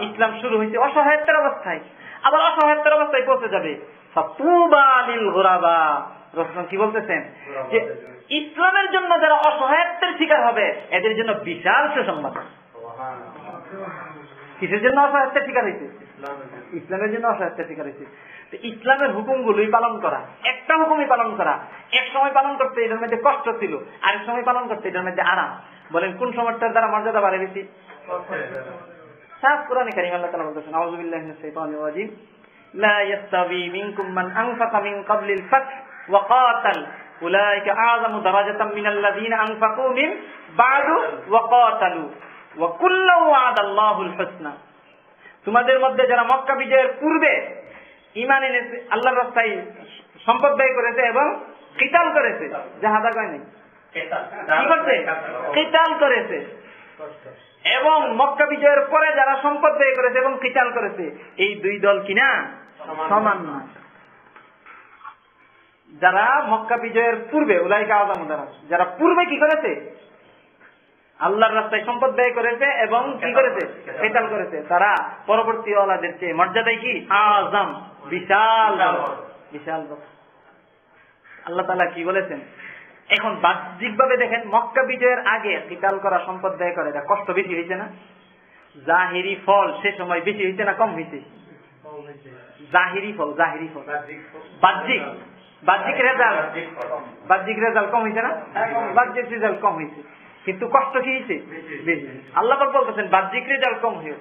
ইসলাম শুরু হয়েছে অসহায়তার অবস্থায়। আবার অসহায়ত্বের অবস্থায় পৌঁছে যাবে। কি বলতেছেন? যে ইসলামের জন্য যারা অসহায়ত্বের শিকার হবে এদের জন্য বিশাল সুসংবাদ। কিসের জন্য অসহায়ত্বের শিকার হয়েছে ইসলামের জন্য। অসহায়ত্বের শিকার হয়েছে ইসলামের হুকুমগুলোই পালন করা। একটা হুকুমই পালন করা। এক সময় পালন করতে এটার মধ্যে কষ্ট ছিল। আরেক সময় পালন করতে এটার মধ্যে আরাম। বলেন কোন সময়টার দ্বারা মর্যাদা বাড়ে বেশি? সাফ কোরআনে কারিম আল্লাহ তাআলা বলতেছেন আউযু বিল্লাহি মিনাশ শাইতানির রাজিম। লা ইয়াস্তাবি মিনকুম মান আনফাকা মিন ক্বাবলিল ফাth ওয়া ক্বাতাল। উলাইকা আযামু দারাজাতাম মিনাল্লাযীনা আনফাকু মিন বা'দু ওয়া ক্বাতালু। ওয়া কুল্লু ওয়া'দাল্লাহুল হুসনা। তোমাদের মধ্যে যারা মক্কা বিজয়ের পূর্বে ঈমান এনেছে আল্লাহর রাস্তায় সম্পদ ব্যয় করেছে এবং কিতাল করেছে জাহাদা কয়নি? কি করছে? কিতাল করেছে। এবং মক্কা বিজয়ের পরে যারা সম্পদ ব্যয় করেছে এবং কিতাল করেছে এই দুই দল কিনা? সমান নয়। যারা মক্কা বিজয়ের পূর্বে উলাইকা যারা যারা পূর্বে কি করেছে? আল্লাহর রাস্তায় সম্পদ ব্যয় করেছে এবং কি করেছে? কেতাল করেছে। তারা পরবর্তী ওলাদের চেয়ে মর্যাদায় কি? আজম। বিশাল বিশাল আল্লাহ তালা কি বলেছেন? এখন বাহ্যিক ভাবে দেখেন, মক্কা বিজয়ের আগে কিতাল করা সম্পদ ব্যয় করে, এটা কষ্ট বেশি হয়েছে না? জাহিরি ফল সে সময় বেশি হয়েছে না কম হয়েছে? জাহিরি ফল জাহিরি ফল। বাহ্যিক বাহ্যিক রেজাল্ট। বাহ্যিক রেজাল্ট কম হয়েছে না? বাহ্যিক রেজাল্ট কম হয়েছে। কিন্তু কষ্ট কি হয়েছে? আল্লাহ বলতেছেন, বাহ্যিক রেজাল্ট কম হয়ে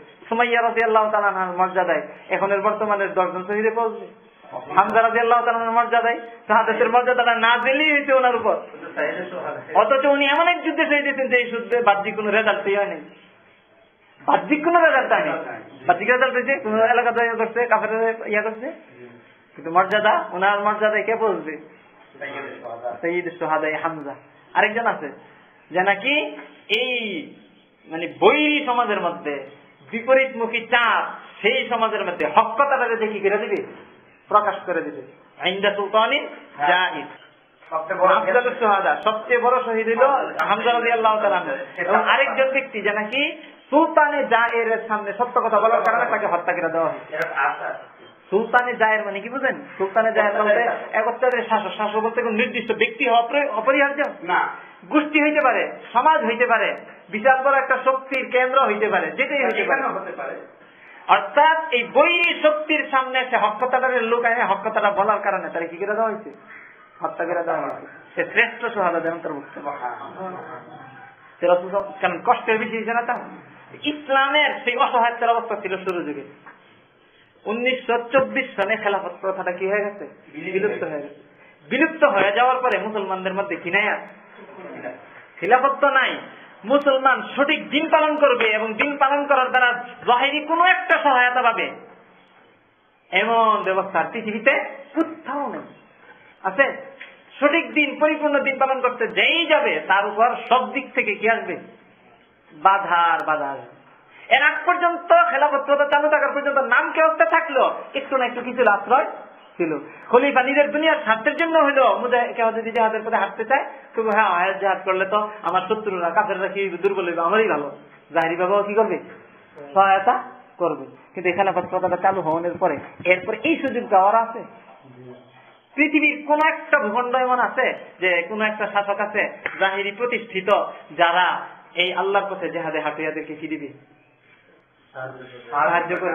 রাজি আল্লাহ তালার মর্যাদায় এখনের বর্তমানে দশজন শহীদে পৌঁছবে এই ইয়া ইয়া আরেকজন আছে, যে নাকি এই মানে বৈরী সমাজের মধ্যে বিপরীতমুখী চাপ সেই সমাজের মধ্যে হকতাটা দেখি করে দিবে প্রকাশ করে দিবে। আইন্দা সুলতানি জাহিদ সবচেয়ে বড় শহীদ। হইল হামজা রাদিয়াল্লাহু তাআলা এবং আরেকজন ব্যক্তি যে নাকি সুলতানে জায়ের সামনে সত্য কথা বলার কারণে তাকে হত্যা করে দেওয়া হয়েছে। সুলতানে জায়ের মানে কি বুঝেন? সুলতানে বলতে শাসক শাসক বলতে কোন নির্দিষ্ট ব্যক্তি হওয়া অপরিহার্য? না। গোষ্ঠী হইতে পারে সমাজ হইতে পারে বিশাল বড় একটা শক্তির কেন্দ্র হইতে পারে যেটাই হইতে হতে পারে। অর্থাৎ এই বৈরী শক্তির সামনে সে হকতাটার লোক আনে হকতাটা বলার কারণে। তারা কি করে দেওয়া হয়েছে? হত্যা করে দেওয়া হয়েছে। সে শ্রেষ্ঠ সোহাদা যেমন তার মুক্ত। সে কারণ কষ্টের বেশি হয়েছে না তা? ইসলামের সেই অসহায়তার অবস্থা ছিল শুরু যুগে। উনিশশো চব্বিশ সনে খেলাফত প্রথাটা কি হয়ে গেছে? বিলুপ্ত হয়ে গেছে। বিলুপ্ত হয়ে যাওয়ার পরে মুসলমানদের মধ্যে কি নাই আর খিলাফত তো নাই। মুসলমান সঠিক দিন পালন করবে এবং দিন পালন করার দ্বারা জাহেরি কোনো একটা সহায়তা পাবে। এমন ব্যবস্থা পৃথিবীতে কোথাও নেই। আছে? সঠিক দিন, পরিপূর্ণ দিন পালন করতে যেই যাবে, তার উপর সব দিক থেকে কি আসবে? বাধার বাধা এর আগ পর্যন্ত খেলাফত প্রথা চালু থাকার পর্যন্ত নাম কে হতে থাকল একটু না একটু কিছু আশ্রয় ছিল। খলিফা নিজের দুনিয়ার স্বার্থের জন্য মুজাহ কেউ যদি জাহাদের পথে হাঁটতে চায় তবু হ্যাঁ আয়াত জাহাদ করলে তো আমার শত্রুরা কাফেররা কি দুর্বল হইবে? আমারই ভালো। জাহিরি বাবাও কি করবে? সহায়তা করবে। কিন্তু এই খেলাফত প্রথাটা চালু হওয়ার পরে এরপরে এই সুযোগ দেওয়ার আছে। পৃথিবীর কোন একটা ভূখণ্ড এমন আছে যে কোন একটা শাসক আছে জাহিরি প্রতিষ্ঠিত যারা এই আল্লাহর পথে জেহাদে হাটিয়াদেরকে কি দিবে? সাহায্য করে।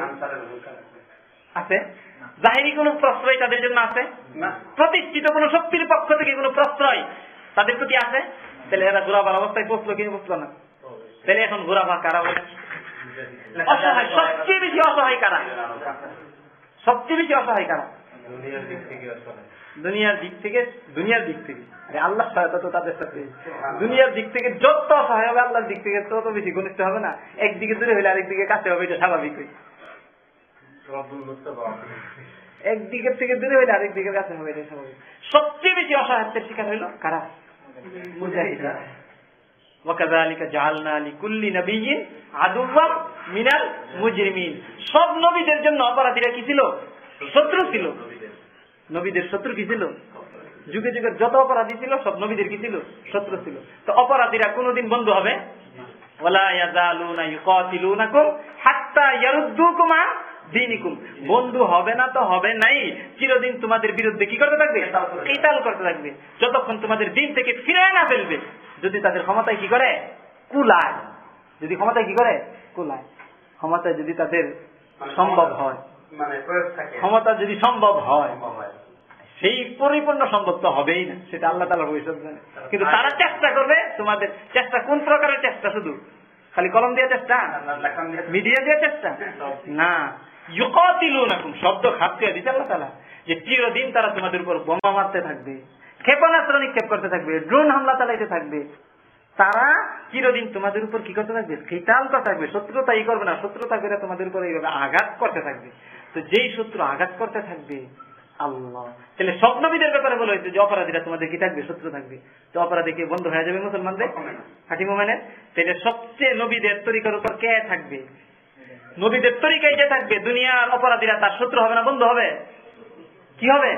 আছে? জাহিরি কোন প্রশ্রয় তাদের জন্য আছে? প্রতিষ্ঠিত কোন শক্তির পক্ষ থেকে কোন প্রশ্রয় তাদের প্রতি আছে? তাহলে এরা ঘোরাবার অবস্থায় পৌঁছলো কি পৌঁছলো না? তাহলে এখন ঘোরাবা কারা বলে? অসহায় সবচেয়ে বেশি অসহায় কারা? সবচেয়ে বেশি অসহায় কারা? দুনিয়ার দিক থেকে দুনিয়ার দিক থেকে আরে আল্লাহ সহায়তা তো তাদের সাথে। দুনিয়ার দিক থেকে যত সহায় হবে আল্লাহর দিক থেকে তত বেশি ঘনিষ্ঠ হবে না। একদিকে দূরে হইলে আরেকদিকে কাছে হবে এটা স্বাভাবিক একদিকের থেকে দূরে হইলে আরেকদিকের কাছে হবে এটা স্বাভাবিক সবচেয়ে বেশি অসহায়ত্বের শিকার হইল কারা মুজাহিদরা وكذلك جعلنا لكل نبي عدوا من المجرمين সব নবীদের জন্য অপরাধীরা কি ছিল শত্রু ছিল নবীদের শত্রু কি ছিল যুগে যুগের যত অপরাধী ছিল সব নবীদের কি ছিল শত্রু ছিল তো অপরাধীরা কোনোদিন বন্ধু হবে ওয়ালা ইয়াজালুনা ইউকাতিলুনাকুম হাত্তা ইয়ারুদ্দুকুম আন দীনিকুম। বন্ধু হবে না তো হবে নাই। চিরদিন তোমাদের বিরুদ্ধে কি করতে থাকবে? কিতাল করতে থাকবে। যতক্ষণ তোমাদের দিন থেকে ফিরে না ফেলবে। যদি তাদের ক্ষমতায় কি করে? কুলায়। যদি ক্ষমতায় কি করে? কুলায়। ক্ষমতায় যদি তাদের সম্ভব হয়। মানে প্রয়োগ থাকে। ক্ষমতা যদি সম্ভব হয় সেই পরিপূর্ণ সম্ভব তো হবেই না। সেটা আল্লাহ তালা ভবিষ্যৎ জানে। কিন্তু তারা চেষ্টা করবে তোমাদের চেষ্টা কোন প্রকারের চেষ্টা শুধু? খালি কলম দিয়ে চেষ্টা? মিডিয়া দিয়ে চেষ্টা? না। ইউকাতিলুনাকুম, শব্দ খাপতে দিতে আল্লাহ তালা যে চিরদিন তারা তোমাদের উপর বোমা মারতে থাকবে, ক্ষেপণাস্ত্র নিক্ষেপ করতে থাকবে, ড্রোন হামলা চালাইতে থাকবে। তারা চিরদিন তোমাদের উপর কি করতে থাকবে? খিতাল করতে থাকবে শত্রুতা ই করবে না, শত্রুতা করে তোমাদের উপর এইভাবে আঘাত করতে থাকবে। তো যেই শত্রু আঘাত করতে থাকবে, আল্লাহ। তাহলে সব নবীদের ব্যাপারে বলা হয়েছে যে অপরাধীরা তোমাদের কি থাকবে? শত্রু থাকবে। তো অপরাধী কি বন্ধ হয়ে যাবে মুসলমানদের? হাটি মোমেনের? তাহলে সবচেয়ে নবীদের তরিকার উপর কে থাকবে? নবীদের তরিকায় যে থাকবে দুনিয়ার অপরাধীরা তার শত্রু হবে না বন্ধু হবে? কি হবে?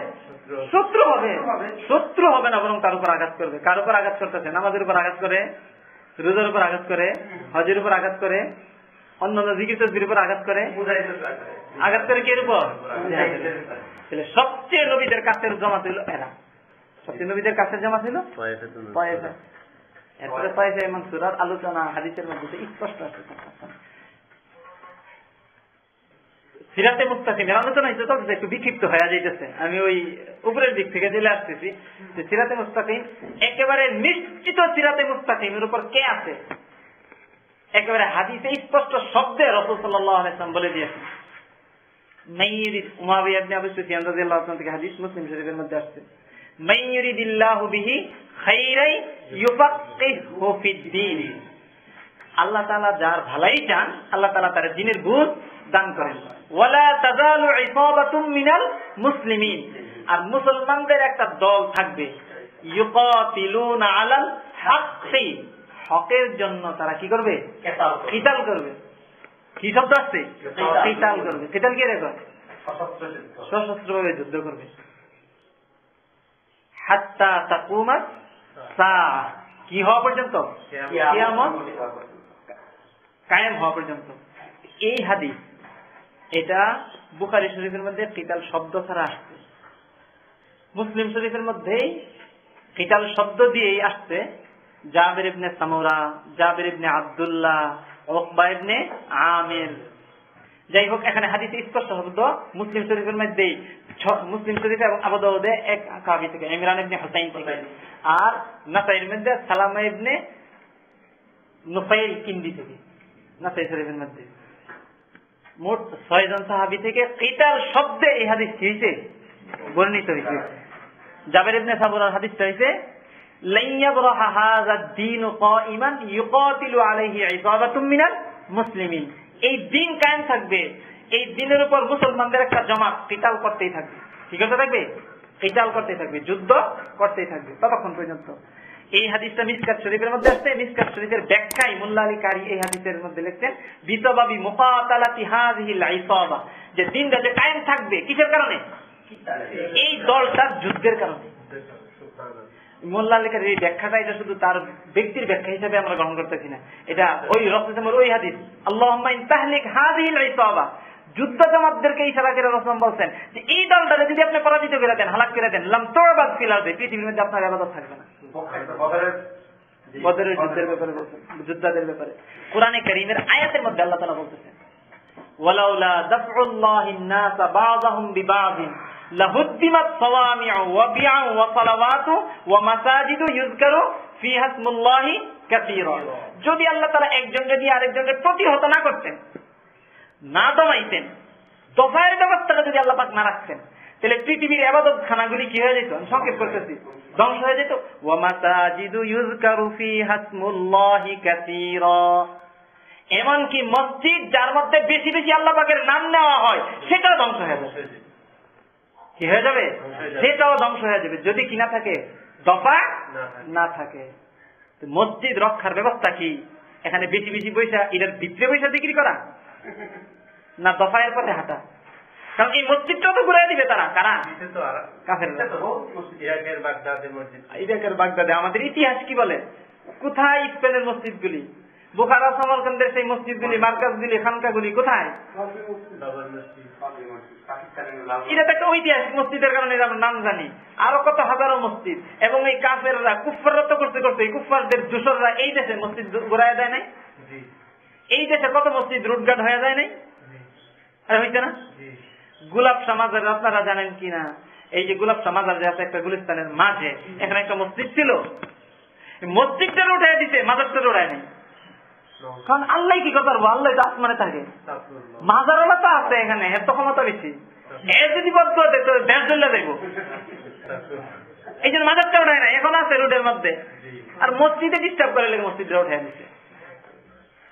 শত্রু হবে। শত্রু হবে না বরং তার উপর আঘাত করবে। কার উপর আঘাত করতেছে? নামাজের উপর আঘাত করে? রোজার উপর আঘাত করে? হজের উপর আঘাত করে? অন্যান্য তসবির উপর আঘাত করে? আঘাত করে কে উপর? তাহলে সবচেয়ে নবীদের কাছের জমা ছিল এরা। সবচেয়ে নবীদের কাছের জমা ছিল? পয়সা। এরপরে পয়সা এমন সুরার আলোচনা হাদিসের মধ্যে স্পষ্ট আছে। সিরাতে মুস্তাকিমের আলোচনা হিসেবে চলতেছে একটু বিক্ষিপ্ত হয়ে যাইতেছে, আমি ওই উপরের দিক থেকে চলে আসতেছি যে সিরাতে মুস্তাকিম একেবারে নিশ্চিত সিরাতে মুস্তাকিমের উপর কে আছে? একেবারে হাদিসে স্পষ্ট শব্দে রসুল সাল্লাম বলে ফিদ্দীন আল্লাহ যার ভালাই চান, আল্লাহ তার দ্বীনের বুঝ দান করেন। ওয়ালা তাজালু ইসাবাতুম মিনাল মুসলিমিন। আর মুসলমানদের একটা দল থাকবে। ইউকাতিলুনা আলাল হাক্কি। হকের জন্য তারা কি করবে? কিতাল করবে। কি শব্দ আসছে? কিতাল। করবে। কিতাল কি সশস্ত্র ভাবে যুদ্ধ করবে। হাত্তা সাআ। কি হওয়া পর্যন্ত? কিয়ামত। কায়েম হওয়া পর্যন্ত। এই হাদিস এটা বুখারি শরীফের মধ্যে কিতাল শব্দ ছাড়া আসছে। মুসলিম শরীফের মধ্যেই কিতাল শব্দ দিয়েই আসছে জাবির ইবনে সামুরা, জাবির ইবনে আব্দুল্লাহ ওকবা ইবনে আমির। যাই হোক, এখানে হাদিসে স্পষ্ট শব্দ মুসলিম শরীফের মধ্যেই মুসলিম শরীফ এবং আবুদাউদে এক কাবি থেকে, ইমরান ইবনে হুসাইন থেকে। আর নাসাইর মধ্যে সালামা ইবনে নুফাইল কিন্দি থেকে নাসাই শরীফের মধ্যে। মোট ছয়জন সাহাবি থেকে কিতাল শব্দে এই হাদিস হয়েছে বর্ণিত হয়েছে জাবের ইবনে সাবুরার হাদিস হয়েছে মুসলিমিন। এই দিন কায়েম থাকবে, এই দিনের উপর মুসলমানদের একটা জমা কিতাল করতেই থাকবে। ঠিক আছে থাকবে? কিতাল করতেই থাকবে, যুদ্ধ করতেই থাকবে, ততক্ষণ পর্যন্ত। এই হাদিসটা মিসকাত শরীফের মধ্যে আসছে। মিসকাত শরীফের ব্যাখ্যায় মোল্লা আলী কারি এই হাদিসের মধ্যে লিখছেন, বিতবাবি মুকাতালাতি ইসাবা যে দিনটা যে কায়েম থাকবে কিসের কারণে? এই দলটার যুদ্ধের কারণে। মোল্লা এই ব্যাখ্যাটা, এটা শুধু তার ব্যক্তির ব্যাখ্যা হিসেবে আমরা গ্রহণ করতেছি না। এটা ওই রসমের ওই হাদিস। ইসাবা যুদ্ধ জামাতদেরকে ইশারা করে রসম বলছেন যে, এই দলটাকে যদি আপনি পরাজিত করে দেন, হালাক করে দেন, লাম তোরবাদ ফিলাবে পৃথিবীর মধ্যে আপনার আলাদা থাকবে না। বদরের যুদ্ধের ব্যাপারে বলছেন যুদ্ধাদের ব্যাপারে। কোরআনে করিমের আয়াতের মধ্যে আল্লাহ তালা বলতেছেন ইসমুল্লাহি যদি আল্লাহ তাআলা একজনকে দিয়ে আরেকজনকে প্রতিহত না করতেন না দমাইতেন দফায়ের ব্যবস্থাটা যদি আল্লাহ পাক না রাখতেন তাহলে পৃথিবীর আবাদত খানাগুলি কি হয়ে যেত? সংক্ষেপ করতেছি। ধ্বংস হয়ে যেত? ওয়া মাসাজিদু ইউযকারু ফিহা ইসমুল্লাহি কাসীরা। এমনকি মসজিদ যার মধ্যে বেশি বেশি আল্লাহ পাকের নাম নেওয়া হয় সেটাও ধ্বংস হয়ে যাবে। কি হয়ে যাবে? সেটাও ধ্বংস হয়ে যাবে। যদি কিনা থাকে দফা না থাকে। মসজিদ রক্ষার ব্যবস্থা কি? এখানে বেশি বেশি পয়সা এটার ভিতরে পয়সা বিক্রি করা? না দফায়ের পথে হাঁটা? কারণ এই মসজিদটাও তো ঘুরাই দিবে তারা কারা। ইরাকের মসজিদ বাগদাদে আমাদের ইতিহাস কি বলে? কোথায় স্পেনের মসজিদগুলি? বোখারা সমরকান্দের সেই মসজিদগুলি মার্কাজগুলি খানকাগুলি কোথায়? বাবর মসজিদ পাকিস্তানের লাল এটা তো একটা ঐতিহাসিক মসজিদের কারণে আমরা নাম জানি। আরও কত হাজারো মসজিদ। এবং এই কাফেররা কুফাররা তো করতে করতে এই কুফারদের দূষররা এই দেশে মসজিদ ঘুরাই দেয় নাই? এই দেশে কত মসজিদ রুটঘাট হয়ে যায় নাই? হইছে না? গোলাপ সমাজের আপনারা জানেন কিনা? এই যে গোলাপ সমাজার যে আছে একটা গুলিস্তানের মাঝে এখানে একটা মসজিদ ছিল। মসজিদটা উঠাই দিছে মাজারটা উঠায় নাই। কারণ আল্লাহ কি কথা বলব? আল্লাহ তো আসমানে থাকে। মাজারওয়ালা তো আছে এখানে এত ক্ষমতা বেশি। এ যদি বদ করে দেয় দেশ দল্লা দেখব এই জন্য মাজারটা উঠায় না এখন আছে রোডের মধ্যে। আর মসজিদে ডিস্টার্ব করে লেগে মসজিদটা উঠায় দিচ্ছে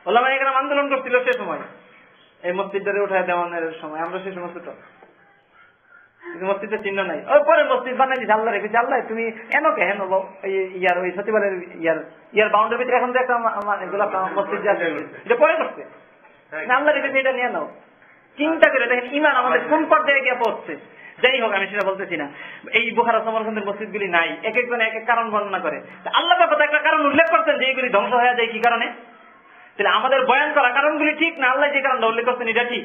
ওলামা এখানে আন্দোলন করছিল সে সময়। এই মসজিদটারে উঠায় দেওয়ানোর সময় আমরা সে সময় ছোট। কিন্তু মসজিদের চিহ্ন নাই। ওই পরে মসজিদ বানাই দিচ্ছে আল্লাহ রেখেছে। আল্লাহ তুমি এন কে হেন বলো ইয়ার ওই সচিবালয়ের ইয়ার ইয়ার বাউন্ডারি ভিতরে এখন তো একটা গোলাপ মসজিদ এটা পরে করছে না আল্লাহ রেখেছে এটা নিয়ে নাও। চিন্তা করে দেখেন ইমান আমাদের কোন পর্যায়ে গিয়ে পড়ছে যাই হোক আমি সেটা বলতেছি না। এই বুখারা সমরখন্দের মসজিদ গুলি নাই। এক একজন এক এক কারণ বর্ণনা করে। আল্লাহ একটা কারণ উল্লেখ করছেন যে এইগুলি ধ্বংস হয়ে যায় কি কারণে? তাহলে আমাদের বয়ান করা কারণগুলি ঠিক না? আল্লাহ যে কারণটা উল্লেখ করছেন এটা ঠিক।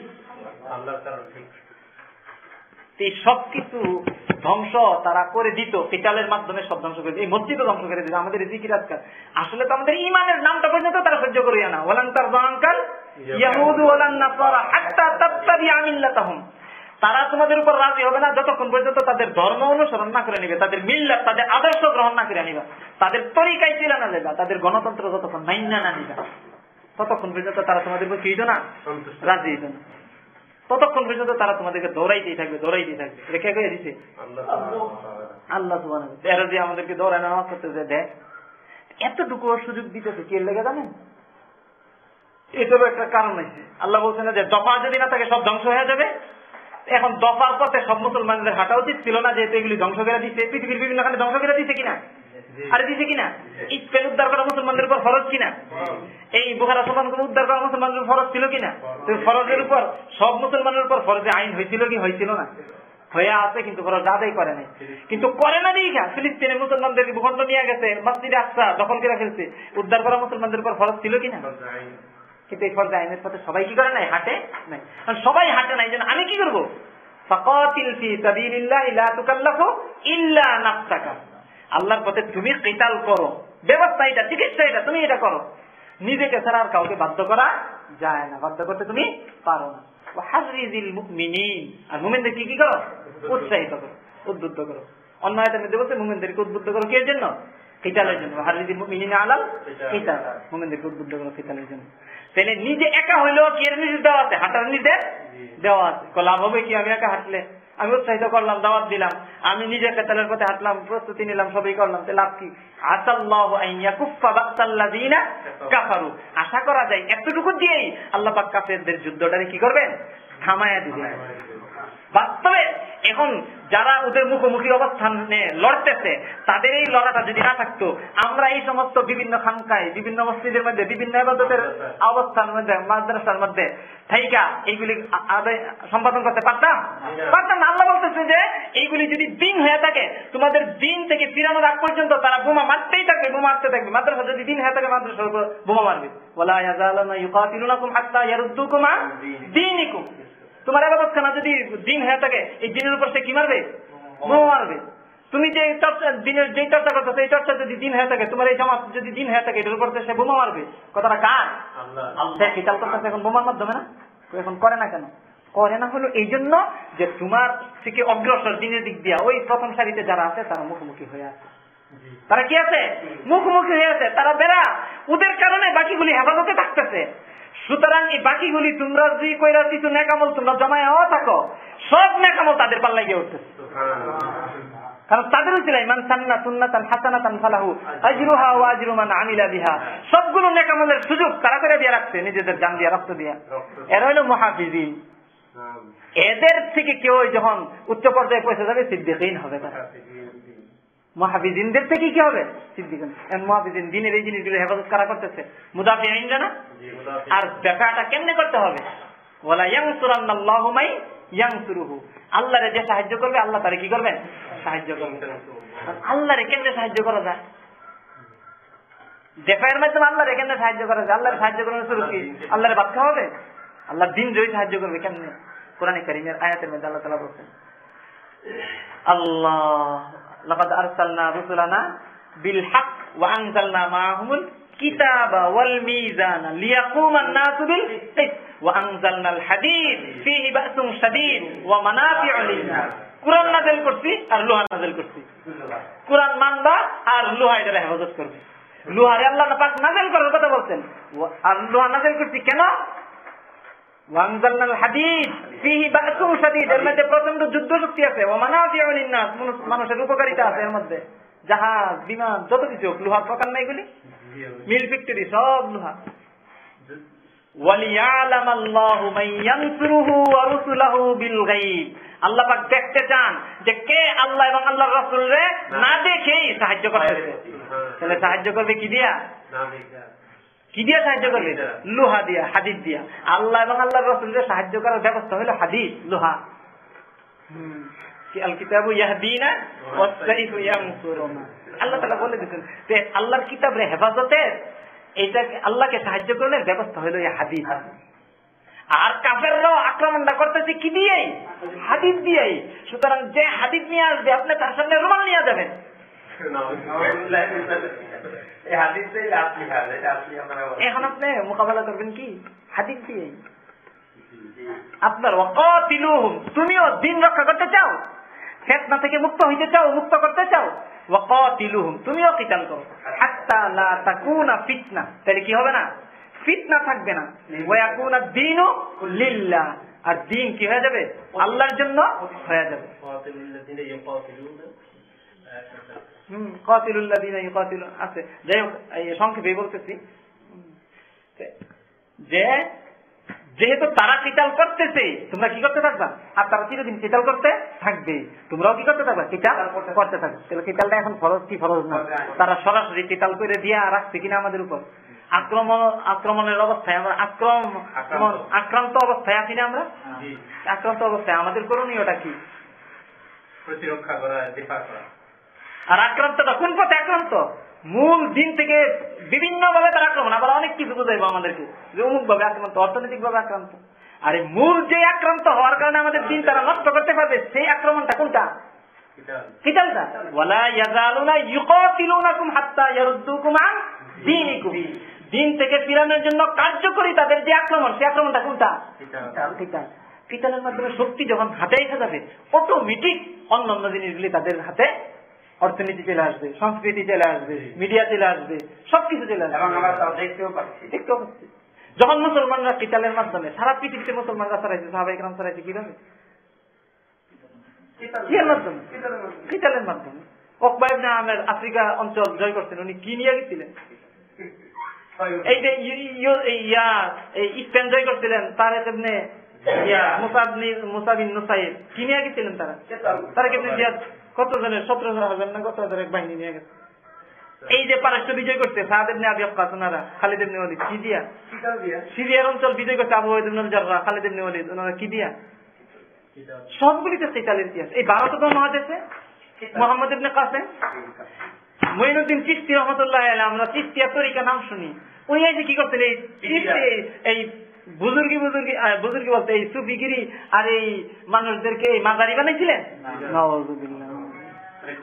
এই সবকিছু ধ্বংস তারা করে দিত কেটালের মাধ্যমে সব ধ্বংস করে দিত। এই মসজিদও ধ্বংস করে দিত আমাদের জিকির আজকাল। আসলে তো আমাদের ইমানের নামটা পর্যন্ত তারা সহ্য করিয়া না ওলান তার বাঙ্কাল ইয়াহুদু ওলান নাসারা হাত্তা তাত্তাবিআ মিল্লাতাহুম। তারা তোমাদের উপর রাজি হবে না যতক্ষণ পর্যন্ত তাদের ধর্ম অনুসরণ না করে নিবে তাদের মিল্লাত তাদের আদর্শ গ্রহণ না করে নিবা তাদের তরিকায় ছিল না যাবা তাদের গণতন্ত্র যতক্ষণ মাইনা না নিবা। ততক্ষণ পর্যন্ত তারা তোমাদের উপর কি না? রাজি না। ততক্ষণ পর্যন্ত তারা তোমাদেরকে দৌড়াইতেই থাকবে দৌড়াইতেই থাকবে। রেখে গিয়ে দিছে? আল্লাহ এরা যে আমাদেরকে দৌড়ায় নামাজ করতে যে দেয় এতটুকু সুযোগ দিতেছে কে লেগে জানেন? এটারও একটা কারণ আছে আল্লাহ বলছেন না যে দফা যদি না থাকে সব ধ্বংস হয়ে যাবে। এখন দফার পথে সব মুসলমানদের হাঁটা উচিত ছিল না যেহেতু এগুলি ধ্বংস করে দিচ্ছে পৃথিবীর বিভিন্ন খানে ধ্বংস করে দিচ্ছে কিনা? আরে দিছে কিনা? স্পেন উদ্ধার করা মুসলমানদের উপর ফরজ কিনা? এই বোখারা সমাজকে উদ্ধার করা মুসলমানদের উপর ফরজ ছিল কিনা? ফরজের উপর সব মুসলমানের উপর ফরজে আইন হয়েছিল কি হয়েছিল না? হয়ে আছে কিন্তু ফরজ আদায় করে নাই। কিন্তু করে না দেখা ফিলিস্তিনের মুসলমানদেরকে ভূখণ্ড নিয়ে গেছে মসজিদে আসা দখল করে ফেলছে উদ্ধার করা মুসলমানদের উপর ফরজ ছিল কিনা? কিন্তু এই ফরজে আইনের সাথে সবাই কি করে নাই? হাঁটে নাই। সবাই হাঁটে নাই যেন আমি কি করব? ফাকাতিল ফি সাবিলিল্লাহ লা তুকাল্লাফু ইল্লা নাফসাকা। আল্লাহর পথে তুমি কিতাল করো। ব্যবস্থা এটা চিকিৎসা এটা তুমি এটা করো। নিজেকে ছাড়া আর কাউকে বাধ্য করা যায় না বাধ্য করতে তুমি পারো না। আর মুমিনদের কি কি করো? উৎসাহিত করো উদ্বুদ্ধ করো। অন্য আয়তের মধ্যে বলছে মুমিনদেরকে উদ্বুদ্ধ করো কে জন্য? কিতালের জন্য। হারিজিল মুমিনিন আলাল কিতাল। মুমিনদেরকে উদ্বুদ্ধ করো কিতালের জন্য। তাহলে নিজে একা হইলেও কি এর নির্দেশ দেওয়া আছে? হাঁটার নির্দেশ দেওয়া আছে। লাভ হবে কি? আমি একা হাঁটলে। আমি উৎসাহিত করলাম, দাওয়াত দিলাম। আমি নিজে কেতালের পথে হাঁটলাম, প্রস্তুতি নিলাম, সবই করলাম। লাভ কি? কাফারু। আশা করা যায়, এতটুকু দিয়েই আল্লাহ কাফেরদের যুদ্ধটারে কি করবেন? থামায়া দিবেন। বাস্তবে এখন যারা ওদের মুখোমুখি অবস্থানে লড়তেছে তাদের এই লড়াটা যদি না থাকতো আমরা এই সমস্ত বিভিন্ন খানকায় বিভিন্ন মসজিদের মধ্যে বিভিন্ন আবাদতের অবস্থার মধ্যে মাদ্রাসার মধ্যে থাইকা এইগুলি সম্পাদন করতে পারতাম? পারতাম না। আল্লাহ বলতেছে যে এইগুলি যদি দিন হয়ে থাকে তোমাদের দিন থেকে ফিরানোর আগ পর্যন্ত তারা বোমা মারতেই থাকবে বোমা মারতে থাকবে। মাদ্রাসা যদি দিন হয়ে থাকে মাদ্রাসার উপর বোমা মারবে। বলা ইয়াজালুনা ইউকাতিলুনাকুম হাত্তা ইয়ারুদ্দুকুম আন দীনিকুম। তোমার আবাদতখানা যদি দিন হয়ে থাকে এই দিনের উপর সে কি মারবে? বোমা মারবে। তুমি যে চর্চা দিনের যে চর্চা করছ সেই চর্চা যদি দিন হয়ে থাকে তোমার এই জামাত যদি দিন হয়ে থাকে এটার উপর সে বোমা মারবে। কথাটা কার? সে খিতাল করতেছে এখন বোমার মাধ্যমে না? এখন করে না কেন? করে না হলো এই জন্য যে তোমার থেকে অগ্রসর দিনের দিক দিয়া ওই প্রথম সারিতে যারা আছে তারা মুখোমুখি হয়ে আছে। তারা কি আছে? মুখোমুখি হয়ে আছে। তারা বেড়া। ওদের কারণে বাকিগুলি হেফাজতে থাকতেছে। সুতরাং এই বাকিগুলি তোমরা যদি কইরা কিছু নেকামল তোমরা জমায় হওয়া থাকো। সব নেকামল তাদের পাল্লাই গিয়ে উঠতেছে। কারণ তাদের উচিত সান্না সুন্নাতান হাসানাতান ফালাহু আজরুহা ওয়া আজরু মান আমিলা বিহা। সবগুলো নেকামলের সুযোগ তারা করে দিয়ে রাখছে নিজেদের জান দিয়ে রক্ত দিয়ে। এরা হলো মুহাফিজিন। এদের থেকে কেউ যখন উচ্চ পর্যায়ে পৌঁছে যাবে সিদ্দিকিন হবে তারা। মহাবিজিনদের থেকে কি হবে? সিদ্দিকিন। মহাবিজিন দিনের এই জিনিসগুলো হেফাজত করা করতেছে? মুদাফি আইন জানা আর ব্যাপারটা কেমনে করতে হবে? বলা ইয়াংসুরান্নাল্লাহু মাই ইয়াংসুরুহু আল্লাহরে যে সাহায্য করবে আল্লাহ তারে কি করবেন? সাহায্য করবে আল্লাহরে কেমনে সাহায্য করা যায়? দেফায়ের মাধ্যমে আল্লাহরে কেমনে সাহায্য করা যায়? আল্লাহরে সাহায্য করার শুরু কি? আল্লাহরে বাদ খাওয়া হবে? আল্লাহর দিন জয়ী সাহায্য করবে কেমনে? কোরআনে কারিমের আয়াতের মধ্যে আল্লাহ তালা বলছেন আল্লাহ লাকাদ আরসালনা রুসুলানা বিল হক ওয়া আনজালনা মাআহুমুল কিতাবা ওয়াল মিজানা লিয়াকুমান নাসু বিল কিসত ওয়া আনজালনাল হাদিদ কুরআন নাযিল করছি আর লোহা নাযিল করছি। কুরআন মানবা আর লোহা এটা হেফাজত করবে। লোহারে আল্লাহ নাযিল করার কথা বলছেন। আর লোহা নাযিল করছি কেন? প্রচণ্ড যুদ্ধ শক্তি আছে। মানুষের উপকারিতা আছে এর মধ্যে। জাহাজ বিমান যত কিছু হোক লোহার প্রকার নাই মিল ফ্যাক্টরি সব লোহা বিল দেখতে চান যে কে আল্লাহ এবং আল্লাহ রসুল রে না দেখেই সাহায্য করতেছে হ্যাঁ। তাহলে সাহায্য করবে কি দিয়া? কি দিয়া সাহায্য করবে লোহা দিয়া হাদিদ দিয়া। আল্লাহ এবং আল্লাহর রাসূলরে সাহায্য করার ব্যবস্থা হলো হাদিদ লোহা। কিতাবু ইয়াহদিনা আল্লাহ বলে যে আল্লাহর কিতাবের হেফাজতে এটা আল্লাহকে সাহায্য করার ব্যবস্থা হলো এই হাদিস। আর কাফেররাও আক্রমণটা করতেছে কি দিয়েই? হাদিস দিয়েই। সুতরাং যে হাদিস নিয়ে আসবে আপনি তার সামনে রুমাল নিয়ে যাবেন। এখন আপনি মোকাবেলা করবেন কি? হাদিস দিয়েই আপনার তুমিও দিন রক্ষা করতে চাও? ফেতনা থেকে মুক্ত হইতে চাও মুক্ত করতে চাও? তুমিও কিতাল করো? হাত্তা লা তাকুনা ফিতনা। তাহলে কি হবে না? ফিতনা থাকবে না। ওয়াকুনা দ্বীনু লিল্লাহ। আর দিন কি হয়ে যাবে? আল্লাহর জন্য হয়ে যাবে। হুম আছে। যাই হোক সংক্ষেপে বলতেছি। যে যেহেতু তারা কিতাল করতেছে তোমরা কি করতে থাকবা? আর তারা চিরদিন কিতাল করতে থাকবে। তোমরাও কি করতে থাকবা? কিতাল করতে থাকবে। তাহলে কিতালটা এখন ফরজ কি ফরজ না? তারা সরাসরি কিতাল করে দিয়া রাখছে কিনা আমাদের উপর? আক্রমণ আক্রমণের অবস্থায় আমরা আক্রম আক্রান্ত। আক্রান্ত অবস্থায় আছি না আমরা? আক্রান্ত অবস্থায়। আমাদের করণীয়টা কি? প্রতিরক্ষা করা করা। আর আক্রান্তটা কোন পথে আক্রান্ত? মূল দিন থেকে বিভিন্ন ভাবে তার আক্রমণ। আবার অনেক কিছু বুঝাইবো আমাদেরকে যে অমুক ভাবে আক্রান্ত অর্থনৈতিক ভাবে আক্রান্ত। আর এই মূল যে আক্রান্ত হওয়ার কারণে আমাদের দিন তারা নষ্ট করতে পারবে সেই আক্রমণটা কোনটা? কিতালটা। ওয়ালা ইয়াজালুনা ইউকাতিলুনাকুম হাত্তা ইয়ারুদ্দুকুম আন দীনিকুম। দিন থেকে ফিরানোর জন্য কার্যকরী তাদের যে আক্রমণ সেই আক্রমণটা কোনটা? কিতাল। কিতালের মাধ্যমে শক্তি যখন হাতে এসে যাবে অটোমেটিক অন্য অন্য জিনিসগুলি তাদের হাতে অর্থনীতি চলে আসবে সংস্কৃতি চলে আসবে মিডিয়া চলে আসবে সবকিছু চলে আসবে। এবং আমরা তাও দেখতেও পাচ্ছি। দেখতে পাচ্ছি। যখন মুসলমানরা কিতালের মাধ্যমে সারা পৃথিবীতে মুসলমানরা ছড়াইছে সাহাবাই গ্রাম ছড়াইছে কীভাবে? কিয়ের মাধ্যমে। কিতালের মাধ্যমে। ওকবা ইবনে আমের আফ্রিকা অঞ্চল জয় করছেন উনি কি নিয়ে গেছিলেন? এই যে ইয়া এই স্পেন জয় করছিলেন তার এমনি মুসাবিন নুসাইব কি নিয়ে গেছিলেন তারা? তারা কেমনি জিয়াদ। কত জনের সতেরো হাজার না কত হাজার এক বাহিনী নিয়ে গেছে? এই যে পারস্য বিজয় করছে সাহাদ ইবনে আবি ওয়াক্কাস ওনারা খালিদ ইবনে কি দিয়া? সিরিয়ার অঞ্চল বিজয় করছে আবু ইবনে জাররা খালিদ ইবনে ওনারা কি দিয়া? সবগুলিতে কিতালের ইতিহাস। এই ভারত মহাদেশে মোহাম্মদ ইবনে কাসেম? মঈনুদ্দিন চিস্তি রহমতুল্লাহ আমরা চিস্তিয়া তরিকা নাম শুনি। উনি এই যে কি করতেন এই চিস্তি এই বুজুর্গি বুজুর্গি বুজুর্গি বলতে এই সুফিগিরি আর এই মানুষদেরকে এই মাজারি বানাইছিলেন? নাউযুবিল্লাহ।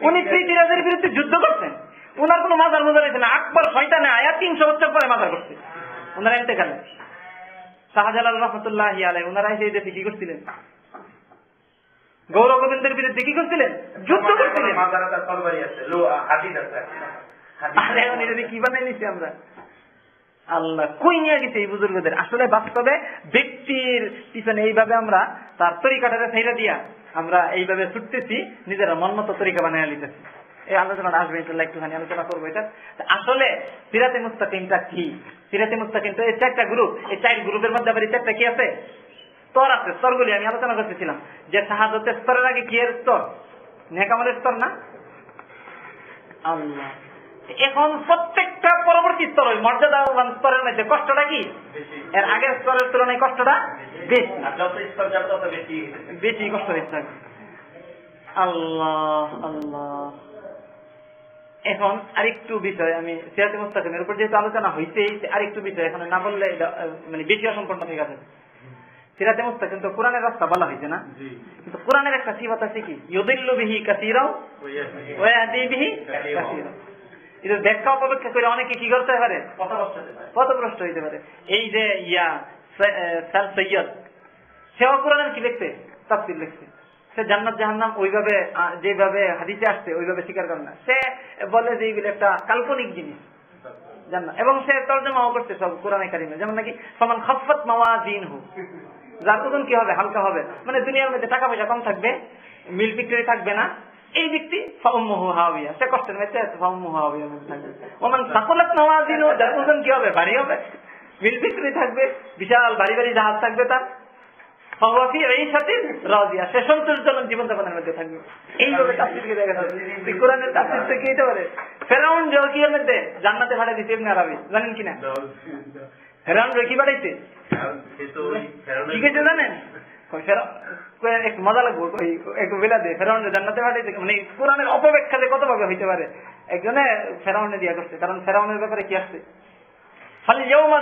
উনি পৃথিবীরাজের বিরুদ্ধে যুদ্ধ করছেন। ওনার কোনো মাজার মজার হয়েছে না। আকবর শয়তানে আয়া তিনশো বছর পরে মাজার করছে। ওনারা এতেকালে শাহজালাল রহমতুল্লাহ আলাই ওনারা এসে দেশে কি করছিলেন? গৌরব গোবিন্দের বিরুদ্ধে কি করছিলেন? যুদ্ধ করছিলেন। কি। বানাই নিছি আমরা? আল্লাহ কই নিয়ে গেছে এই বুজুর্গদের? আসলে বাস্তবে ব্যক্তির পিছনে এইভাবে আমরা তার তরিকাটারে ফেরা দিয়া আমরা এইভাবে ছুটতেছি, নিজেরা মতো তরিকা বানিয়ে নিতেছি এই আলোচনাটা আসবে ইনশাল্লাহ একটুখানি আলোচনা করব এটা। আসলে সিরাতে মুস্তাকিমটা কি? সিরাতে মুস্তাকিম তো এই চারটা গ্রুপ এই চার গ্রুপের মধ্যে আবার এই চারটা কি আছে? স্তর আছে, স্তরগুলি আমি আলোচনা করতেছিলাম। যে শাহাদতের স্তরের আগে কি এর স্তর? নেকামলের স্তর না? আল্লাহ। এখন প্রত্যেকটা পরবর্তী স্তর ওই মর্যাদাবান স্তরের মধ্যে কষ্টটা কি? এর আগের স্তরের তুলনায় কষ্টটা বেশি। বেশি। কষ্ট হচ্ছে আল্লাহ আল্লাহ। এখন আরেকটু বিষয় আমি সিয়াতে মুস্তাকিমের উপর যেহেতু আলোচনা হয়েছে আরেকটু বিষয় এখানে না বললে মানে বেশি অসম্পন্ন হয়ে গেছে। সিরাতে মুস্তাকিম তো কোরআনের রাস্তা বলা হয়েছে না? কিন্তু কোরআনের একটা সিবাত আছে কি? ইউদিল্লু বিহি কাসিরাও ওয়াহদি বিহি কাসিরাও। এটা ব্যাখ্যা অপব্যাখ্যা করে অনেকে কি করতে পারে? পথভ্রষ্ট হইতে পারে। এই যে ইয়া স্যার সৈয়দ সেও কোরআনের কি লিখছে? তাফসির লিখছে। সে জান্নাত জাহান্নাম ওইভাবে যেভাবে হাদিসে আসছে ওইভাবে স্বীকার করে না। সে বলে যে এইগুলো একটা কাল্পনিক জিনিস। জান্নাত। এবং সে তর্জমাও করছে সব কোরআনে কারিমে। যেমন নাকি সমান খফত মাওয়াজিন হু যার ওজন কি হবে? হালকা হবে। মানে দুনিয়ার মধ্যে টাকা পয়সা কম থাকবে মিল বিক্রি থাকবে না। এই ব্যক্তি সে কষ্টের আছে ওমান যার ওজন কি হবে? ভারী হবে। মিল বিক্রি থাকবে বিশাল ভারী ভারী জাহাজ থাকবে তার। সে সন্তোষজনক মধ্যে থাকবে। এইভাবে তাফসীরকে দেখা যাচ্ছে? কোরআনের তাফসীর থেকে হতে পারে? ফেরাউন জলকিয়ের মধ্যে জান্নাতে ভাড়া দিতে আরবি জানেন কিনা ফেরাউন কি কিছু জানেন? একটু মজা লাগবে একটু বেলা দিয়ে ফেরাউন জান্নাতে মানে কোরআনের অপব্যাখ্যা যে হইতে পারে? একজনে ফেরাউনে দিয়া করছে কারণ ফেরাউনের ব্যাপারে কি আসছে ইয়ৌমা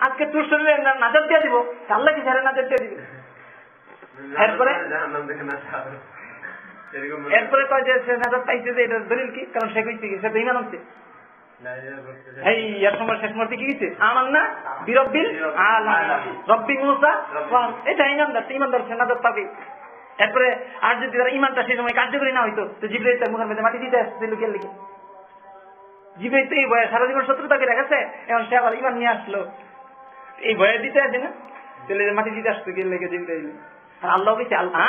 আজকে তোর শরীরে নাজাত দিয়ে দিব আল্লাহ কি নাজাত দিয়ে দিবে? এরপরে? এরপরে কয় যে সে নাজাত পাইছে যে এটা দলিল কি? কারণ সে কইছে সে তো ইমান আনছে। এই এর সময় শেষ কি গেছে? আমার না? বিরব্বিল রব্বি মুসা এটা ইমানদার ইমানদার সে নাজাত এরপরে আর যদি তার ইমানটা সেই সময় কার্যকরী না হইতো তো জিব্রাইল তার মুখের মধ্যে মাটি দিতে আসছে লোকের লিখে। জিব্রাইল তো এই বয়ে সারা জীবন শত্রুতাকে রেখেছে এখন সে আবার ইমান নিয়ে আসলো। এই ভয়ে দিতে আছে না তাহলে মাটি দিতে আসতো কে লেগে জিব্রাইল। আর আল্লাহ বলছে আল্লাহ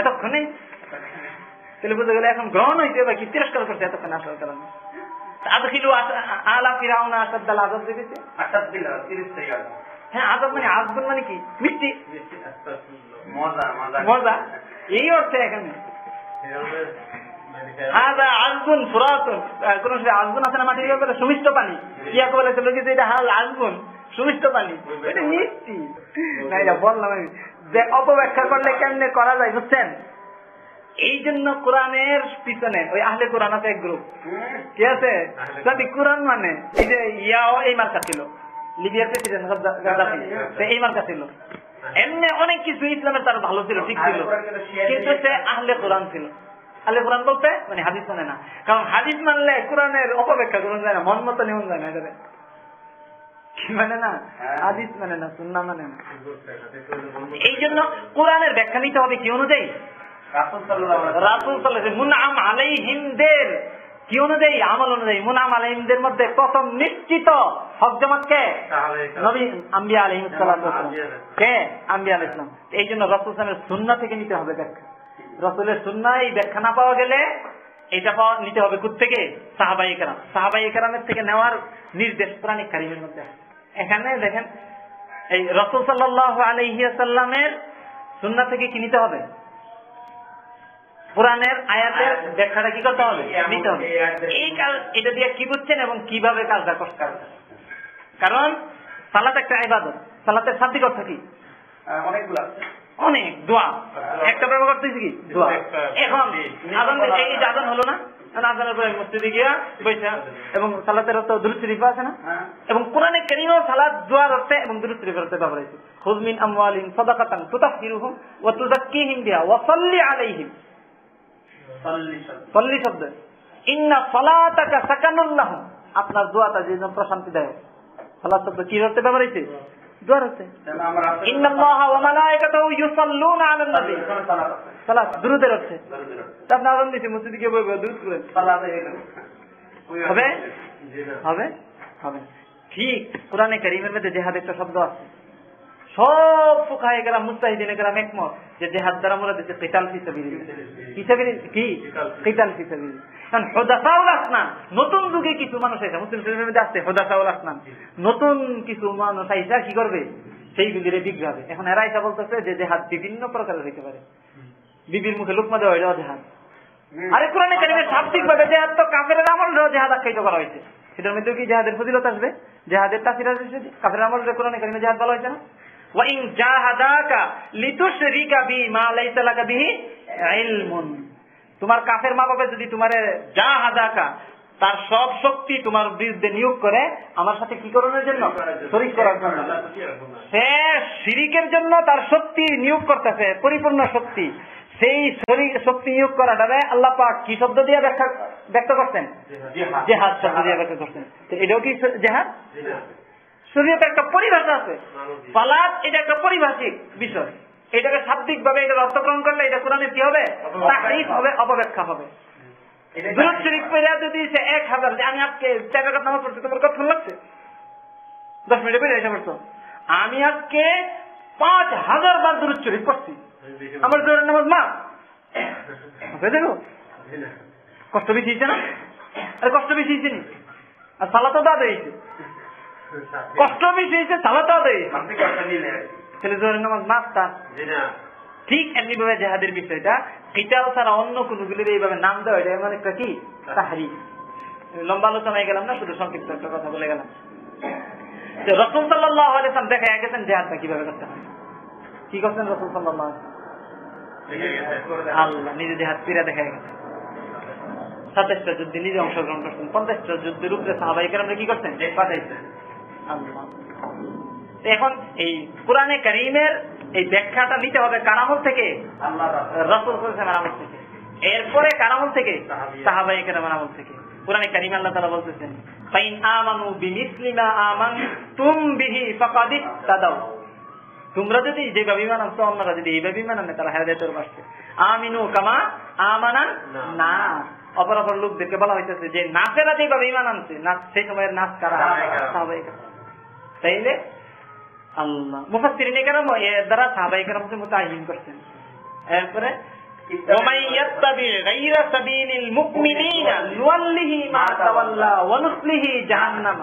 এতক্ষণে? তাহলে বুঝে গেলে এখন গ্রহণ হইতে বা কি তিরস্কার করছে এতক্ষণ আসার কারণে। আদখিলু আলা ফিরাউনা আসাদ্দাল আজব দেখেছে আসাদ বিল্লাহ তিরিশ থেকে আগে। হ্যাঁ আজব মানে মানে কি? মিষ্টি। মজা এই অর্থে এখানে। হাজা আজগুন ফুরাতুন কোন আজগুন আছে না মাটির ব্যাপারে সুমিষ্ট পানি। এটা হাল আজগুন সুমিষ্ট পানি। এটা মিষ্টি। না এটা বললাম আমি। যে অপব্যাখ্যা করলে কেমনে করা যায় বুঝছেন? এই জন্য কোরআনের পিছনে ওই আহলে কোরআন আছে এক গ্রুপ কি আছে? যদি কোরআন। মানে এই যে ইয়াও এই মার্কা ছিল। লিবিয়ার প্রেসিডেন্ট সে এই মার্কা ছিল। এমনি অনেক কিছু ইসলামের তার ভালো ছিল ঠিক ছিল। কিন্তু সে আহলে কোরআন ছিল। আহলে কোরআন বলতে মানে হাদিস মানে না। কারণ হাদিস মানলে কোরআনের অপব্যাখ্যা করা যায় না মন মতো নেমন যায় না এটারে কি মানে না? হাদিস মানে না সুন্না মানে না। এই জন্য কোরআনের ব্যাখ্যা নিতে হবে কি অনুযায়ী? রাসূল সাল্লাল্লাহু রাসুল সাল্লাল্লাহু মুনআম আলাইহিমদের কি অনুযায়ী? আমল অনুযায়ী। মুনআম আলাইহিমদের মধ্যে প্রথম নিশ্চিত হক জামাত কে? নবী আম্বিয়া আলাইহিস কে? আম্বিয়া আলাইহিস সালাম। এই জন্য রাসূল সাল্লামের সুন্নাহ থেকে নিতে হবে ব্যাখ্যা। রাসূলের সুন্নাহ এই ব্যাখ্যা না পাওয়া গেলে এটা পাওয়া নিতে হবে থেকে সাহাবাই কেরাম। সাহাবাই কেরামের থেকে নেওয়ার নির্দেশ প্রাণিক কারিমের মধ্যে এখানে দেখেন এই রসুল সাল্লাহ আলহিয়াসাল্লামের সুন্না থেকে কি নিতে হবে? কোরআনের আয়াতের ব্যাখ্যাটা কি করতে হবে? নিতে হবে এই কাজ এটা দিয়ে কি বুঝছেন এবং কীভাবে কাজটা করতে হবে? কারণ সালাত একটা ইবাদত। সালাতের শাব্দিক অর্থ কি? অনেকগুলো অনেক। দোয়া। একটা ব্যবহার করতেছি কি? দোয়া। এখন এই যে হলো না এখন পরে মসজিদে গিয়া বৈশা এবং সালাতের অর্থ দুরুদ শরীফ আছে না? হ্যাঁ। এবং কোরআনে কারীমেও সালাত দোয়ার অর্থে এবং দুরুদ শরীফের অর্থে ব্যবহার হয়েছে। খুয মিন আমওয়ালিহিম সাদাকাতান তুতাহহিরুহুম ওয়া তুযাক্কিহিম বিহা ওয়া সাল্লি আলাইহিম। সাল্লি শব্দ। ইন্না সালাতাকা সাকানুল লাহুম। আপনার দোয়াটা যে প্রশান্তি দেয় সালাত শব্দ কি দোয়ার ইন্নাল্লাহা ওয়া ইউসাল্লুনা আলান নবী। সালাত দুরুদের আপনি মসজিদে গিয়ে দুরুদ করেন। সালাত হবে? হবে? হবে। ঠিক। কোরআনে কারিমের মধ্যে জেহাদ একটা শব্দ আছে। সব ফুকাহে গেলাম মুস্তাহিদিন গেলাম একমত যে জেহাদ দ্বারা মোরা দিচ্ছে কিতাল ফি সাবিলিল্লাহ। কি? কিতাল ফি। কারণ হুদাসাউল আসনান নতুন যুগে কিছু মানুষ আছে মুসলিম শরীফের মধ্যে আসছে হুদাসাউল আসনান। নতুন কিছু মানুষ আইসা কি করবে? সেই বিধিরে বিগ্রাবে এখন এরা এসা বলতেছে যে জেহাদ বিভিন্ন প্রকারের হইতে পারে। বিবির মুখে লুকমা দেওয়া হইলেও জেহাদ আরে কোরআনে কারিমের শাব্দিক ভাবে জেহাদ তো কাফের আমল জেহাদ আখ্যায়িত করা হয়েছে। সেটার মধ্যে কি জেহাদের ফজিলত আসবে? জেহাদের তাসির আসবে কাফের আমল কোরআনে কারিমে জেহাদ বলা হয়েছে না? ওয়াইন জাহাদাকা লিতুশরিকা বি মা লাইসা লাকা বিহি ইলমুন তোমার কাফের মা বাবা যদি তোমারে জাহাদাকা তার সব শক্তি তোমার বিরুদ্ধে নিয়োগ করে আমার সাথে কি করানোর জন্য? শরীক করার জন্য। সে শিরিকের জন্য তার শক্তি নিয়োগ করতেছে পরিপূর্ণ শক্তি। সেই শরীর শক্তি নিয়োগ করাটারে আল্লাহ পাক কি শব্দ দিয়ে ব্যাখ্যা ব্যক্ত করছেন? জেহাদ। শব্দ দিয়ে ব্যক্ত করছেন। তো এটাও কি জেহাদ। শরীয়তে একটা পরিভাষা আছে। এটা একটা পরিভাষিক বিষয়। এটাকে শাব্দিক ভাবে এটার অর্থ গ্রহণ করলে এটা কোরআনে কি হবে? তাহরিফ হবে অপব্যাখ্যা হবে। দুরুদ শরীফ পড়ে যদি সে এক হাজার আমি আজকে চার রাকাত নামাজ পড়ছি তোমার কত লাগছে? দশ মিনিটে বেরিয়ে এসে পড়ছো। আমি আজকে পাঁচ হাজার বার দুরুদ শরীফ পড়ছি। আমার জোরের নামাজ মা দেখো। কষ্ট বেশি না? আরে কষ্ট বেশি আর সালা তো দিয়েছে কষ্ট বেশি হয়েছে আর কি। ছেলে জোরের নামাজ মাস তার। জি না। ঠিক এমনি ভাবে জেহাদের বিষয়টা কিতাল ছাড়া অন্য কোন গুলির এইভাবে নাম দেওয়া এটা এমন একটা কি? তাহারি লম্বা আলোচনায় গেলাম না, শুধু সংক্ষিপ্ত একটা কথা বলে গেলাম। রসুল সাল্লাহ আলাইসালাম দেখা গেছেন, জেহাদটা কীভাবে করতে হয়? কি করছেন রসুল সাল্লাহ। আল্লাহ, নিজে জেহাদ ফিরে দেখা গেছে। সাতাশটা যুদ্ধে নিজে অংশগ্রহণ করছেন, পঞ্চাশটা যুদ্ধের উপরে সাহাবাই কেরামরা কি করছেন? পাঠাইছেন। এখন এই কোরআনে করিমের এই ব্যাখ্যাটা নিতে হবে কারামল থেকে? রসুল আমল থেকে। এরপরে কারামল থেকে? সাহাবাই কেরাম আমল থেকে। কোরআনে কারিম আল্লাহ তালা বলতেছেন ফাইন আমানু বিমিসলিমা আমান তুম বিহি ফাকাদি তাদাও তোমরা যদি যেভাবে ইমান আনছো অন্যরা যদি এইভাবে ইমান আনে তারা হেদায়তের পাশে আমিনু কামা আমানান না। অপর অপর লোকদেরকে বলা হইতেছে যে নাচেরা যেভাবে ইমান আনছে নাচ সেই সময়ের নাচ কারা সাহাবায়ে কেরাম। সাহাবায়ে কেরাম। তাইলে আল্লাহ মুফাসসিরিনে কেরাম এর দ্বারা সাহাবায়ে কেরাম মুতাহিন করছেন এরপরে ومن يتبع غير سبيل المؤمنين نوله ما تولى ونصله جهنم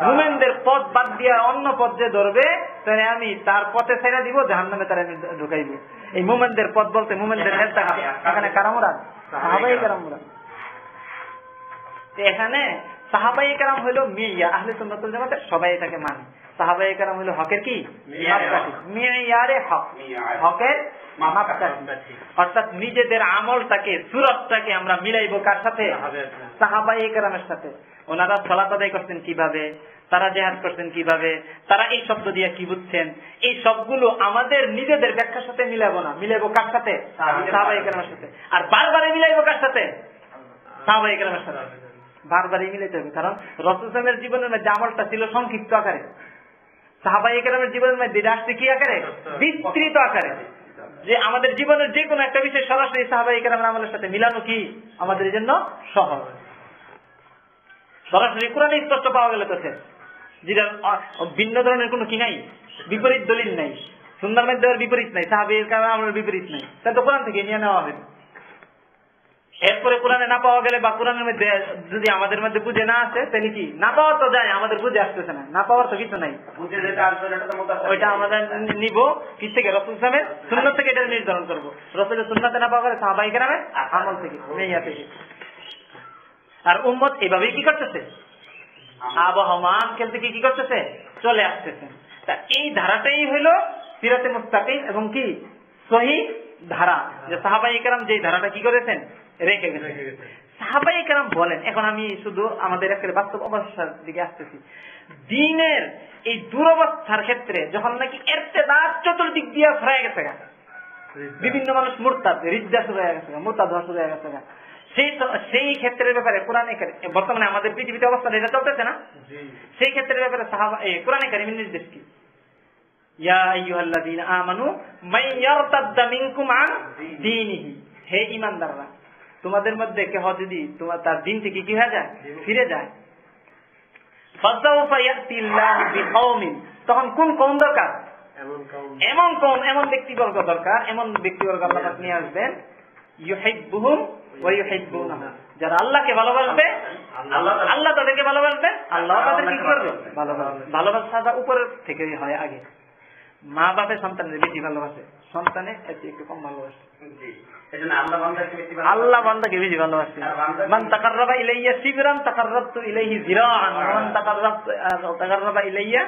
মুমেনদের পথ বাদ দিয়া অন্য পথ যে ধরবে তাহলে আমি তার পথে ছেড়ে দিব জাহান নামে তারা আমি ঢুকাইব এই মুমেনদের পথ বলতে মুমেনদের নেতা এখানে কারামুরা সাহাবাই কারামুরা এখানে সাহাবাই মিয়া আহলে সুন্নতুল সবাই এটাকে মানে। সাহাবাই হলো হকের কি? মেয়ারে হক। হকের। অর্থাৎ নিজেদের আমলটাকে সুরতটাকে আমরা মিলাইবো কার সাথে? সাহাবাই সাথে। ওনারা সলাত আদায় করছেন কীভাবে? তারা জেহাদ করছেন কীভাবে? তারা এই শব্দ দিয়ে কি বুঝছেন? এই সবগুলো আমাদের নিজেদের ব্যাখ্যার সাথে মিলাবো না। মিলাইবো কার সাথে? সাহাবাই সাথে। আর বারবারে মিলাইবো কার সাথে? সাহাবাই কারামের সাথে। বারবারই মিলাইতে হবে কারণ রসুলের জীবনের মধ্যে আমলটা ছিল সংক্ষিপ্ত আকারে। সাহাবাই কেরামের জীবনের মধ্যে আসছে কি আকারে? বিস্তৃত আকারে। যে আমাদের জীবনের যে কোনো একটা বিষয় সরাসরি সাহাবাই কেরামের আমলের সাথে মিলানো কি? আমাদের জন্য সহজ। সরাসরি কোরআনে স্পষ্ট পাওয়া গেলে তো যেটা ভিন্ন ধরনের কোনো কি নাই? বিপরীত দলিল নাই। সুন্দর মধ্যে বিপরীত নাই। সাহাবির কারণে বিপরীত নাই। তা তো কোরআন থেকে নিয়ে নেওয়া হবে। এরপরে কোরআনে না পাওয়া গেলে বা কোরআনের মধ্যে যদি আমাদের মধ্যে বুঝে না আসে তাহলে কি? না পাওয়া তো যায় আমাদের বুঝে আসতেছে না। না পাওয়ার তো কিছু নাই। ওইটা আমাদের নিব। কি থেকে? রসুল ইসলামের সুন্নত থেকে এটা নির্ধারণ করব। রসুলের সুন্নতে না পাওয়া গেলে সাহাবাই কেরামে আমল থেকে মেয়া থেকে আর উম্মত এইভাবেই কি করতেছে? আবহমান খেলতে কি কি করতেছে? চলে আসতেছে। তা এই ধারাটাই হইল সিরাতে মুস্তাকিম এবং কি? সহি ধারা। যে সাহাবাই কেরাম যে ধারাটা কি করেছেন? রেখে গেছেন সাহাবাই কেরাম বলেন এখন আমি শুধু আমাদের একেবারে বাস্তব অবস্থার দিকে আসতেছি। দিনের এই দুরবস্থার ক্ষেত্রে যখন নাকি এরতেদার চতুর্দিক দিয়ে ছড়াই গেছে বিভিন্ন মানুষ মুরতাদ রিদ্দা শুরু হয়ে গেছে মুরতাদ হওয়া শুরু হয়ে গেছে। সেই সেই ক্ষেত্রের ব্যাপারে কোরআনে কারি- বর্তমানে আমাদের পৃথিবীতে অবস্থা এটা চলতেছে না? সেই ক্ষেত্রের ব্যাপারে সাহাবা কোরআনে কারিমের নির্দেশ কি? ইয়া আইয়ুহাল্লাযীনা আমানু মান ইয়ারতাদ্দা মিনকুম আন দীনিহি। হে ঈমানদাররা তোমাদের মধ্যে কেহ যদি তোমার তার দিন থেকে কি হয়ে যায়? ফিরে যায়। তখন কোন কওম দরকার? এমন কম। এমন ব্যক্তিবর্গ দরকার এমন ব্যক্তিবর্গ আল্লাহ নিয়ে আসবেন ইউহিব্বুনাহু। যারা আল্লাহকে ভালোবাসবে আল্লাহ তাদেরকে ভালোবাসবেন আল্লাহ তাদের কি করবে? ভালোবাসবে। ভালোবাসাটা উপরের থেকে হয় আগে। মা বাপের সন্তানের বেশি ভালোবাসে। সন্তানে একটু কম ভালোবাসে। আল্লাহ বান্দাকে বেশি ভালোবাসে। মান তাকাররাবা ইলাইয়া শিবরান তাকাররাবতু ইলাইহি জিরাআন ওয়া মান তাকাররাবতু তাকাররাবা ইলাইয়া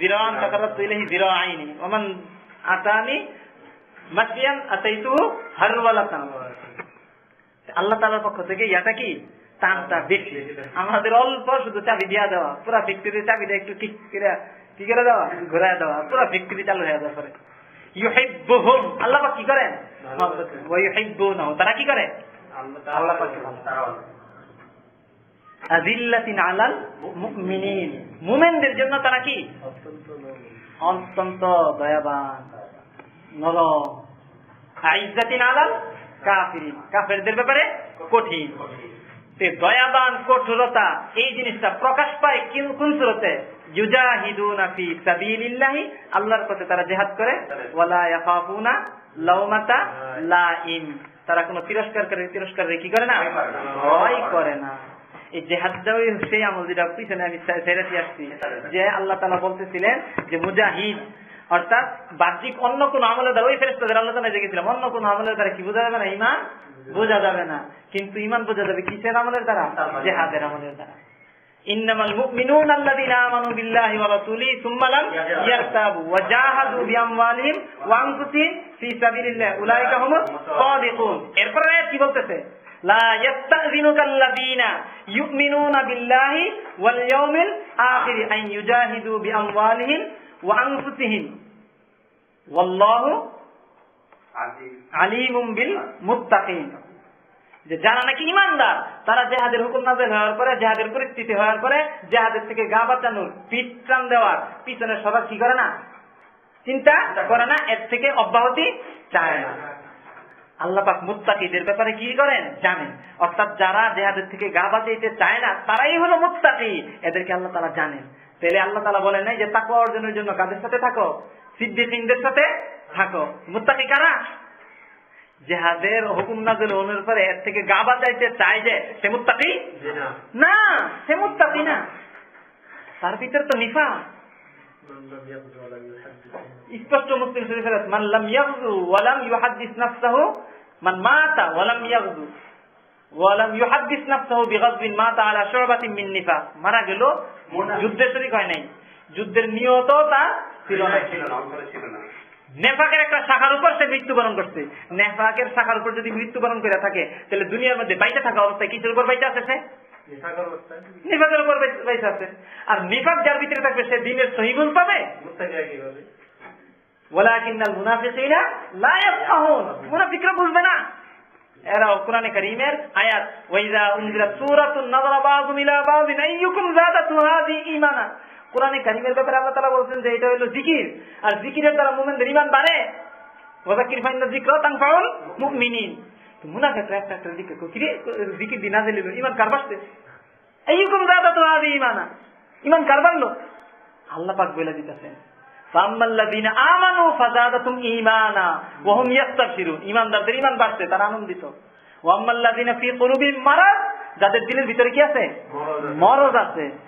জিরাআন তাকাররাবতু ইলাইহি জিরাআইনি ওয়া মান আতানি মাসিয়ান আতাইতুহু হারওয়ালাতান। আল্লাহ তাআলার পক্ষ থেকে ইয়াটা কি? টানটা বেশি আমাদের অল্প শুধু চাবি দিয়া দেওয়া। পুরা ফ্যাক্টরির চাবিটা একটু ঠিক করে কি করে দেওয়া? ঘুরাই দেওয়া। পুরা ফ্যাক্টরি চালু হয়ে যাওয়া পরে। ইউহিব্বুহুম। আল্লাহ পাক কি করেন? তারা কি করে? আলাল মুমিনিন। জন্য তারা কি? অত্যন্ত দয়াবান নরম। আলাল কাফিরিন। কাফেরদের ব্যাপারে কঠিন। দয়াবান কঠোরতা এই জিনিসটা প্রকাশ পায় কিন- কোন সুরতে? ইউজাহিদুনা ফি সাবিলিল্লাহি। আল্লাহর পথে তারা জিহাদ করে। ওয়ালা ইয়াখাফুনা লাউমাতা লাইম তারা কোনো তিরস্কার করে তিরস্কার কি করে না? ভয় করে না। এই জেহাদটাও সেই আমল যেটা পিছনে আমি ছেড়ে আসছি যে আল্লাহ তালা বলতেছিলেন যে মুজাহিদ অর্থাৎ বাহ্যিক অন্য কোন আমলের দ্বারা ওই ফেরেস্তাদের আলোচনায় দেখেছিলাম অন্য কোন আমলের দ্বারা কি বোঝা যাবে না? ইমান বোঝা যাবে না। কিন্তু ইমান বোঝা যাবে কিসের আমলের দ্বারা? জেহাদের আমলের দ্বারা। ইন্নামাল মুমিনুন আল্লাযীনা আমানু বিল্লাহি ওয়া রাসূলিহি সুম্মা লাম ইয়ারতাবু ওয়া জাহাদু বিআমওয়ালিহিম ওয়া আনফুসিহিম ফি সাবিলিল্লাহ। উলাইকা হুমুস সাদিকুন। এরপর আয়াত কি বলতেছে? লা ইয়াস্তাযিনুকা আল্লাযীনা ইউমিনুনা বিল্লাহি ওয়াল ইয়াউমিল আখির আন ইউজাহিদু বিআমওয়ালিহিম ওয়া আনফুসিহিম। ওয়াল্লাহু। আলিমুম বিল মুত্তাকিন। যে যারা নাকি ইমানদার, তারা জেহাদের হুকুম নাজেল হওয়ার পরে, জেহাদের পরিস্থিতি হওয়ার পরে জেহাদের থেকে গা বাঁচানোর পিঠ দেওয়ার পিছনে সবার কি করে না? চিন্তা করে না, এর থেকে অব্যাহতি চায় না। আল্লাহ পাক মুত্তাকিদের ব্যাপারে কি করেন? জানেন। অর্থাৎ যারা জেহাদের থেকে গা বাঁচাইতে চায় না, তারাই হলো মুত্তাকি। এদেরকে আল্লাহ তালা জানেন। তাহলে আল্লাহ তালা বলেন নাই যে তাকে অর্জনের জন্য কাদের সাথে থাকো? সিদ্দিকদের সাথে থাকো। মুত্তাকি কারা? জেহাদের হুকুম নাজেল হওয়ার পরে এর থেকে গা বাঁচাইতে চায় যে সে মুত্তাকি না। না সে মুত্তাকি না। তার ভিতরে তো নিফা স্পষ্ট মুসলিম শরীফের আছে, মান লাম ইয়াগজু ওয়া লাম ইউহাদ্দিস নাফসাহু মান মাতা ওয়া লাম ইয়াগজু ওয়া লাম ইউহাদ্দিস নাফসাহু বিগাযবিন মাতা আলা শু'বাতিন মিন নিফাক। মারা গেল যুদ্ধে শরীক হয় নাই। যুদ্ধের নিয়ত তা ছিল না। না ছিল না। নেফাকের একটা শাখার উপর সে মৃত্যুবরণ করছে। নেফাকের শাখার উপর যদি মৃত্যুবরণ করে থাকে তাহলে দুনিয়ার মধ্যে বাইতে থাকা অবস্থায় কিছুর উপর বাইতে আছে সে? নিফাকের উপর বাইতে আছে। আর নিফাক যার ভিতরে থাকবে সে দিনের সহিগুল পাবে? মুনাফিকরা বুঝবে না। এরাও কোরআনে কারীমের আয়াত ওয়াইজা উনজিলাত সূরাতুন নাযারা বাযুম ইলা বাযিন আইয়ুকুম যাদাতু হাযি ঈমানা কোরআনে কারীমের ব্যাপারে আল্লাহ তাআলা বলছেন যে এটা হলো জিকির। আর জিকিরের দ্বারা মুমিনদের ঈমান বাড়ে। মুমিনিন। তো একটা একটা জিকির কিরে জিকির দিনা দিল ঈমান কার বাড়ছে আইয়ুকুম যাদাতু ঈমানা। ঈমান কার বাড়লো? আল্লাহ পাক বলে দিতেছেন। ফাম্মাল্লাযীনা আমানু ফাযাদাতুম ঈমানা ওয়া হুম ইস্তাবশিরুন ঈমানদারদের ঈমান বাড়ছে তারা আনন্দিত। ওয়াম্মাল্লাযীনা ফি কুলুবিহিম মারাদ যাদের দিলের ভিতরে কি আছে? মরদ আছে। মরজ আছে।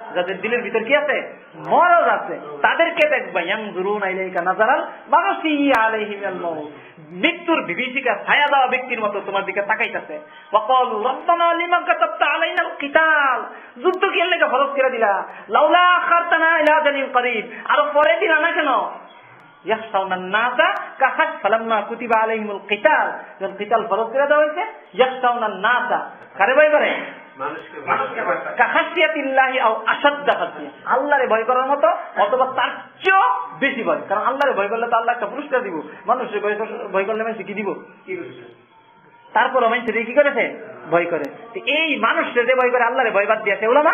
যাদের দিলের ভিতর কি আছে? মরজ আছে। তাদেরকে দেখবা মৃত্যুর বিভীষিকা ছায়া দেওয়া ব্যক্তির মতো তোমার দিকে তাকাইতেছে। যুদ্ধ কি করে দিলা? লাউলা করিব। পরে দিলা না কেন? করে ভয় করে আল্লাহরে ভয় করার মতো অথবা তার চেয়েও বেশি ভয়। কারণ আল্লাহরে ভয় করলে তো আল্লাহ একটা পুরস্কার দিব। মানুষের ভয় করলে মানুষ কি দিব? তারপর আমি তারপর কি করেছে? ভয় করে। এই মানুষ যে ভয় করে আল্লাহরে ভয় বাদ দিয়েছে ওলামা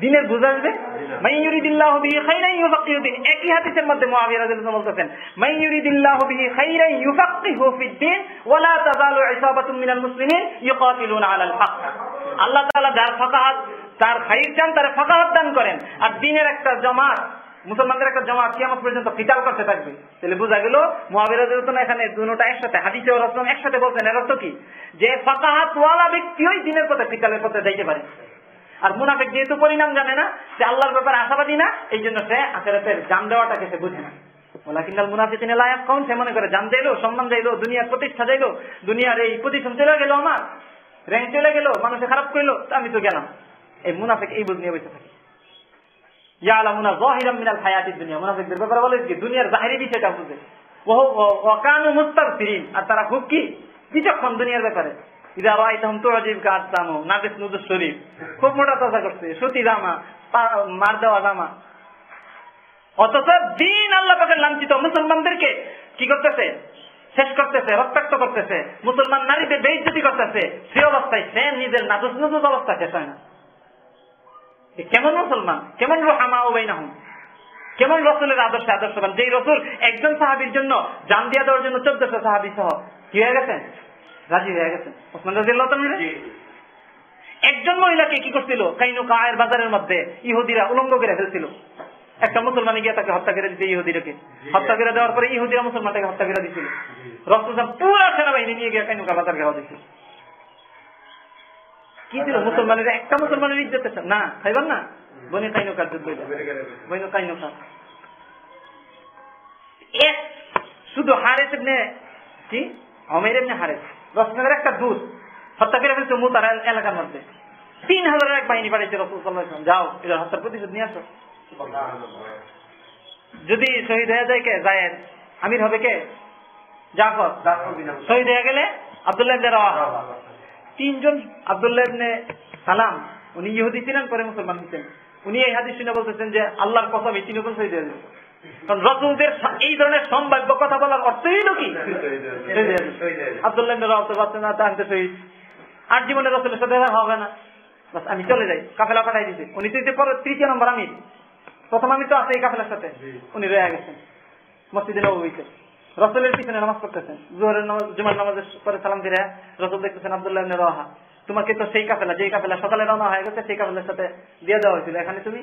দিনের বুঝ আসবে বিহি ইউফাক্কিহু একই হাদিসের মধ্যে মুআবিয়া রাদিয়াল্লাহু বলতেছেন মাই ইউরিদিল্লাহু বিহি খাইরান ইউফাক্কিহু ফিদ-দীন ওয়া লা তাযালু ইসাবাতুম মিনাল মুসলিমিন ইউকাতিলুনা আলাল হক। আল্লাহ তাআলা যার ফাকাহাত তার খাইর চান তার ফাকাহাত দান করেন। আর দিনের একটা জামাত মুসলমানদের একটা জামাত কিয়ামত পর্যন্ত কিতাল করতে থাকবে। তাহলে বোঝা গেল আনহু এখানে দুটোটা একসাথে হাদিসে ও রাসূল একসাথে বলছেন এর অর্থ কি? যে ফাকাহাত ওয়ালা ব্যক্তিই দিনের পথে কিতালের পথে যাইতে পারে। আর মুনাফিক যেহেতু পরিণাম জানে না, সে আল্লাহর ব্যাপারে আশাবাদী না, এই জন্য সে আখেরাতের জান দেওয়াটাকে সে বুঝে না। দুনিয়ার খারাপ করল আমি তো গেলাম। এই মুনাফিক এই বুঝ নিয়ে বসে থাকে। মিনাল দুনিয়া। মুনাফিকদের ব্যাপারে বলে কি দুনিয়ার জাহিরি বিষয়টা বুঝে। ওয়াকানু মুস্তাগফিরিন। আর তারা খুব কি? বিচক্ষণ দুনিয়ার ব্যাপারে। ইদা শরীফ খুব মোটা করছে, সুতি মার দেওয়া অথচ দিন আল্লাহ পাকের লাঞ্ছিত মুসলমানদেরকে কি করতেছে? শেষ করতেছে, রক্তাক্ত করতেছে। মুসলমান নারীদের বেইজ্জতি করতেছে। সে অবস্থায় সে নিজের নাজুস নাজুস অবস্থা শেষ হয় না। কেমন মুসলমান? কেমন রোহামা ও বাইনাহুম? কেমন রসুলের আদর্শে আদর্শবান? যেই রসুল একজন সাহাবির জন্য জান দিয়া দেওয়ার জন্য চোদ্দশো সাহাবি সহ কি হয়ে গেছেন রাজি হয়ে গেছেন ওসমান রাজিয়াল্লাহু তাআলা জি। একজন মহিলাকে কি করছিল? কাইনু কায়ের বাজারের মধ্যে ইহুদিরা উলঙ্গ করে ফেলছিল। একটা মুসলমানে গিয়ে তাকে হত্যা করে দিতে ইহুদিরাকে। হত্যা করে দেওয়ার পরে ইহুদিরা মুসলমানটাকে হত্যা করে দিছিল। রক্তসাম পুরা সেনাবাহিনী নিয়ে গিয়ে কাইনুকা বাজার ঘেরা দিছিল। কি ছিল? মুসলমানের একটা মুসলমানের ইজ্জত আছে? না খাইবার না? বনি কাইনুকার যুদ্ধ। বনি কাইনুকা এক শুধু হারেস এমনি কি? অমের এমনি হারেস। একটা দুধ হত্যা করে ফেলছে এলাকার মধ্যে। তিন হাজারের এক বাহিনী পাঠিয়েছে। যাও এটা হত্যার প্রতিশোধ নিয়ে আসো। যদি শহীদ হয়ে যায় কে? জায়েদ। আমির হবে কে? জাফর। শহীদ হয়ে গেলে আব্দুল্লাহ তিনজন আব্দুল্লাহ সালাম, উনি ইহুদি ছিলেন, পরে মুসলমান হয়েছেন উনি এই হাদিস শুনে বলতেছেন যে, আল্লাহর কসম, এই তিনজন শহীদ হয়ে যাবে রসুলদের এই ধরনের সম্ভাব্য কথা বলার অর্থই হলো কি? আব্দুল্লাহ ইবনে রাওয়াহা তো পারছেন না তাহলে শহীদ। আর জীবনে রসুলের সাথে হবে না। বাস আমি চলে যাই। কাফেলা পাঠাই দিতে উনি তো পরে তৃতীয় নম্বর আমি প্রথম আমি তো আছে এই কাফেলার সাথে। উনি রয়ে গেছেন। মসজিদে নবীতে রসুলের পিছনে নামাজ পড়তেছেন। জোহরের নামাজ জুমার নামাজের পরে সালাম ফিরে রসুল দেখতেছেন আবদুল্লাহ রওয়াহা। তোমাকে তো সেই কাফেলা যেই কাফেলা সকালে রওনা হয়ে গেছে সেই কাফেলার সাথে দিয়ে দেওয়া হয়েছিল। এখানে তুমি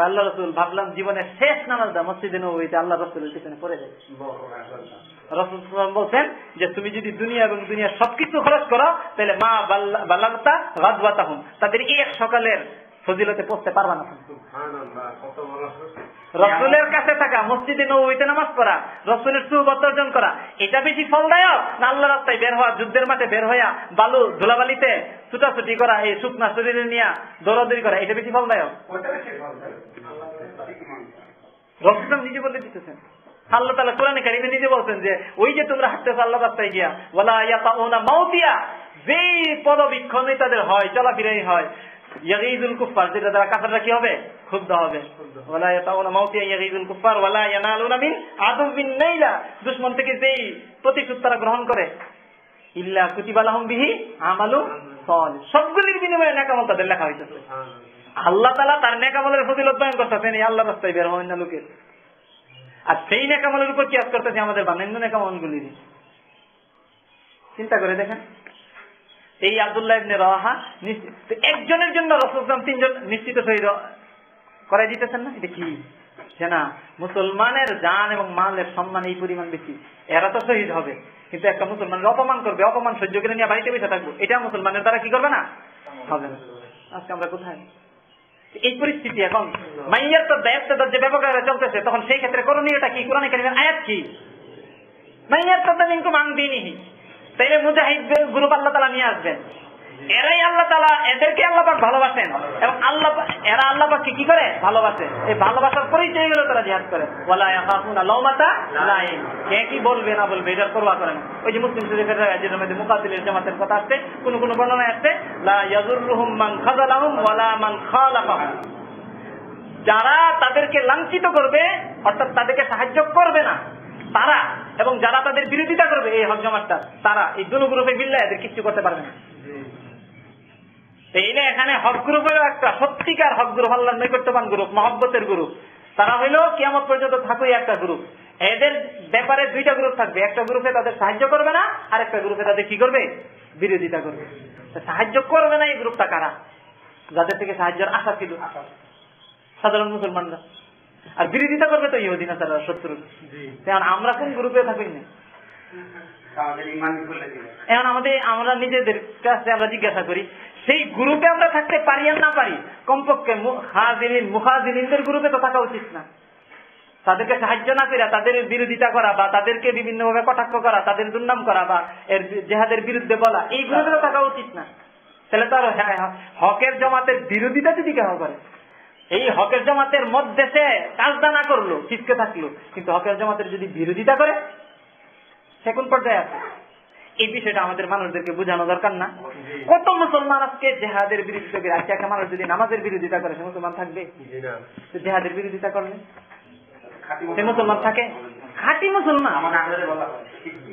আল্লাহ রসুল, ভাবলাম জীবনের শেষ নামাজটা মসজিদে নবীতে আল্লাহ রসুলের পিছনে পড়ে যায় রসুল বলছেন যে, তুমি যদি দুনিয়া এবং দুনিয়ার সবকিছু খরচ করো, তাহলে মা বাল্লাগতা গাদওয়াতা হুম তাদের এক সকালের ফজিলতে পৌঁছতে পারবা না রসুলের কাছে থাকা মসজিদে নবীতে নামাজ পড়া রসুলের সুবত অর্জন করা এটা বেশি ফলদায়ক না আল্লাহ রাস্তায় বের হওয়া যুদ্ধের মাঠে বের হইয়া বালু ধুলাবালিতে ছুটাছুটি করা এই শুকনা শরীরে নিয়ে দৌড়াদৌড়ি করা এটা বেশি ফলদায়ক? রসুলাম নিজে বলে দিতেছেন। আল্লাহ তালা কোরআনে কারিমে নিজে বলছেন যে ওই যে তোমরা হাঁটতেছো আল্লাহ রাস্তায় গিয়া বলা ইয়াতা ওনা মাউতিয়া যেই পদবীক্ষণে তাদের হয় চলাফেরাই হয় ইয়াগিদুল কুফার যেটা দ্বারা কাফেররা কি হবে? ক্ষুব্ধ হবে। ওয়ালা ইয়াতাউনা মাউতিয়া ইয়াগিদুল কুফার ওয়ালা ইয়ানালুনা মিন আদুবিন নাইলা। দুশমন থেকে যেই প্রতিশোধ তারা গ্রহণ করে ইল্লা কুতিবা বিহি আমালু সালিহ। সবগুলির বিনিময়ে নেকামল তাদের লেখা হইতেছে। আল্লাহ। তালা তার নেকামলের ফজিলত বয়ন করতেছেন এই আল্লাহ রাস্তায় বের হবেন না লোকের আর সেই নেকামলের উপর কিয়াস করতেছে আমাদের বানান্য নেকামল গুলি চিন্তা করে দেখেন। এই আব্দুল্লাহ ইবনে রাহা একজনের জন্য রসুলাম তিনজন নিশ্চিত শহীদ করাই দিতেছেন না? এটা কি? না, মুসলমানের জান এবং মালের সম্মান এই পরিমাণ বেশি। এরা তো শহীদ হবে। কিন্তু একটা মুসলমানের অপমান করবে, অপমান সহ্য করে নিয়ে বাড়িতে বসে থাকব। এটা মুসলমানের দ্বারা কি করবে না? হবে না। আজকে আমরা কোথায়? এই পরিস্থিতি এখন। মাইয়ার তো দায়িত্ব যে ব্যবহার চলতেছে, তখন সেই ক্ষেত্রে করণীয়টা কি? কোরআন আয়াত কি? মাইয়ার তো মিনকুম আং দিনিহি তাইলে মুজাহিদ গ্রুপ আল্লাহ তালা নিয়ে আসবেন। এরাই আল্লাহ তালা এদেরকে আল্লাহ ভালোবাসেন। এবং আল্লাহ এরা আল্লাহ কি করে? ভালোবাসে। এই ভালোবাসার পরিচয়গুলো তারা জিহাদ করে। কে কি বলবে, না বলবে এটার পরোয়া করেন। ওই যে মুসলিম যেটার মধ্যে মুকাতিলের জামাতের কথা আসছে, কোন কোন বর্ণনায় আসছে যারা তাদেরকে লাঞ্ছিত করবে, অর্থাৎ তাদেরকে সাহায্য করবে না তারা এবং যারা তাদের বিরোধিতা করবে এই হক জমাতটা, তারা, এই দুটো গ্রুপে মিললে এদের কিচ্ছু করতে পারবে না। এই না এখানে হক গ্রুপের একটা সত্যিকার হক গ্রুপ আল্লাহ নৈকট্যবান গ্রুপ, মহব্বতের গ্রুপ। তারা হইল কিয়ামত পর্যন্ত থাকুই একটা গ্রুপ। এদের ব্যাপারে দুইটা গ্রুপ থাকবে, একটা গ্রুপে তাদের সাহায্য করবে না, আর একটা গ্রুপে তাদের কি করবে? বিরোধিতা করবে। সাহায্য করবে না এই গ্রুপটা কারা? যাদের থেকে সাহায্যের আশা ছিল। সাধারণ মুসলমানরা। আর বিরোধিতা করবে তো ইহুদিনা তারা আমরা কোন গ্রুপে থাকি না? এখন আমাদের আমরা নিজেদের কাছে আমরা জিজ্ঞাসা করি সেই গ্রুপে আমরা থাকতে পারি আর না পারি? কমপক্ষে হাজিরিন মুখাজিরিনদের গ্রুপে তো থাকা উচিত না। তাদেরকে সাহায্য না করা তাদের বিরোধিতা করা বা তাদেরকে বিভিন্নভাবে কটাক্ষ করা তাদের দুর্নাম করা বা এর জেহাদের বিরুদ্ধে বলা এই গ্রুপে তো থাকা উচিত না। তাহলে তার হকের জমাতের বিরোধিতা যদি কেউ করে এই হকের জমাতের মধ্যে সে কাজটা না করল চিপকে থাকল। কিন্তু হকের জমাতের যদি বিরোধিতা করে সে কোন পর্যায়ে আছে? এই বিষয়টা আমাদের মানুষদেরকে বোঝানো দরকার না। কত মুসলমান আজকে জেহাদের বিরোধিতা করে আজকে একটা মানুষ যদি নামাজের বিরোধিতা করে সে মুসলমান থাকবে? জেহাদের বিরোধিতা করলে? সে মুসলমান থাকে? খাঁটি মুসলমান?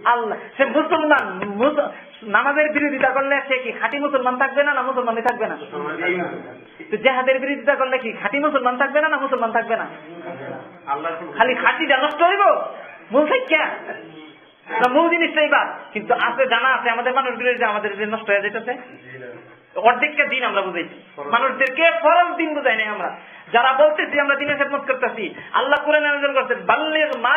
আল্লাহ সে মুসলমান মুস- নামাজের বিরোধিতা করলে সে কি খাঁটি মুসলমান থাকবে না না মুসলমানই থাকবে না? তো জেহাদের বিরোধিতা করলে কি খাঁটি মুসলমান থাকবে না না মুসলমান থাকবে না? খালি খাঁটিটা নষ্ট হইব? মূল শিক্ষা? মূল জিনিসটাই বাদ কিন্তু আছে জানা আছে আমাদের মানুষগুলো যে আমাদের যে নষ্ট হয়ে যেতেছে অর্ধেকটা দিন আমরা বুঝাইছি। মানুষদেরকে ফরজ দিন বুঝাই নাই আমরা। যারা বলতেছি আমরা দিনে খেদমত করতেছি, আল্লাহ করে নাজল করছে বাল্যের মা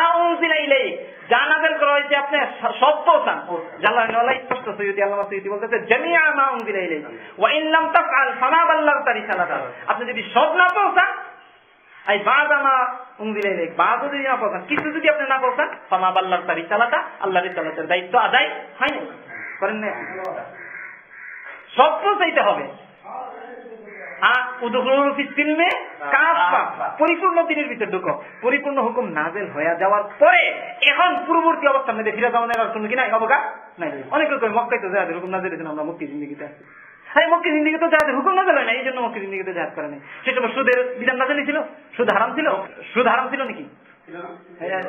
ইলাই যা নাজল করা হয়েছে আপনি সব পৌঁছান। জাল্লাহ স্পষ্ট সৈয়দি আল্লাহ সৈয়দি বলতেছে জামিয়া মা উনজিলা ইলাই ওয়া ইন লাম তাফআল ফামা বাল্লাগতা রিসালাতা। আপনি যদি সব না পৌঁছান এই যদি না পৌঁছান কিছু যদি আপনি না পৌঁছান, ফামা বাল্লাগতা রিসালাতা, আল্লাহ রিসালাতের দায়িত্ব আদায় হয় না। করেন না সব পৌঁছাইতে হবে। কাফা। পরিপূর্ণ দিনের ভিতরে ঢুকো। পরিপূর্ণ হুকুম নাজেল হয়ে যাওয়ার পরে এখন পূর্ববর্তী অবস্থার মধ্যে ফিরে যাওয়ার আর কি নাই? অবকাশ নাই। অনেক লোক মক্কাই তো যাদের হুকুম নাজেল হয়েছে আমরা মুক্তি জিন্দিগিতে আসছি আরে মক্কি জিন্দিগি তো যাদের হুকুম হয় না এই জন্য মক্কি জিন্দিগিতে জাহাজ করে নাই। সেটা সুদের বিধান নাজেলি ছিল? সুদ হারাম ছিল? সুদ হারাম ছিল নাকি? হ্যাঁ,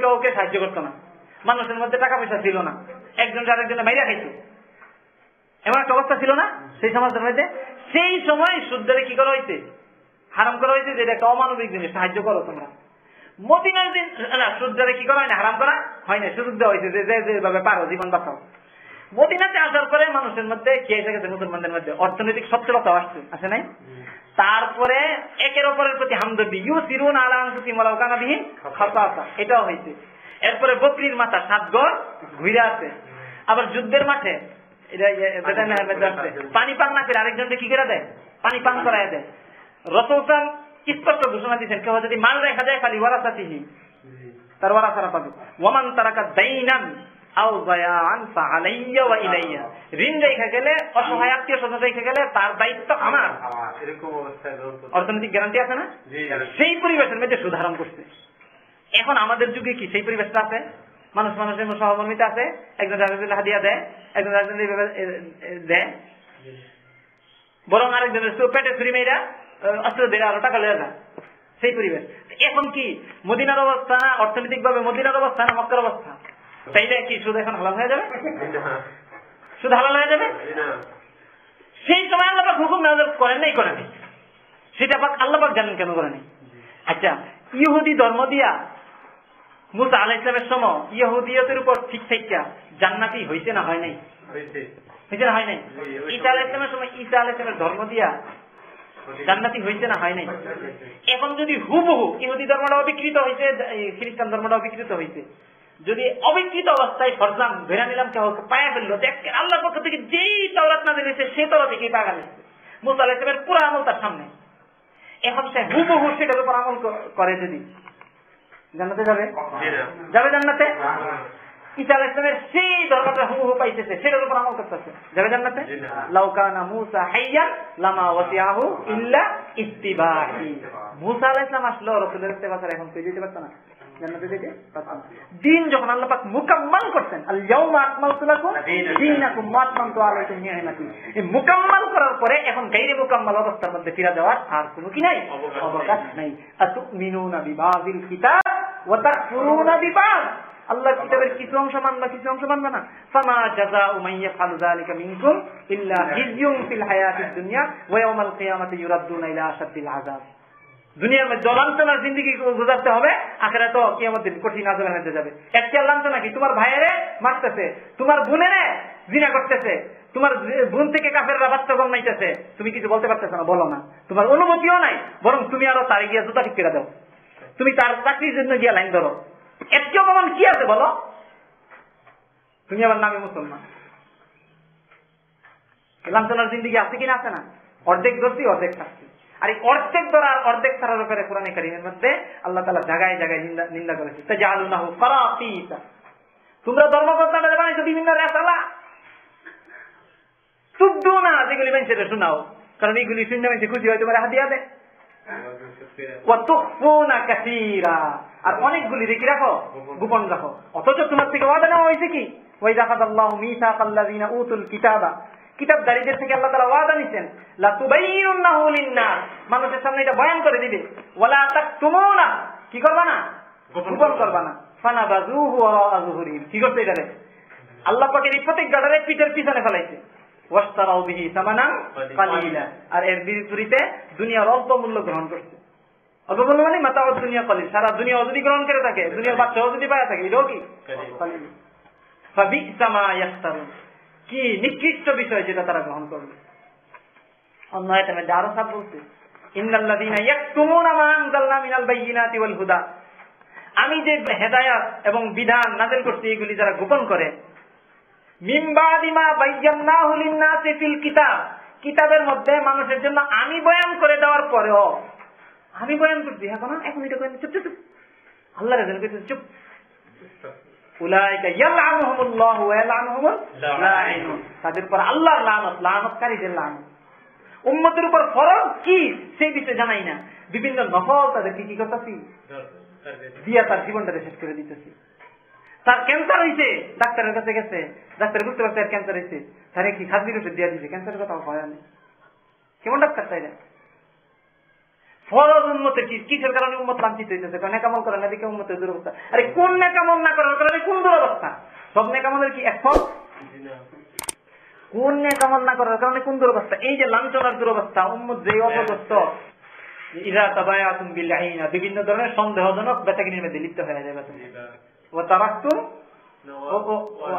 কাউকে সাহায্য করতো না। মানুষের মধ্যে টাকা পয়সা ছিল না। একজন আরেকজনে মাইরা খাইতো। এমন একটা অবস্থা ছিল না সেই সমাজের মধ্যে? সেই সময় সুদ্দারে কি করা হয়েছে হারাম করা হয়েছে যে এটা একটা অমানবিক জিনিস সাহায্য করো তোমরা। মদিনার দিন না কি করা হয় না? হারাম করা হয় না সুযোগ দেওয়া হয়েছে যে যেভাবে পারো জীবন বাঁচাও। মদিনাতে আসার পরে মানুষের মধ্যে কে এসে গেছে মুসলমানদের মধ্যে? অর্থনৈতিক সচ্ছলতা আসছে আসে নাই? তারপরে একের অপরের প্রতি হামদর্দি। ইউ সিরুন আলা আনসুতি মালাউকানাবিহীন এটাও হয়েছে। এরপরে বকরির মাথা সাত গড় ঘুরে আছে আবার যুদ্ধের মাঠে ইয়ে-। পানি পান না করে আরেকজনকে কি করে দেয়? পানি পান করায় দেয়। রসৌসান স্পষ্ট ঘোষণা দিচ্ছেন কেউ যদি মাল রেখা যায় খালি ওয়ারাসাতিহি। তার ওয়ারা সারা পাবে। ওয়ামান তারাকা দাইনান আও জায়ান ফাআলাইয়া ওয়া ইলাইয়া। ঋণ রেখে গেলে অসহায় আত্মীয় স্বজন রেখে গেলে তার দায়িত্ব আমার। আমার এরকম অবস্থায় অর্থনৈতিক গ্যারান্টি আছে না? সেই পরিবেশের মধ্যে সুধারণ করছে। এখন আমাদের যুগে কি সেই পরিবেশটা আছে? মানুষ মানুষের সহমর্মিতা আছে। একজন রাজনীতি হাদিয়া দেয় একজন রাজনীতি দেয়। বরং আরেকজনের পেটে ছুরি মেয়েরা অস্ত্র দিয়ে আরও টাকা যায়। সেই পরিবেশ। এখন কি? মদিনার অবস্থা না অর্থনৈতিক ভাবে মদিনার অবস্থা না মক্কার অবস্থা? তাইলে কি সুদ এখন হালাল হয়ে যাবে? সুদ হালাল হয়ে যাবে? সেই সময় আল্লাহ হুকুম নাজল করেন নাই করেন সেটা পাক আল্লাহ পাক জানেন কেন করেন আচ্ছা ইহুদি ধর্ম দিয়া মুসা আলাহ ইসলামের সময় ইহুদিয়তের উপর ঠিক থাকা জান্নাতি না হয় নাই? হয়েছে না হয় নাই? ঈসা আলাহ ইসলামের সময় ঈসা আলাহ ইসলামের ধর্ম দিয়া জান্নাতি না হয় নাই? এখন যদি হুবহু ইহুদি ধর্মটাও বিকৃত হয়েছে খ্রিস্টান ধর্মটাও বিকৃত হয়েছে যদি অবিকৃত অবস্থায় ফরজাম ধরে নিলাম কেউ পায়া ফেলল। দেখ আল্লাহর পক্ষ থেকে যেই তওরাত না দিয়েছে সে তরা থেকেই পাগা নিচ্ছে মুসা আলাহ পুরো আমল তার সামনে। এখন সে হুবহু সেটার উপর আমল ক- করে যদি। জান্নাতে যাবে? যাবে জান্নাতে? ঈসা সেই ধর্মটা হুবহু পাইতেছে সেটার উপর আমল করতেছে। যাবে জান্নাতে? লাউকানা মুসা হাইয়ান লামা ওয়াসিয়াহু ইল্লা ইত্তিবাহি। মুসা আলাইহিস আসলো রাসূলের ইত্তেবা ছাড়া এখন পেয়ে যেতে পারতো না? জান্নাতে যেতে। দিন যখন আল্লাহ পাক মুকাম্মাল করতেন আল ইয়াউমা আকমালতু লাকুম দীনাকুম ওয়া আতমামতু আলাইকুম নি'মাতি এই মুকাম্মাল করার পরে এখন গায়রে মুকাম্মাল অবস্থার মধ্যে ফিরে যাওয়ার আর কোনো কি নাই? অবকাশ নাই। আতুমিনুনা বিবাযিল কিতাব ওয়া তাকফুরুনা বিবাদ। আল্লাহর কিতাবের কিছু অংশ মানবা কিছু অংশ মানবা না। ফামা জাযাউ মান ইয়াফআলু যালিকা মিনকুম ইল্লা হিজয়ুন ফিল হায়াতিদ দুনিয়া ওয়া ইয়াউমাল কিয়ামাতি ইউরাদ্দুনা ইলা আশাদ্দিল আযাব। দুনিয়ার মধ্যে লাঞ্ছনার জিন্দগি গুজারতে হবে তো কঠিন যাবে। কি তোমার ভাইয়েরে মারতেছে, তোমার বোনেরে জিনা করতেছে, তোমার বোন থেকে কাফেররা বাচ্চা তুমি কিছু বলতে পারতেছো না, বলো না। তোমার অনুমতিও নাই, বরং তুমি আরও তারে গিয়া জুতা ঠিক করে দাও। তুমি তার চাকরির জন্য গিয়া লাইন ধরো। একটি অপমান কি আছে বলো? তুমি আমার নামে মুসলমান। লাঞ্ছনার জিন্দিগি আছে কিনা আছে না? অর্ধেক ধরছি, অর্ধেক থাকছি আর এই অর্ধেক আর অর্ধেক ছাড়ার ব্যাপারে কোরআন কারিমের মধ্যে আল্লাহ তালা জায়গায় জায়গায় নিন্দা করেছে। তোমরা ধর্মকর্তাদের বানাইছো, বিভিন্ন রেসালা। শুদ্ধ না, যেগুলি মানুষের শোনাও। কারণ এইগুলি খুশি হয়, তোমার হাতিয়া আর অনেকগুলি রেখে রাখো, গোপন রাখো। অথচ তোমার থেকে ওয়াদা নেওয়া হয়েছে কি? ওই মিসাকাল্লাযিনা উতুল কিতাবা। কিতাবদারীদের থেকে আল্লাহ তাআলা ওয়াদা নিছেন লা তুবাইয়ুন্নাহু লিন-নাস। মানুষের সামনে এটা বয়ান করে দিবে। ওয়ালা তাকতুমুনা। কি করবা না? গোপন করবা না। ফানাবাযুহু ওয়ারা'a কি করতে এটারে? আল্লাহ পাকের এই প্রতিজ্ঞাটারে পিঠের পিছনে ফেলাইছে। ওয়াশতারাউ বিহি সামানান কালিলা আর এর বিপরীতে দুনিয়ার অল্প মূল্য গ্রহণ করছে। অল্প মূল্য মানে মাতা দুনিয়া কলিল সারা দুনিয়া যদি গ্রহণ করে থাকে দুনিয়ার বাচ্চাও যদি পায় থাকে এটাও কি। ইয়াখতারুন। কি নিকৃষ্ট বিষয় যেটা তারা গ্রহণ করবে? অন্য আয়াতের মধ্যে আরও সাপ বলছে আমি যে হেদায়াত এবং বিধান নাযিল করছি, এগুলি যারা গোপন করে কিতাবের মধ্যে মানুষের জন্য আমি বয়ান করে দেওয়ার পরেও আমি বয়ান করছি এখন এখন এটা করেন চুপ চুপ আল্লাহ চুপ। তাদের আল্লাহর লানত লানতকারীদের লানত। উম্মতের উপর ফরজ কি? সেই বিষয়ে জানাই না। বিভিন্ন কি কি করতেছি? দিয়া তার জীবনটাকে শেষ করে দিতেছি। তার ক্যান্সার হয়েছে ডাক্তারের কাছে গেছে। ডাক্তার বুঝতে পারছে ক্যান্সার হয়েছে তারে কি খাদ্যের ওষুধ দিয়ে দিছে। ক্যান্সারের কথা ভয় নেই কেমন ডাক্তার তাই না ফরজ উন্মতের কি? কিসের কারণে উন্মত কারণ নেকামল করে না দেখে উন্মতের দুরবস্থা? আরে কোন নেকামল না করার কারণে কোন দুরবস্থা? সব নেকামলের কি এক ফল? কোন না করার কারণে কোন দুরবস্থা? এই যে লাঞ্ছনার দুরবস্থা, উম্মত যে বিল বিভিন্ন ধরনের সন্দেহজনক বেচাকিনির মধ্যে লিপ্ত হয়ে যাবে তারাক্তুম ও- ও- ও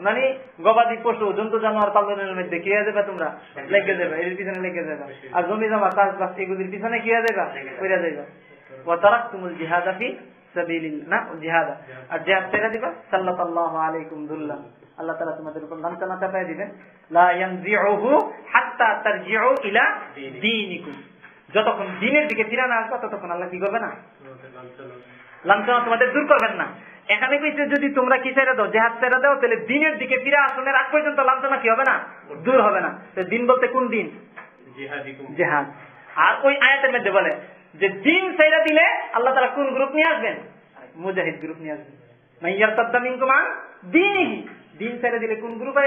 মানে গবাদি পশু জন্তু জানোয়ার পালনের মধ্যে কি যাবে তোমরা? লেগে যাবে। এর পিছনে লেগে যাবে। আর জমি জমা চাষবাস এগুলির পিছনে কি যাবে। কইরা তারাকতুমুল জিহাদা ফি না জিহাদা। আর জিহাদ ছেড়ে দিবা? আলাইকুম দুল্লাহ। আল্লাহ তোমাদের উপর লাঞ্ছনা দিবেন। যতক্ষণ দিনের দিকে ফিরে না আসবে ততক্ষণ আল্লাহ কি করবে না? লাঞ্ছনা তোমাদের দূর করবেন না। এখানে যদি তোমরা কি ছেড়ে দাও জেহাদ ছেড়ে দাও তাহলে দিনের দিকে ফিরে আসনের আগ পর্যন্ত লাঞ্ছনা কি হবে না? দূর হবে না। দিন বলতে কোন দিন? জেহাদ আর ওই আয়াতের মধ্যে বলে যে দিন ছেড়ে দিলে আল্লাহ তারা কোন গ্রুপ নিয়ে আসবেন? মুজাহিদ গ্রুপ নিয়ে আসবেন। দিন ছেড়ে দিলে কোন গ্রুপে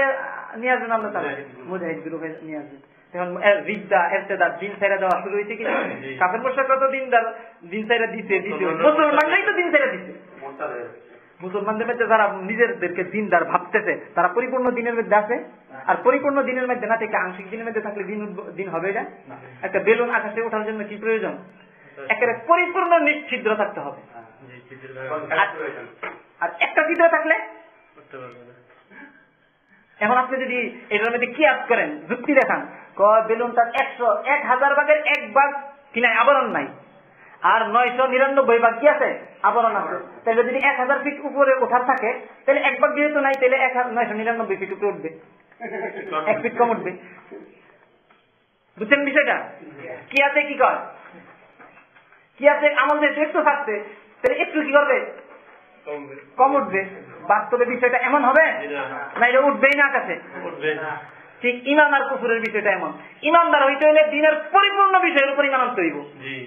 নিয়ে আসবেন আল্লাহ তারা মুজাহিদ গ্রুপে নিয়ে আসবেন। এখন রিদ্দা এরতেদার দিন ছেড়ে দেওয়া শুরু হয়েছে কি কাফের মোশাক কত দিন দিন ছেড়ে দিতে দিতে মুসলমানরাই তো দিন ছেড়ে দিতে মুসলমানদের মধ্যে যারা নিজেদেরকে দিনদার ভাবতেছে তারা পরিপূর্ণ দিনের মধ্যে আছে? আর পরিপূর্ণ দিনের মধ্যে না থেকে আংশিক দিনের মধ্যে থাকলে দিন দিন হবে এটা? একটা বেলুন আকাশে ওঠার জন্য কি প্রয়োজন? একেবারে পরিপূর্ণ নিশ্ছিদ্র থাকতে হবে। আর একটা ছিদ্র থাকলে? এখন আপনি যদি এটার মধ্যে কি আজ করেন যুক্তি দেখান। কয় বেলুনটার একশো এক হাজার ভাগের এক ভাগ কিনা আবরণ নাই। আর নয়শো নিরানব্বই ভাগ কি আছে? আবরণ আছে। তাহলে যদি এক হাজার ফিট উপরে ওঠার থাকে তাহলে এক ভাগ যেহেতু নাই তাহলে এক নয়শো নিরানব্বই ফিট উপরে উঠবে। এক ফিট কম উঠবে। বুঝছেন বিষয়টা? কি আছে কি কর কি আছে আমাদের একটু থাকছে তাহলে একটু কি করবে? কম উঠবে। বাস্তবে বিষয়টা এমন হবে না। এটা উঠবেই না কাছে ঠিক ইমান আর কুফুরের বিষয়টা এমন ইমানদার হইতে হইলে দিনের পরিপূর্ণ বিষয়ের উপর ইমান আনতে হইব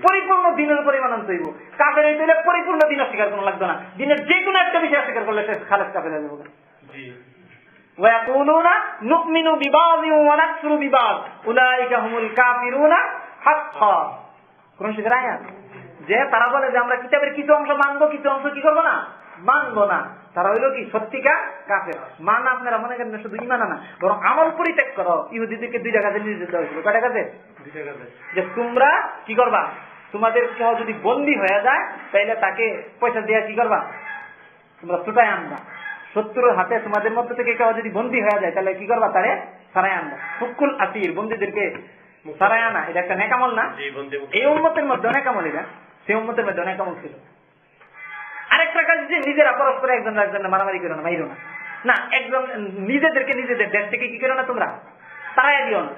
পরিপূর্ণ দিনের উপর ইমান আনতে হইব কাফের হইতে হইলে পরিপূর্ণ দিন অস্বীকার করা লাগবে না দিনের যে কোনো একটা বিষয় অস্বীকার করলে সে খালেজ কাফের হয়ে যাবে ويقولون نؤمن ببعض ونكفر ببعض أولئك هم الكافرون حقا কোন শিখের আয়াত যে তারা বলে যে আমরা কিতাবের কিছু অংশ মানবো কিছু অংশ কি করবো না মানবো না তারা হইল কি সত্যিকার কাফের। মান আপনারা মনে করেন শুধু ইমান না বরং আমল পরিত্যাগ করো। ইহুদিদেরকে দুই জায়গাতে নির্দেশ দেওয়া হয়েছিল কয়টা কাছে যে তোমরা কি করবা? তোমাদের কেউ যদি বন্দী হয়ে যায় তাইলে তাকে পয়সা দিয়ে কি করবা? তোমরা ছুটাই আনবা। শত্রুর হাতে তোমাদের মধ্যে থেকে কেউ যদি বন্দী হয়ে যায় তাহলে কি করবা? তারে সারাই আনবা। হুকুল আসির বন্দীদেরকে সারাই আনা। এটা একটা নেকামল না? এই উন্মতের মধ্যে অনেক আমল এটা। সেই উন্মতের মধ্যে অনেক আমল ছিল। আরেকটা কাজ যে নিজেরা পরস্পর একজন একজন মারামারি করো না মাইরো না। না একজন নিজেদেরকে নিজেদের দেশ থেকে কি করো না তোমরা? তারাই দিও না।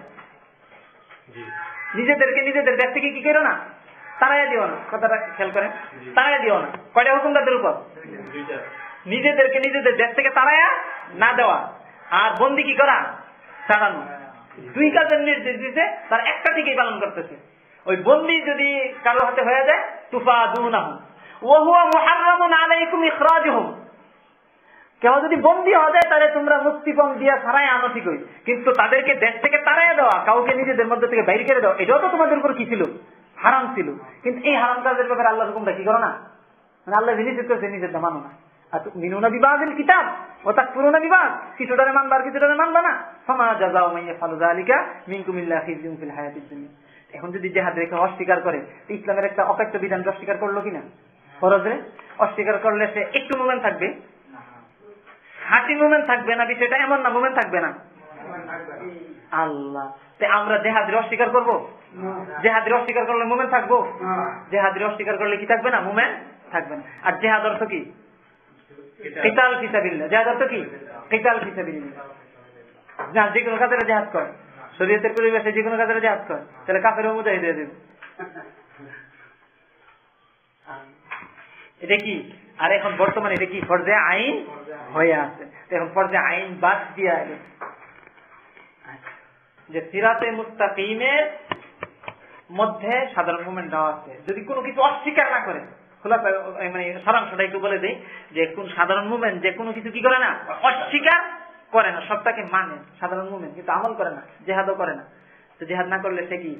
নিজেদেরকে নিজেদের দেশ থেকে কি করো না? তারাই দিও না। কথাটা খেয়াল করেন। তারাই দিও না। কয়টা হুকুম তাদের উপর? নিজেদেরকে নিজেদের দেশ থেকে তারায়া না দেওয়া। আর বন্দি কি করা? ছাড়ানো দুই কাজের নির্দেশ দিতে তার একটা থেকেই পালন করতেছে। ওই বন্দি যদি কারও হাতে হয়ে যায় তুফা দুনাহুম কেউ যদি তাহলে তোমরা মুক্তিপণ দিয়া কিন্তু তাদেরকে দেশ থেকে দেওয়া, কাউকে নিজেদের মধ্যে থেকে বাইরে করে দেওয়া, এটাও তো তোমাদের উপর কি ছিল? হারাম ছিল। কিন্তু এই হারাম কাজের ব্যাপারে আল্লাহ হুকুমটা কি করো না? মানে আল্লাহ করেছে মানো না। কিছুটারে মানবা না। সমা জাজাও মাইয়া ফালুদা আলিকা মিনকুমিল্লাহ খিজিউম ফিল হায়াতিদ দুনিয়া। এখন যদি জেহাদ রেখে অস্বীকার করে, ইসলামের একটা অকাট্য বিধান অস্বীকার করল কিনা? ফরজে অস্বীকার করলে সে একটু মুভমেন্ট থাকবে। হাঁটি মুভমেন্ট থাকবে না বিষয়টা এমন না মুভমেন্ট থাকবে না। আল্লাহ আমরা জেহাদের অস্বীকার করব? জেহাদের অস্বীকার করলে মুভমেন্ট থাকব? জেহাদের অস্বীকার করলে কি থাকবে না? মুভমেন্ট থাকবে না। আর জেহাদ অর্থ কি? কেতাল ফিসাবিল্লা জেহাদ অর্থ কি? কেতাল ফিসাবিল্লা না যে কোনো কাজের জেহাদ কর। শরীয়তের পরিবেশে যে কোনো কাজের জেহাদ কর। তাহলে কাফের মুজাহিদ দিয়ে দেবে এটা কি? আর এখন বর্তমানে এটা কি? ফর্জে আইন হয়ে আছে। এখন ফর্জে আইন বাদ দিয়া গেছে যে সিরাতে মুস্তাকিমের মধ্যে সাধারণ মুভমেন্ট দেওয়া আছে। যদি কোনো কিছু অস্বীকার না করে খোলা মানে সারাংশটা একটু বলে দিই, যে কোন সাধারণ মুভমেন্ট যে কোনো কিছু কি করে না? অস্বীকার করে না। সবটাকে মানে সাধারণ মুভমেন্ট কিন্তু আমল করে না, জেহাদও করে না। তো জেহাদ না করলে সে কি?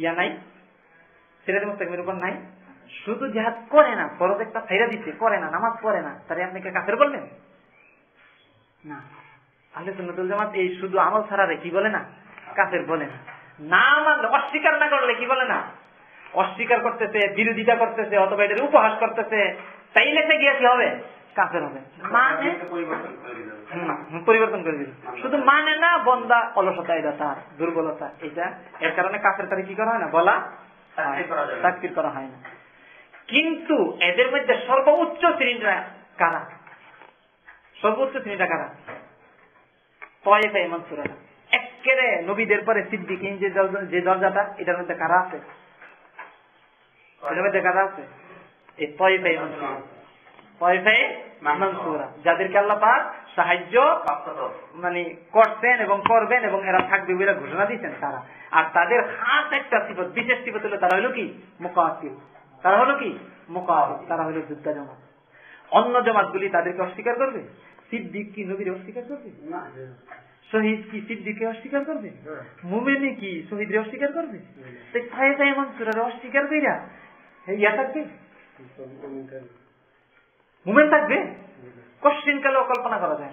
ইয়া নাই? সিরাতে মুস্তাকিমের উপর নাই? শুধু জেহাদ করে না ফরজ একটা ছাইরা দিচ্ছে করে না নামাজ পড়ে না তাহলে আপনি কে কাফের বলবেন? না। আহলে সুন্নাতুল জামাত এই শুধু আমল ছাড়া কি বলে না? কাফের বলে না। না মানলে অস্বীকার না করলে কি বলে না? অস্বীকার করতেছে বিরোধিতা করতেছে অথবা এদের উপহাস করতেছে তাইলে সে গিয়ে কি হবে? কাফের হবে। মানে? পরিবর্তন করে করে দিল। শুধু মানে না বন্দা অলসতা এটা তার দুর্বলতা এটা। এর কারণে কাফের তারে কি করা হয় না? বলা করা। তাকফীর করা হয় না। কিন্তু এদের মধ্যে সর্বোচ্চ শ্রেণীটা কারা? সর্বোচ্চ শ্রেণীটা কারা? নবীদের পরে যে যে দরজাটা, এটার মধ্যে কারা আছে? এটার মধ্যে কারা আছে? যাদেরকে সাহায্য মানে করছেন এবং করবেন এবং এরা থাকবে বলে ঘোষণা দিচ্ছেন তারা। আর তাদের খাস একটা বিশেষ তারা হলো কি? মুকাতিল। তারা হলো কি? মুকাতিল তারা হলো যুদ্ধ জমাত। অন্য জমাতগুলি তাদেরকে অস্বীকার করবে? সিদ্দিক কি নবীর অস্বীকার করবে? শহীদ কি সিদ্দিককে অস্বীকার করবে? মুমেনি কি শহীদরে অস্বীকার করবে? তাই ছায়ে ছায়ে মনসুরের অস্বীকার কইরা ইয়া থাকবে? মুমেন থাকবে? কোশ্চিন কালেও কল্পনা করা যায়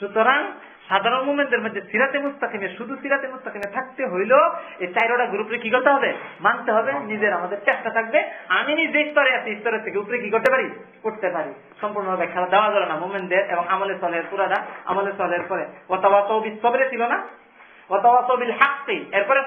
সুতরাং সাধারণ মুমেন্টের মধ্যে সিরাতে মুস্তাকিমে শুধু সিরাতে মুস্তাকিমে থাকতে হইলেও এই চাইরোটা গ্রুপে কি করতে হবে? মানতে হবে নিজের আমাদের চেষ্টা থাকবে। আমি নিজে স্তরে আছি স্তরের থেকে উপরে কি করতে পারি? করতে পারি। সম্পূর্ণভাবে খেলা দেওয়া যাবে না মুমেন্টদের এবং আমলে সলের পুরাটা আমলে সলের পরে। অথবা তো বিশ্বরে ছিল না? এরপরে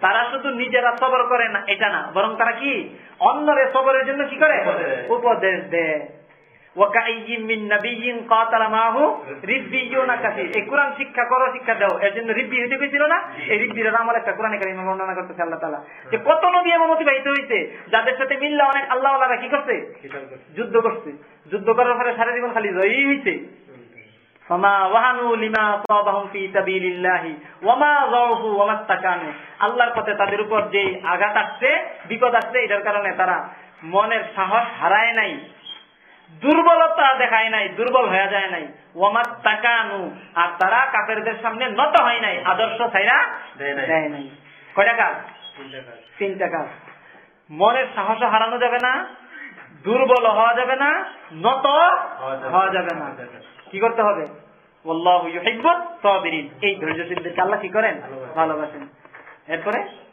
তারা শুধু নিজেরা সবর করে না এটা না। বরং তারা কি? অন্যরে সবরের জন্য কি করে? উপদেশ দেয়। কত নবী এমন অতিবাহিত হয়েছে যাদের সাথে অনেক আল্লাহ কি করছে? যুদ্ধ করছে। যুদ্ধ করার সারা জীবন খালি জয়ী হয়েছে আল্লাহর পথে তাদের উপর যে আঘাত আসছে, বিপদ আসছে, এটার কারণে তারা মনের সাহস হারায় নাই। দুর্বলতা দেখায় নাই দুর্বল হয়ে যায় নাই। ওয়ামাত তাকানু আর তারা কাফেরদের সামনে নত হয় নাই আদর্শ ছাইরা দেয় নাই। কয়টা কাজ? তিনটা কাজ। মনের সাহস হারানো যাবে না দুর্বল হওয়া যাবে না নত হওয়া যাবে না। কি করতে হবে? আল্লাহু ইউহিব্বুস সাবিরিন। এই ধৈর্যশীলদেরকে আল্লাহ কি করেন? ভালোবাসেন। এরপরে?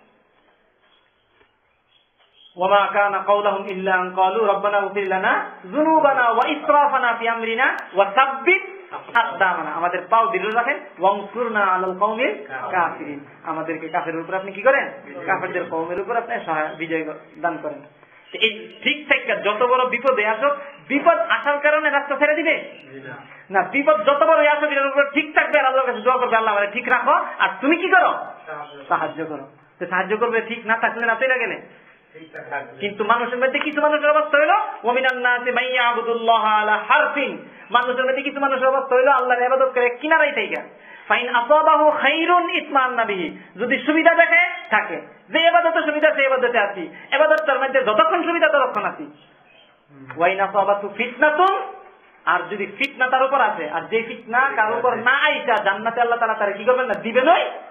وما كان قولهم إلا أن قالوا ربنا اغفر لنا ذنوبنا وإسرافنا في أمرنا وثبت أقدامنا আমাদের পাও দৃঢ় রাখেন ওয়ানসুরনা আলাল কওমিল কাফিরিন আমাদেরকে কাফেরের উপর আপনি কি করেন কাফেরদের কওমের উপর আপনি সহায় বিজয় দান করেন তো এই ঠিক থেকে যত বড় বিপদে আসুক বিপদ আসার কারণে রাস্তা ছেড়ে দিবে না বিপদ যত বড় আসুক এটার উপর ঠিক থাকবে আর আল্লাহর কাছে দোয়া করবে আল্লাহ আমাদের ঠিক রাখো আর তুমি কি করো সাহায্য করো তো সাহায্য করবে ঠিক না থাকলে না পেরে গেলে কিন্তু মানুষের মধ্যে কিছু মানুষের অবস্থা হইল হারফিন। মানুষের মধ্যে কিছু মানুষের অবস্থা হইল আল্লাহর ইবাদত করে কিনারাই থাইকা। ফাইন আসাবাহু খাইরুন ইতমান নাবিহি। যদি সুবিধা দেখে থাকে। যে এবাদতে সুবিধা সেই এবাদতে আছি। এবাদতটার মধ্যে যতক্ষণ সুবিধা ততক্ষণ আছি। ওয়াইন আসাবাতু ফিতনাতুন। আর যদি ফিতনা তার উপর আছে আর যে ফিতনা কার উপর না আইসা জান্নাতে আল্লাহ তারা তারা কি করবেন না দিবে নয় না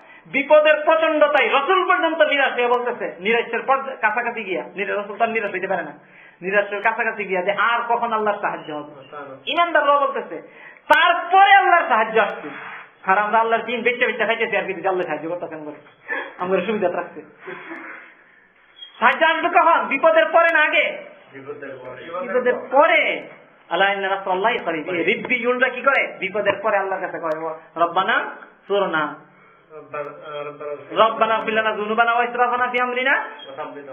বিপদের প্রচন্ডতাই রসুল পর্যন্ত নিরাশ হয়ে বলতেছে নিরাশের কাছাকাছি গিয়া রসুল তার নিরাশ হইতে পারে না। নিরাশের কাছাকাছি গিয়া যে আর কখন আল্লাহর সাহায্য হবে? ইমানদার লোক বলতেছে তারপরে আল্লাহর সাহায্য আসছে। আর আমরা আল্লাহর দিন বেচে বেচে খাইতেছি আর কিন্তু আল্লাহ সাহায্য করতেছেন বলে। আমাদের সুবিধা রাখছে। সাহায্য আসবে কখন? বিপদের পরে না আগে? বিপদের পরে। আল্লাহ রিব্বি ইউনরা কি করে? বিপদের পরে আল্লাহর কাছে কয় রব্বানা সুরনা ফিলানা যুনুবানা ওয়া ইসরাফানা ফি আমরিনা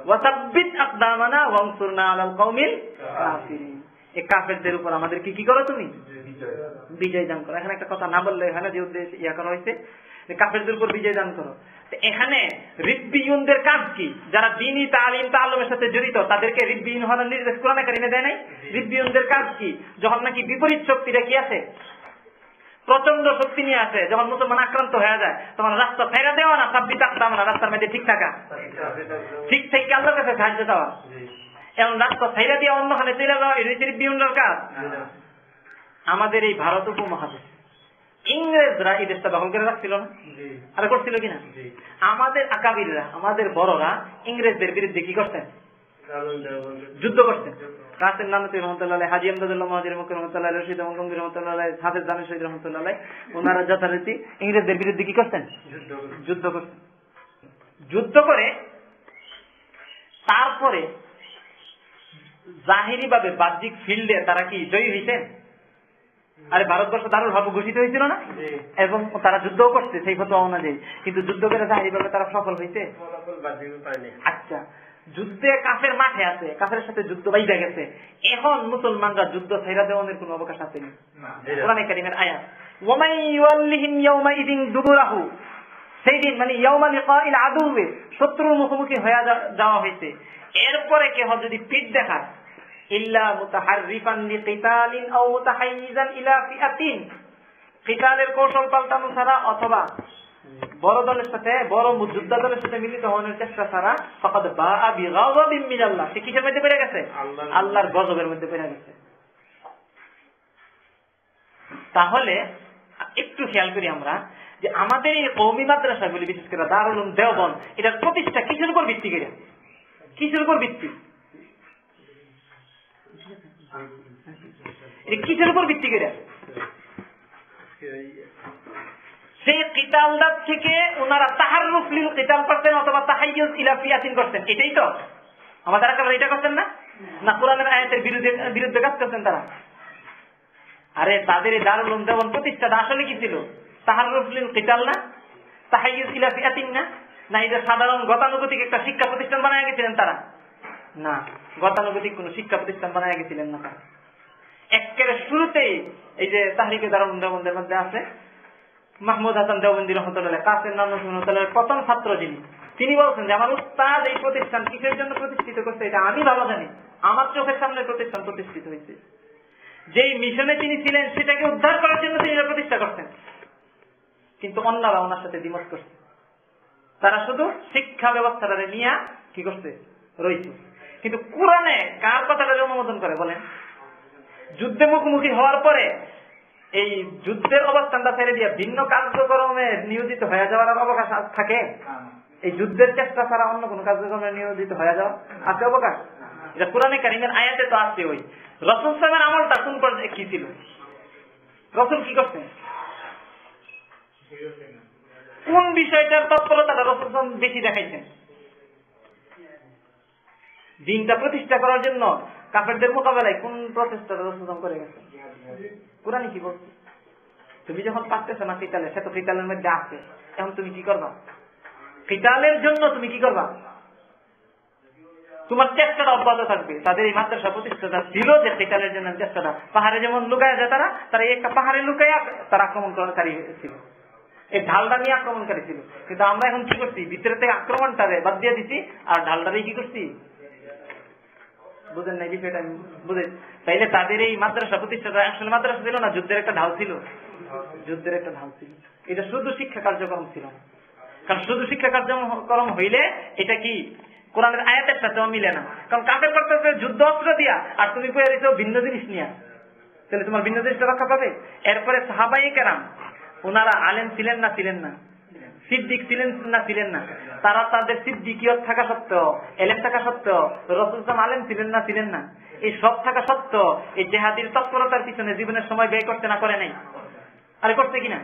ওয়া সাব্বিত আকদামানা ওয়ানসুরনা আলাল কওমিল কাফিরিন এই কাফেরদের উপর আমাদের কি কি করো তুমি? বিজয় দান করো। এখানে একটা কথা না বললে এখানে যে উদ্দেশ্য ইয়া করা হয়েছে। যে কাফেরদের উপর বিজয় দান করো। তো এখানে রিব্বিউনদের কাজ কি? যারা দিনই তালিম তালমের সাথে জড়িত তাদেরকে রিব্বিউন হওয়ার নির্দেশ কোরআন কারিমে দেয় নাই? রিব্বিউনদের কাজ কি? যখন নাকি বিপরীত শক্তিটা কি আছে? প্রচণ্ড শক্তি নিয়ে আসে যখন মুসলমান আক্রান্ত হয়ে যায় তখন রাস্তা ফেরা দেওয়া না সাব্বি থাকতাম না রাস্তার মধ্যে ঠিক থাকা। ঠিক থেকে আল্লাহর কাছে সাহায্য দেওয়া এবং রাস্তা ফেরা দিয়ে অন্যখানে চলে যাওয়া এটা রিব্বিউনদের কাজ আমাদের এই ভারত উপমহাদেশ ইংরেজরা এই দেশটা দখল করে রাখছিল না? আর করছিল কিনা? আমাদের আকাবিররা আমাদের বড়রা ইংরেজদের বিরুদ্ধে কি করতেন? যুদ্ধ করতেন কাসেম নানতি রহমতুল্লাহ হাজি আমদাদুল্লাহ মহাজির মুখ রহমতুল্লাহ রশিদ গঙ্গির রহমতুল্লাহ হাফেজ জামির শহীদ রহমতুল্লাহ ওনারা যথারীতি ইংরেজদের বিরুদ্ধে কি করতেন যুদ্ধ করতেন যুদ্ধ করে তারপরে জাহিরি ভাবে বাহ্যিক ফিল্ডে তারা কি জয়ী হয়েছেন আরে ভারতবর্ষ দারুল ভাবে ঘোষিত হয়েছিল না? এবং তারা যুদ্ধ করছে সেই কথা অনুযায়ী। কিন্তু যুদ্ধ করে জাহিরি ভাবে তারা সফল হয়েছে আচ্ছা। যুদ্ধে কাফের মাঠে আছে কাফের সাথে যুদ্ধ বাইদা গেছে। এখন মুসলমানরা যুদ্ধ ছাইরা দেওয়ানের কোন অবকাশ আছে কোরআনে কারিমের আয়াত। ওয়ামাই ইউয়াল্লিহিম ইয়াউমাইদিন দুবুরাহু সেই দিন মানে ইয়াউমা লিকাইল আদুবে শত্রুর মুখোমুখি হয়ে যা- যাওয়া হয়েছে এরপরে কেহ যদি পিঠ দেখায় ইল্লা মুতাহাররিফান লিকিতালিন আও মুতাহাইয়িজান ইলা ফিআতিন। কিতালের কৌশল পাল্টানো ছাড়া অথবা বড় দলের সাথে বড় যোদ্ধা দলের সাথে মিলিত হওয়ার চেষ্টা ছাড়া ফকাদ বা আবি গাযাবিন মিনাল্লাহ। সে কিসের মধ্যে পড়ে গেছে? আল্লাহর- গজবের মধ্যে পড়ে গেছে। তাহলে একটু খেয়াল করি আমরা যে আমাদের এই কৌমি মাদ্রাসাগুলি বিশেষ করে দারুল দেওবন এটার প্রতিষ্ঠা কিসের উপর ভিত্তি করে? কিসের উপর ভিত্তি? কিসের উপর ভিত্তি করে? সেই কিতালদার থেকে ওনারা তাহার রুফলিল কিতাল করতেন অথবা তাহাইয়ুজ ইলা ফিয়াতিন করতেন, এটাই তো? আমাদের একেবারে এটা করতেন না? না কোরআনের আয়াতের বিরুদ্ধে বিরুদ্ধে কাজ করতেন তারা? আরে তাদের এই দারুল দেওবন প্রতিষ্ঠাটা আসলে কি ছিল? তাহার রুফলিল কিতাল না? তাহাইয়ুজ ইলা ফিয়াতিন না? না এটা সাধারণ গতানুগতিক একটা শিক্ষা প্রতিষ্ঠান বানায় গেছিলেন তারা? না, গতানুগতিক কোন শিক্ষা প্রতিষ্ঠান বানায় গেছিলেন না তারা। একেবারে শুরুতেই এই যে তাহরিকে দারুল দেওবন্দের মধ্যে আছে মাহমুদ হাসান দেওবন্দি রহমতুল্লাহ, কাসেম নাম রহমতুল্লাহ প্রথম ছাত্র যিনি, তিনি বলছেন যে, আমার উস্তাদ এই প্রতিষ্ঠান কিসের জন্য প্রতিষ্ঠিত করছে এটা আমি ভালো জানি। আমার চোখের সামনে প্রতিষ্ঠান প্রতিষ্ঠিত হয়েছে। যেই মিশনে তিনি ছিলেন, সেটাকে উদ্ধার করার জন্য তিনি প্রতিষ্ঠা করছেন। কিন্তু অন্যরা ওনার সাথে দ্বিমত করছে। তারা শুধু শিক্ষা ব্যবস্থাটা নিয়ে কি করছে? রয়েছে কিন্তু কোরআনে কার কথাটা অনুমোদন করে বলেন? যুদ্ধে মুখোমুখি হওয়ার পরে এই যুদ্ধের অবস্থানটা ছেড়ে দিয়ে ভিন্ন কার্যক্রমে নিয়োজিত হয়ে যাওয়ার আর অবকাশ থাকে। এই যুদ্ধের চেষ্টা ছাড়া অন্য কোন কার্যক্রমে নিয়োজিত হয়ে যাওয়া আছে অবকাশ? এটা কোরআনে কারিমের আয়াতে তো আছে ওই। রসুল সাহেবের আমলটা কোন পর্যায়ে কি ছিল? রসুল কি করছেন কোন বিষয়টার তৎপরতাটা রসুল বেশি দেখাইছেন? দিনটা প্রতিষ্ঠা করার জন্য কাফেরদের মোকাবেলায় কোন প্রচেষ্টা রসুল করে গেছে? কোরআনে কি বলছে? তুমি যখন পাচ্ছেছ না কিতালে সে তো কিতালের মধ্যে আছে। এখন তুমি কি করবা? কিতালের জন্য তুমি কি করবা? তোমার চেষ্টাটা অব্যাহত থাকবে। তাদের এই মাদ্রাসা প্রতিষ্ঠাটা ছিল যে কিতালের জন্য চেষ্টাটা। পাহাড়ে যেমন লুকায় যায় তারা তারা একটা পাহাড়ে লুকায় তারা আক্রমণকারী ছিল। এই ঢালটা নিয়ে আক্রমণকারী ছিল। কিন্তু আমরা এখন কি করছি? ভিতরে থেকে আক্রমণটারে বাদ দিয়ে দিচ্ছি আর ঢালটারে কি করছি? বুঝেন নাই, বিষয়টা আমি বুঝে তাইলে তাদের এই মাদ্রাসা প্রতিষ্ঠাটা আসলে মাদ্রাসা ছিল না? যুদ্ধের একটা ঢাল ছিল? যুদ্ধের একটা ঢাল ছিল। এটা শুধু শিক্ষা কার্যক্রম ছিল। কারণ শুধু শিক্ষা কার্যক্রম হইলে এটা কি? কোরআনের আয়াতের সাথেও মিলে না। কারণ কাফের করতেছে যুদ্ধ অস্ত্র দিয়া, আর তুমি পেয়ে দিচ্ছ ভিন্ন জিনিস নিয়ে। তাহলে তোমার ভিন্ন জিনিসটা রক্ষা পাবে? এরপরে সাহাবাই কেরাম, ওনারা আলেন ছিলেন না ছিলেন না। সিদ্দিক ছিলেন না ছিলেন না। তারা তাদের সিদ্দিকিয়ত থাকা সত্ত্বেও, এলেম থাকা সত্ত্বেও, রসুল ইসলাম আলেম ছিলেন না ছিলেন না। এই সব থাকা সত্ত্বেও, এই জেহাদির তৎপরতার পিছনে জীবনের সময় ব্যয় করতে না করে নাই। আরে করছে কিনা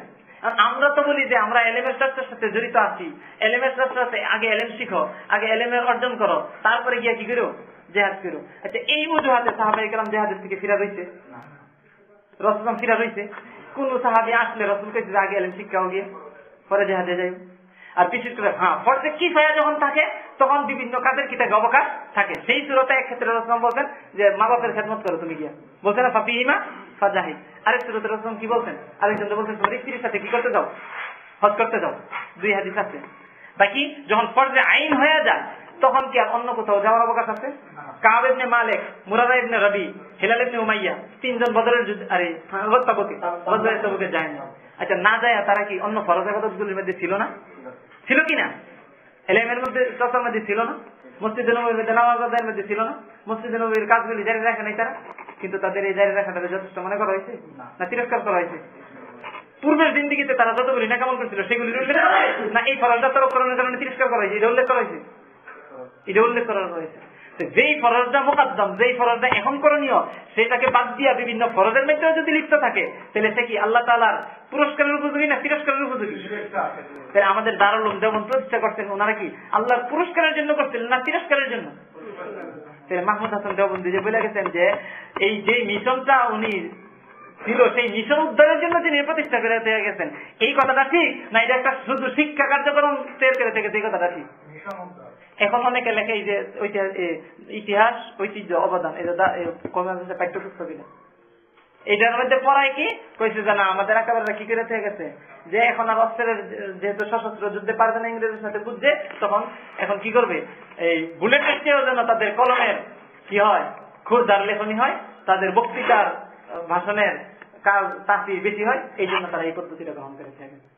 আমরা তো বলি যে আমরা এলেমের চর্চার সাথে জড়িত আছি। এলেমের চর্চার সাথে আগে এলেম শিখো, আগে এলেমের অর্জন করো, তারপরে গিয়ে কি করো? জেহাদ করো। আচ্ছা এই অজুহাতে সাহাবাই কালাম জেহাদের থেকে ফিরা রয়েছে রসুলাম ফিরা রয়েছে কোন সাহাবি আসলে রসুল যে আগে এলেম শিক্ষাও গিয়ে পরে জেহাদে যাই আর বিশেষ করে হ্যাঁ ফর্জে কি ফায়া যখন থাকে, তখন বিভিন্ন কাজের কি থাকে অবকাশ থাকে। সেই সুরতে এক ক্ষেত্রে রসলাম বলছেন যে, মা বাপের খেদমত করো তুমি গিয়া। বলছে না ফাফিহিমা ফাজাহিদ। আরেক সুরতে রসলাম কি বলছেন? আরেকজন তো বলছেন, তোমার স্ত্রীর সাথে কি করতে যাও? হজ করতে যাও? দুই হাদিস আছে। বাকি, যখন ফরজে আইন হয়ে যায়, তখন কি আর অন্য কোথাও যাওয়ার অবকাশ আছে? কাব ইবনে মালিক, মুরাদা ইবনে রবি, হিলাল ইবনে উমাইয়া, তিনজন বদরের যুদ্ধ আরে গত্তাবকে বদরের তবুকে যায় না। আচ্ছা না যায় তারা কি অন্য ফরজ ইবাদতগুলির মধ্যে ছিল না? ছিল কি না? এলেমের মধ্যে চর্চার মধ্যে ছিল না? মসজিদ নবীর মধ্যে নামাজ আদায়ের মধ্যে ছিল না? মসজিদ নবীর কাজগুলি জারি রাখে নাই তারা? কিন্তু তাদের এই জারি রাখাটা যথেষ্ট মনে করা হয়েছে? না। তিরস্কার করা হয়েছে? পূর্বের জিন্দিগিতে তারা যতগুলি না কেমন করছিল সেগুলি উল্লেখ না? এই ফরজটা করানোর কারণে তিরস্কার করা হয়েছে এটা উল্লেখ করা হয়েছে? এটা উল্লেখ করা হয়েছে। যেই ফরজটা মোকাদ্দম, যেই ফরজটা এখন করণীয়, সেটাকে বাদ দিয়া বিভিন্ন ফরজের মধ্যেও যদি লিপ্ত থাকে, তাহলে সে কি আল্লাহ তালার পুরস্কারের উপযোগী না তিরস্কারের উপযোগী? তাহলে আমাদের দারুল যেমন প্রতিষ্ঠা করছেন, ওনারা কি আল্লাহর পুরস্কারের জন্য করছিলেন না তিরস্কারের জন্য? মাহমুদ হাসান দেওবন্দি যে বলে গেছেন যে, এই যে মিশনটা উনি ছিল, সেই মিশন উদ্ধারের জন্য তিনি প্রতিষ্ঠা করে দিয়ে গেছেন। এই কথাটা ঠিক? না, এটা একটা শুধু শিক্ষা কার্যক্রম তৈরি করে থেকে এই কথাটা ঠিক? এখন অনেকে লেখে এই যে ইতিহাস, ঐতিহ্য, অবদান, এটা এটার মধ্যে পড়ায় কি? কইছে যে না, আমাদের একেবারে কি করে থেকে গেছে? যে এখন আর অস্ত্রের যেহেতু সশস্ত্র যুদ্ধে পারবে না ইংরেজের সাথে বুঝছে তখন এখন কি করবে? এই চেয়েও যেন তাদের কলমের কি হয়? খুরদার লেখনী হয়, তাদের বক্তৃতার, ভাষণের কাজ, তাসির বেশি হয়, এই জন্য তারা এই পদ্ধতিটা গ্রহণ করে থাকে।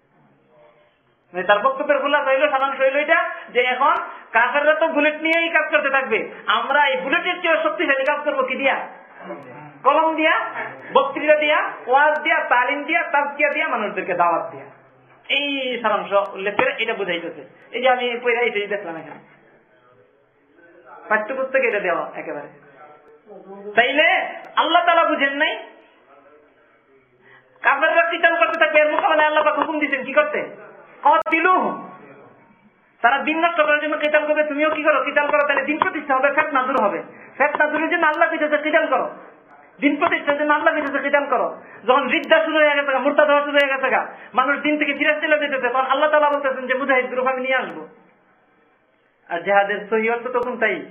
তার বক্তব্যের খোলা রইল, সাধারণ রইল এটা, যে এখন কাফেররা তো বুলেট নিয়েই কাজ করতে থাকবে। আমরা এই বুলেটের চেয়ে শক্তিশালী কাজ করব কি দিয়া? কলম দিয়া, বক্তৃতা দিয়া, ওয়াজ দিয়া, তালিম দিয়া, তাজকিয়া দিয়া, মানুষদেরকে দাওয়াত দিয়া। এই সারাংশ উল্লেখ করে এটা বুঝাইতেছে। এই যে আমি পয়লা এটাই দেখলাম এখানে। পাঠ্যপুস্তকে এটা দেওয়া একেবারে। তাইলে আল্লাহ তালা বুঝেন নাই? কাফেররা কিতাল করতে থাকবে? এর মোকাবেলায় আল্লাহ হুকুম দিচ্ছেন কি করতে? তারা দিন নষ্ট করার জন্য কিতাল করবে, তুমিও কি করো? কিতাল করো, তাহলে দিন প্রতিষ্ঠা হবে, ফেতনা দূর হবে। ফেতনা দূরের জন্য আল্লাহ কিতাতে কিতাল করো। দিন প্রতিষ্ঠার জন্য আল্লাহ কিতাতে কিতাল করো। যখন রিদ্দা শুরু হয়ে গেছে মুর্তা দেওয়া শুরু হয়ে গেছে মানুষ দিন থেকে ফিরে চলে যেতেছে তখন আল্লাহ তালা বলতেছেন যে, মুজাহিদ গ্রুপ আমি নিয়ে আসব। আর জেহাদের সহি অর্থ তো কোনটাই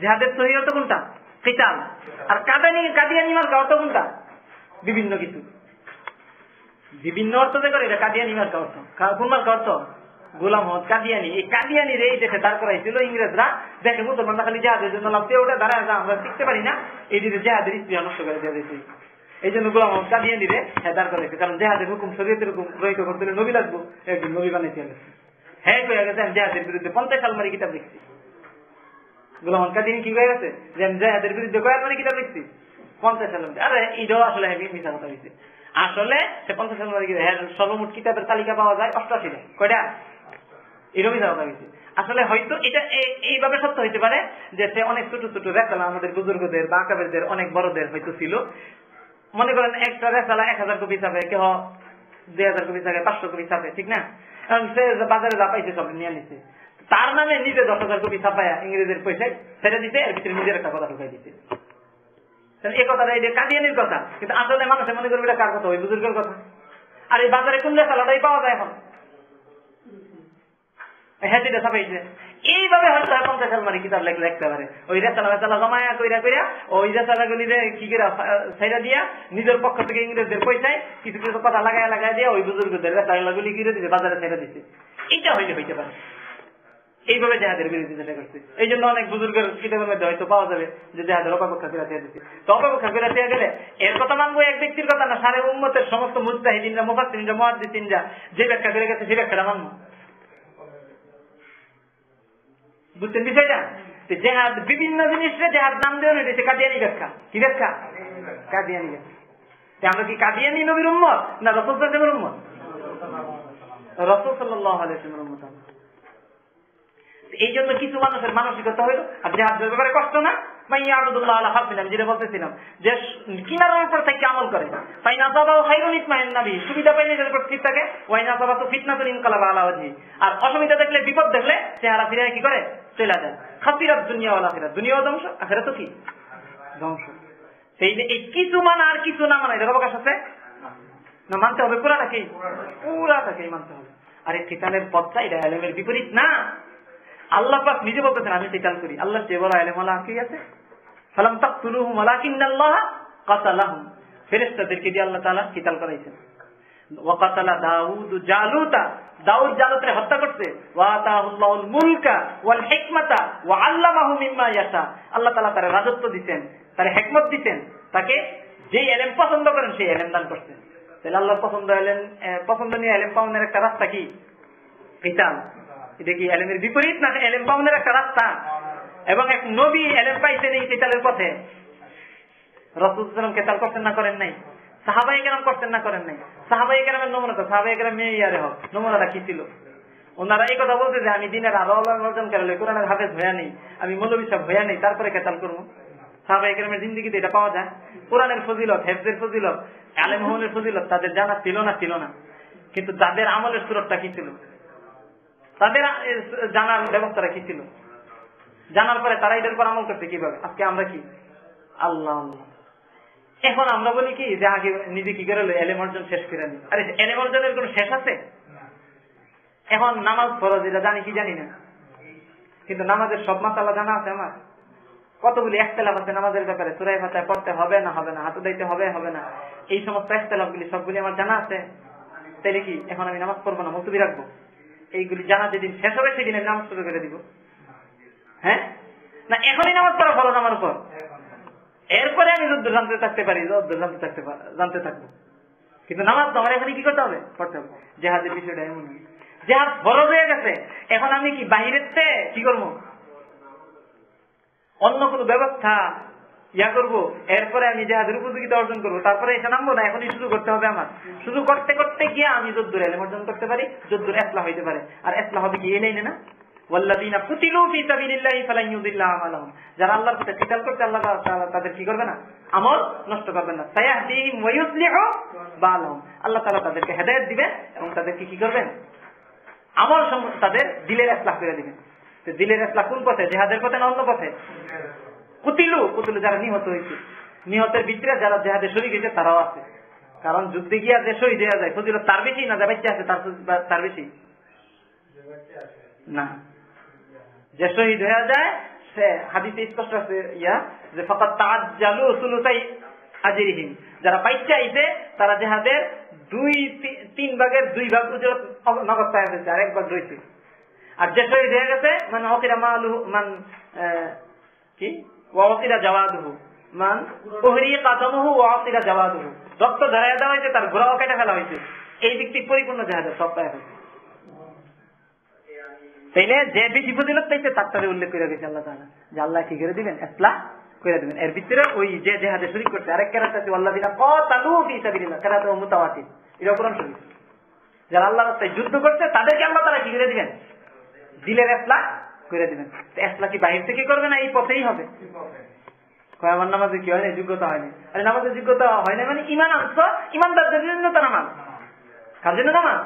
জেহাদের সহি অর্থ কোনটা? কিতাল। আর কাদানি কাদিয়ানি মার্কা অর্থ কোনটা? বিভিন্ন কিছু। বিভিন্ন অর্থ যে করে, এটা কাদিয়ানি মার্কা অর্থ। কোন মার্কা অর্থ? গোলাম মহম্মদ কাদিয়ানি। এই কাদিয়ানি রে এই দেশে দাঁড় করাইছিল ইংরেজরা। দেখে মুসলমানরা খালি জাহাজের জন্য লাভ দিয়ে ওটা দাঁড়ায় আমরা শিখতে পারি না, এই দিকে জাহাজের স্ত্রী নষ্ট করে দিয়ে দিয়েছে এই জন্য গোলাম মহম্মদ কাদিয়ানি রে হ্যাঁ দাঁড় করাইছে। কারণ জাহাজের হুকুম, শরীয়তের হুকুম রহিত করতে হলে নবী লাগবো, একদিন নবী বানাইতে গেছে হ্যাঁ কয়ে গেছে, আমি জাহাজের বিরুদ্ধে পঞ্চাশ সাল মারি কিতাব লিখছি। গোলাম কাদিনী কি হয়ে গেছে? যে আমি জাহাদের বিরুদ্ধে কয়েক মানে কিতাব লিখছি? পঞ্চাশ মধ্যে আরে, এটাও আসলে হেভি মিশা কথা হয়েছে আসলে সে পঞ্চাশ হ্যাঁ, সর্বমোট কিতাবের তালিকা পাওয়া যায় অষ্টাশিটা কয়টা? এরকম মিশা কথা হয়েছে আসলে হয়তো এটা এইভাবে সত্য হইতে পারে যে সে অনেক ছোট ছোট রেখালা আমাদের বুজুর্গদের বা কাবেরদের অনেক বড়দের হয়তো ছিল। মনে করেন একটা রেখালা এক হাজার কপি ছাপে কেহ দুই হাজার কপি ছাপে পাঁচশো কপি ছাপে ঠিক না? কারণ সে বাজারে যা পাইছে সব নিয়ে নিছে। তার নামে নিজে দশ হাজার কপি ছাপায়া ইংরেজের পয়সায় সেটা দিতে এর ভিতরে নিজের একটা কথা ঢুকাই দিতে এই কথাটা এটা কাদিয়ানির কথা, কিন্তু আসলে মানুষে মনে করবে এটা কার কথা? ওই বুজুর্গের কথা। আর এই বাজারে কোন লেখালাটাই পাওয়া যায় এখন? হ্যাঁ কইরা কি সাইরা দিয়া নিজের পক্ষ থেকে ইংরেজদের পয়সায় কিছু কিছু কথা লাগায় লাগায় দিয়া ওই বুজুর্গদের দিছে, বাজারে ছেড়ে দিছে। এইটা হইলে হইতে পারে। এইভাবে জাহাদের বিরোধী চেষ্টা করছে। এই জন্য অনেক বুজুর্গের কিতাবের মধ্যে হয়তো পাওয়া যাবে যে জাহাদের অপেক্ষা ফেরা দিয়ে দিচ্ছে। তো অপেক্ষা ফেরা দিয়ে গেলে এর কথা মানবো এক ব্যক্তির কথা না, সারে উম্মতের সমস্ত মুস্তাহিদিনরা মুফাসিনরা মুহাদ্দিসিনরা যে ব্যাখ্যা করে গেছে সেই ব্যাখ্যাটা মানবো। বুঝছেন বিষয়টা? জেহাদ বিভিন্ন জিনিসে জেহাদ নাম দেওয়া হয়েছে কাদিয়ানি ব্যাখ্যা। কি ব্যাখ্যা? কাদিয়ানি ব্যাখ্যা। আমরা কি কাদিয়ানি নবীর উম্মত না রসুল উম্মত? রসুল সাল্লাহ আলাইসিমের উম্মত। এই জন্য কিছু মানুষের মানসিকতা ব্যাপারে কষ্ট না যে থেকে থাকে কিছু মানা আর কিছু না মানা অবকাশ আছে? না, মানতে হবে পুরাটাকেই পুরাটাকেই মানতে হবে। আর এই কিতালের পথটা এটা বিপরীত না। আল্লাহ পাক নিজে বলতেছেন, আমি কিতাল করি। আল্লাহ যে বড় আলেম আল্লাহ কি আছে? সালাম তাক আল্লাহ তাআলা কিতাল করাইছেন ওয়াকাতালা আল্লাহ তার রাজত্ব তাকে এলেম পছন্দ করেন এলেম দান করছেন। তাহলে আল্লাহর পছন্দ এলেম পছন্দ নিয়ে এলেম পাওয়ানোর একটা রাস্তা কি? এটা এলেমের বিপরীত না এলেম পাওয়ানোর একটা রাস্তা? এবং এক নবী এলেম পাইছেন এই পথে। কেতাল না করেন নাই। সাহাবাই কেরাম না করেন নাই। সাহাবাই কেরামের নমুনা তো সাহাবাই কেরাম মেয়ে ইয়ারে হোক, নমুনাটা কি ছিল? ওনারা এই কথা যে, আমি দিনের আরও অর্জন করে, কোরআনের হাফেজ হইয়া নেই, আমি মৌলবী সাহেব হইয়া নেই, তারপরে কেতাল করব। সাহাবাই কেরামের জিন্দিগিতে এটা পাওয়া যায়। কোরআনের ফজিলত, হেফজের ফজিলত, আলেম হনের ফজিলত, তাদের জানা ছিল না ছিল না। কিন্তু তাদের আমলের সুরতটা কি ছিল? তাদের জানার ব্যবস্থাটা কি ছিল? জানার পরে তারা এটার উপর আমল করছে কীভাবে? আজকে আমরা কি? আল্লাহ। এখন আমরা বলি কি, যে আগে নিজে কি করে এলেম অর্জন শেষ করে নি। আরে, এলেম অর্জনের কোন শেষ আছে? এখন নামাজ ফরজ, এটা জানি কি জানি না। কিন্তু নামাজের সব মাসালা জানা আছে আমার। কতগুলি একতলাফ আছে নামাজের ব্যাপারে? সুরাই ভাতায় পড়তে হবে না হবে না? হাতে দিতে হবে হবে না? এই সমস্ত একতলাফ গুলি সবগুলি আমার জানা আছে। তাইলে কি, এখন আমি নামাজ পড়ব না? মুসুবি রাখব? এইগুলি জানা যেদিন শেষ হবে সেদিন নামাজ শুরু করে দিব। হ্যাঁ? না, এখনই নামাজ পড়া ফরজ আমার উপর। এরপরে আমি যুদ্ধ জানতে থাকতে পারি যুদ্ধ জানতে থাকতে জানতে থাকব। কিন্তু নামাজ তো আমার এখানে কি করতে হবে? পড়তে হবে। জেহাদের বিষয়টা এমন জেহাদ ফরজ হয়ে গেছে। এখন আমি কি বাহিরের কি করব? অন্য কোনো ব্যবস্থা ইয়া করব। এরপরে আমি জেহাদের উপযোগিতা অর্জন করব, তারপরে এসে নামবো না, এখনই শুরু করতে হবে আমার। শুরু করতে করতে গিয়ে আমি যদ্দুর এলেম অর্জন করতে পারি, যদ্দুর এসলা হইতে পারে। আর এসলা হবে কি এই লাইনে না? দিলের ইসলাহ কোন পথে? জিহাদের পথে না অন্য পথে? কুতিলু কুতিলু যারা নিহত হয়েছে। নিহতের ভিতরে যারা জেহাদে শরীর হয়েছে, তারাও আছে। কারণ যুদ্ধে গিয়া যে শহীদ হয়ে যায়, ফজিলত তার বেশি না, যা বাচ্চা আছে, তার বেশি? না। যে শহীদ হয়ে যায়, সে হাদিসে স্পষ্ট আছে ইয়া, যে ফকাত তাজ্জালু সুলুসাই আজিরিহিম। যারা বাইচ্চা আইছে, তারা জেহাদের দুই তিন ভাগের দুই ভাগ নগদ পায় ফেলছে, আর এক ভাগ রয়েছে আর যে শহীদ হয়ে গেছে মানে অকিরা মালু মান কি? তার কেটে ফেলা হয়েছে এই দিকটি পরিপূর্ণ যে তার তাদের উল্লেখ করে আল্লাহ করে দিবেন? এর ভিতরে ওই যে জেহাদে শরীক করছে, আরেক আল্লাহ যুদ্ধ করছে, তাদেরকে আল্লাহ তাআলা কি করে দিবেন? দিলের ইসলাম করে দিবেন। ইসলাম কি বাহির থেকে করবে না এই পথেই হবে। আমার নামাজে কি হয়নি যোগ্যতা হয়নি আরে নামাজের যোগ্যতা হয় না মানে ইমান আনছো ইমানদারদের জন্য তো নামাজ। কার জন্য নামাজ?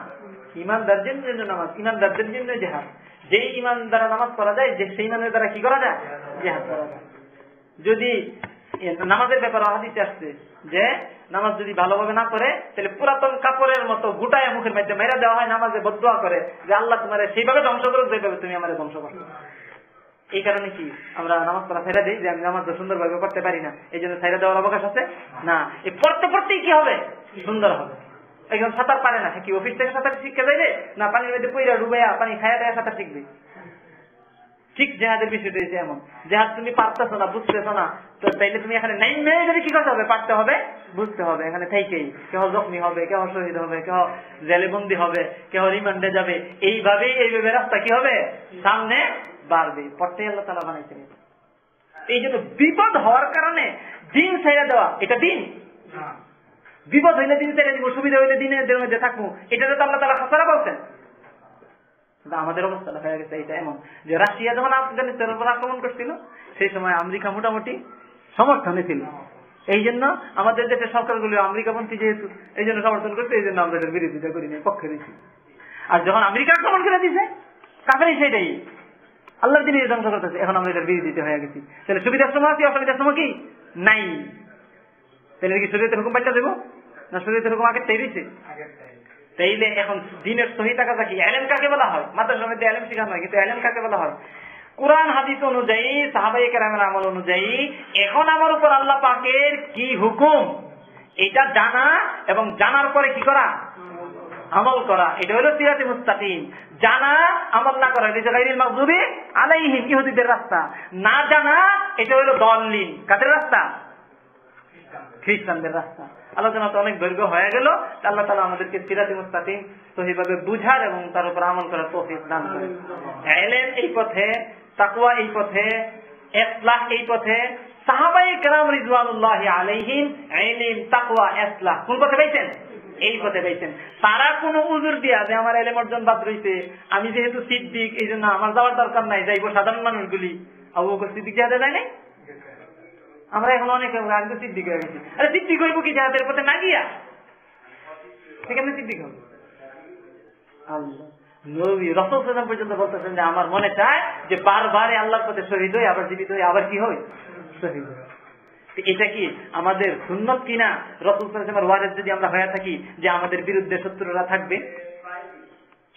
ইমানদারদের জন্য নামাজ ইমানদারদের জন্য জেহাদ। যেই ইমান দ্বারা নামাজ পড়া যায় যে সেই ইমানের দ্বারা কি করা যায়? জেহাদ করা যায়। যদি নামাজের ব্যাপারে হাদিসে আসছে যে নামাজ যদি ভালোভাবে না করে, তাহলে পুরাতন কাপড়ের মতো গুটায় মুখের মধ্যে মেরা দেওয়া হয়, নামাজে বদুয়া করে, যে আল্লাহ তোমার সেইভাবে ধ্বংস করো যেভাবে তুমি আমার ধ্বংস করো। এই কারণে কি আমরা নামাজ পড়া ফেরা দিই, যে আমি নামাজটা সুন্দরভাবে করতে পারি না। এই জন্য ছাইরা দেওয়ার অবকাশ আছে? না। এই পড়তে পড়তেই কি হবে? সুন্দর হবে। একজন সাঁতার পারে না কি অফিস থেকে সাঁতার শিখতে যাইবে? না, পানির মধ্যে পইরা ডুবাইয়া পানি খাইয়া দেয়া সাঁতার শিখবে? ঠিক জেহাদের বিষয়টা এমন। জেহাদ তুমি পারতেছো না, বুঝতেছো না তো তাইলে তুমি এখানে নাই মেয়ে যদি কি করতে হবে? পারতে হবে? বুঝতে হবে। এখানে থেকেই কেহ জখমি হবে কেহ শহীদ হবে কেহ জেলে বন্দি হবে কেহ রিমান্ডে যাবে। এইভাবেই এইভাবে রাস্তা কি হবে? সামনে বাড়বে। পড়তে আল্লাহ তালা বানাইছেন। এই জন্য বিপদ হওয়ার কারণে দিন ছেড়ে দেওয়া এটা দিন? বিপদ হইলে দিন ছেড়ে দিব সুবিধা হইলে দিনের মধ্যে থাকব। এটা তো আল্লাহ তালা খাসারা বলছেন। আমাদের অবস্থা হয়ে গেছে এটা এমন। যে রাশিয়া যখন আফগানিস্তানের উপর আক্রমণ করছিল সেই সময় আমেরিকা মোটামুটি সমর্থনে ছিল এই জন্য আমাদের দেশের সরকারগুলো আমেরিকাপন্থী যেহেতু, এই জন্য সমর্থন করছে, এই জন্য আমরা এটার বিরোধিতা করি নাই, পক্ষে দিচ্ছি আর যখন আমেরিকা আক্রমণ করে দিছে কাকারই সেটাই আল্লাহর দিনে ধ্বংস করতেছে, এখন আমরা এটার বিরোধিতা হয়ে গেছি। তাহলে সুবিধার সময় আছে অসুবিধার সময় কি? নাই। তাহলে কি শরীরের হুকুম পাল্টা দেবো? না শরীরের হুকুম আগে তৈরিছে তাইলে এখন দিনের সহি টাকা কি এলেম কাকে বলা হয়? মাদ্রাসার মধ্যে এলেম শেখানো হয়, কিন্তু এলেম কাকে বলা হয়? কোরআন, হাদিস অনুযায়ী সাহাবাই কেরামের আমল অনুযায়ী, এখন আমার উপর আল্লাহ পাকের কি হুকুম? এটা জানা এবং জানার পরে কি করা? আমল করা। এটা হলো সিরাতে মুস্তাকিম। জানা, আমল না করা। এটা গাইরিল মাগদুবি আলাইহিম ইহুদিদের রাস্তা। না জানা, এটা হলো দলিন কাদের রাস্তা? খ্রিস্টানদের রাস্তা। আলোচনা তো অনেক দৈর্ঘ্য হয়ে গেল। আল্লাহ তালা আমাদেরকে সিরাতি মুস্তাকিম সহিভাবে বুঝার এবং তার উপর আমল করার তৌফিক দান করে এলেন এই পথে তাকুয়া এই পথে এই পথে আমি যেহেতু সিদ্দিক এই জন্য আমার যাওয়ার দরকার নাই, যাইবো সাধারণ মানুষগুলি। আবু বকর সিদ্দিক যাতে যায় নাই? আমরা এখন অনেক সিদ্দিক হয়ে গেছি। আরে সিদ্দিক হইব কি যাদের পথে না গিয়া? সেখানে সিদ্দিক হবে? আল্লাহ। নবী, রসল সালাম পর্যন্ত বলতেছেন যে আমার মনে চায় যে বারবারে আল্লাহর পথে শহীদ হই, আবার জীবিত হই, আবার কি হই? শহীদ হই। এটা কি আমাদের সুন্নত কিনা? রসুল সালামের ওয়ারেস যদি আমরা হয়ে থাকি যে আমাদের বিরুদ্ধে শত্রুরা থাকবে?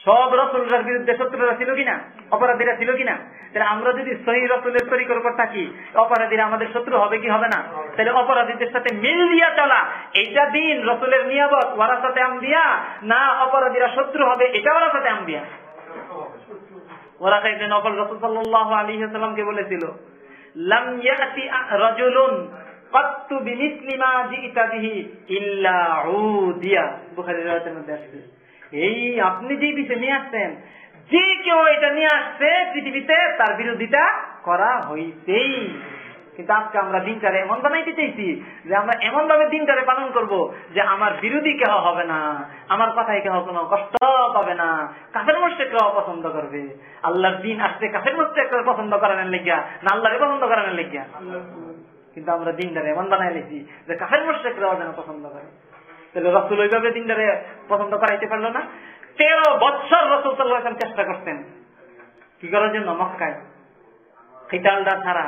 সব রসুলরার বিরুদ্ধে শত্রুরা ছিল কিনা? অপরাধীরা ছিল কিনা? তাহলে আমরা যদি সহি রসুলের উপর থাকি, অপরাধীরা আমাদের শত্রু হবে কি হবে না? তাহলে অপরাধীদের সাথে মিল দিয়া চলা, এইটা দিন রসুলের নিয়াবত ওরা সাথে আম দিয়া না অপরাধীরা শত্রু হবে, এটা ওরা সাথে আম দিয়া ওরা খাইতে নকল রসুল সাল্লাহ আলী সাল্লামকে বলেছিল, লাম ইয়াতি রাজুলুন ইল্লা উদিয়া। বুখারীর রাতের মধ্যে আসছে। এই আপনি যে বিষয় নিয়ে আসছেন যে কেউ এটা নিয়ে আসছে পৃথিবীতে তার বিরোধিতা করা হইতেই। কিন্তু আজকে আমরা দিনটারে এমন বানাইতে চাইছি যে আমরা এমন ভাবে দিনটারে পালন করব যে আমার বিরোধী কেহ হবে না আমার কথায় কেহ কোনো কষ্ট পাবে না কাফের মধ্যে কেউ পছন্দ করবে। আল্লাহর দিন আসতে কাফের মধ্যে পছন্দ করানোর লেগিয়া না আল্লাহরে পছন্দ করানোর লেগিয়া। কিন্তু আমরা দিনটারে এমন বানাই লেছি যে কাফের মধ্যে কেউ যেন পছন্দ করে। তাহলে রসুল ওইভাবে দিনটারে পছন্দ করাইতে পারল না। তেরো বৎসর রসুল সাল্লাহ চেষ্টা করতেন। কি করার জন্য? মক্কায়। খিতালদা ছাড়া,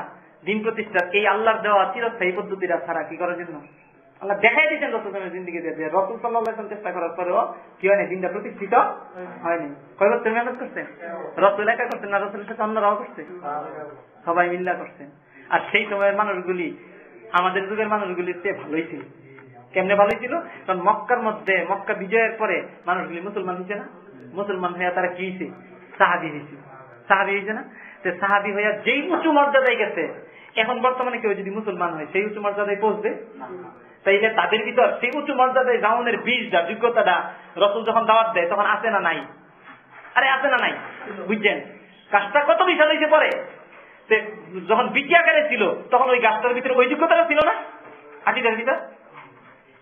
দিন প্রতিষ্ঠার এই আল্লাহর দেওয়া চিরস্থায়ী পদ্ধতিটা ছাড়া কি করার জন্য? আল্লাহ দেখাই দিচ্ছেন রসুল জিন্দিগি দিয়ে রসুল সাল্লাহ চেষ্টা করার পরেও কি হয়নি? দিনটা প্রতিষ্ঠিত হয়নি। কয় বছর মেহনত করছেন? রসুল একা করছেন না রসুলের সাথে অন্যরাও করছে? সবাই মিল্লা করছেন। আর সেই সময়ের মানুষগুলি, আমাদের যুগের মানুষগুলির চেয়ে ভালোই ছিল। কেমনে ভালোই ছিল? কারণ মক্কার মধ্যে, মক্কা বিজয়ের পরে মানুষগুলি মুসলমান হয়েছে না? মুসলমান হইয়া তারা কি হয়েছে সাহাবি হয়েছে সাহাবি হয়েছে না? সে সাহাবি হইয়া যেই উঁচু মর্যাদায় গেছে, এখন বর্তমানে কেউ যদি মুসলমান হয়, সেই উঁচু মর্যাদায় পৌঁছবে? তাইলে তাদের ভিতর সেই উঁচু মর্যাদায় জাউনের বীজটা যোগ্যতাটা রসুল যখন দাওয়াত দেয়, তখন আছে না নাই? আরে, আছে না নাই? বুঝছেন? কাজটা কত বিশাল হয়েছে পরে? যখন বিটি আকারে ছিল, তখন ওই গাছটার ভিতরে ওই যোগ্যতাটা ছিল না? আটিটার ভিতর?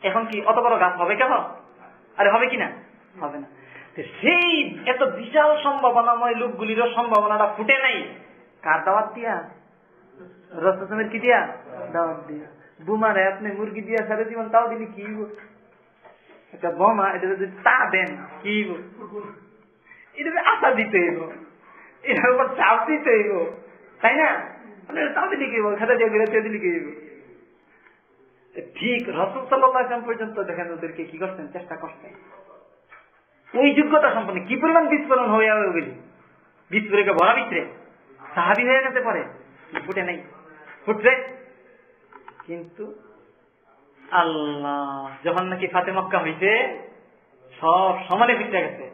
এখন কি অত বড় গাছ হবে কেন? আরে হবে কিনা? হবে না। সেই এত বিশাল সম্ভাবনাময় লোকগুলিরও সম্ভাবনাটা ফুটে নাই। কার দাওয়াত দিয়া? রসমের কি দিয়া? দাওয়াত দিয়া। বুমারে আপনি মুরগি দিয়া সারা জীবন তাও দিলি, কি একটা বোমা, এটা যদি তা দেন, কি এটা আশা দিতে হইব, এটার উপর চাপ দিতে হইব, তাই না? তাও দিলি কি খাতা দিয়ে বেরোতে দিলি কি ঠিক রসুল সাল্লাম পর্যন্ত দেখেন ওদেরকে কি করছেন? চেষ্টা করছেন। ওই যোগ্যতা সম্পন্ন কি পরিমাণ বিস্ফোরণ হয়ে যাবে ওগুলি বিস্ফোরণকে ভরা ভিতরে সাহাবি হয়ে যেতে পারে। ফুটে নেই। ফুটবে। কিন্তু আল্লাহ, যখন নাকি ফাতে মক্কা হইছে, সব সমানে ফিরে গেছে।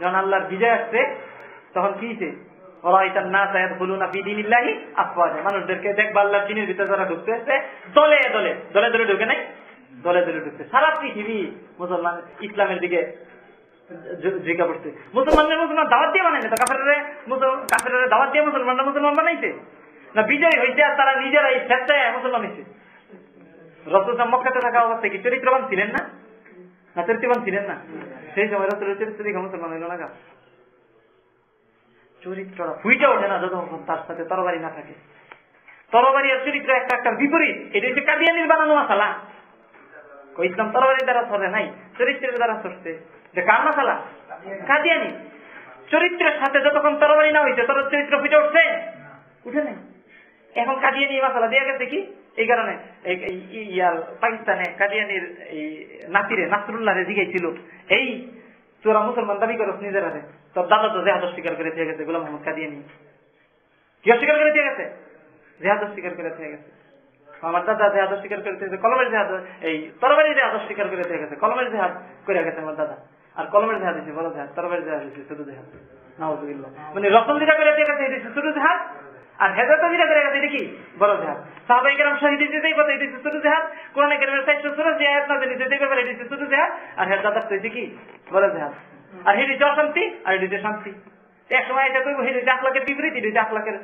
যখন আল্লাহর বিজয় আসছে, তখন কি মানুষদেরকে দেখবা আল্লাহর দিনের ভিতরে যারা দলে দলে দলে দলে ঢুকে নাই? দলে দলে ঢুকছে সারা পৃথিবী মুসলমান ইসলামের দিকে বানাইছে না বিজয় আর তারা নিজেরাই স্বেচ্ছায় মুসলমান হয়েছে রসুল মক্কাতে থাকা অবস্থায় কি চরিত্রবান ছিলেন না? না চরিত্রবান ছিলেন না? সেই সময় রসুলের চরিত্র মুসলমান হইল না চরিত্রটা ফুইটা ওঠে না যতক্ষণ তার সাথে তরবারি না থাকে। তরবারি আর চরিত্র একটা একটা বিপরীত। এটা হচ্ছে কাদিয়ানির বানানো মাসালা। ইসলাম দ্বারা সরে নাই, চরিত্রের দ্বারা সরছে। যে কার মাসালা? কাদিয়ানি। চরিত্রের সাথে যতক্ষণ তরবারি না হয়েছে তোর চরিত্র ফুটে উঠছে? উঠে নাই। এখন কাদিয়ানি মাসালা দিয়ে গেছে কি? এই কারণে পাকিস্তানে কাদিয়ানির এই নাতিরে নাসরুল্লাহ জিগাইছিল। এই তোরা মুসলমান দাবি নিজের হাতে তোর দাদা তো জেহাদ স্বীকার করে দিয়ে গেছে, গোলাম মোহাম্মদ কাদিয়ানি। কি অস্বীকার করে দিয়ে গেছে? জেহাদ স্বীকার করে দিয়ে গেছে। আমার দাদা জেহাদ স্বীকার করে দিয়েছে কলমের জেহাদ, এই তরবারি জেহাদ স্বীকার করে দিয়ে গেছে, কলমের জেহাদ করে গেছে আমার দাদা। আর কলমের জেহাদ দিচ্ছে বড় জেহাদ, তরবারি জেহাদ দিচ্ছে ছোট জেহাদ। মানে রসল যেটা করে দিয়ে গেছে, এটা ছোট জেহাদ, আর হেদায়ত যেটা করে গেছে, এটা কি? বড় জেহাদ। সাহাবাই কেরাম শহীদ জেহাদ আর হেদ দাদা তো কি? বড় জেহাদ। আর হেডিতে অশান্তি আর এটিতে শান্তি। এক সময় এটা কইব হেডিতে আখলাকের বিপরীত এটিতে আখলাকের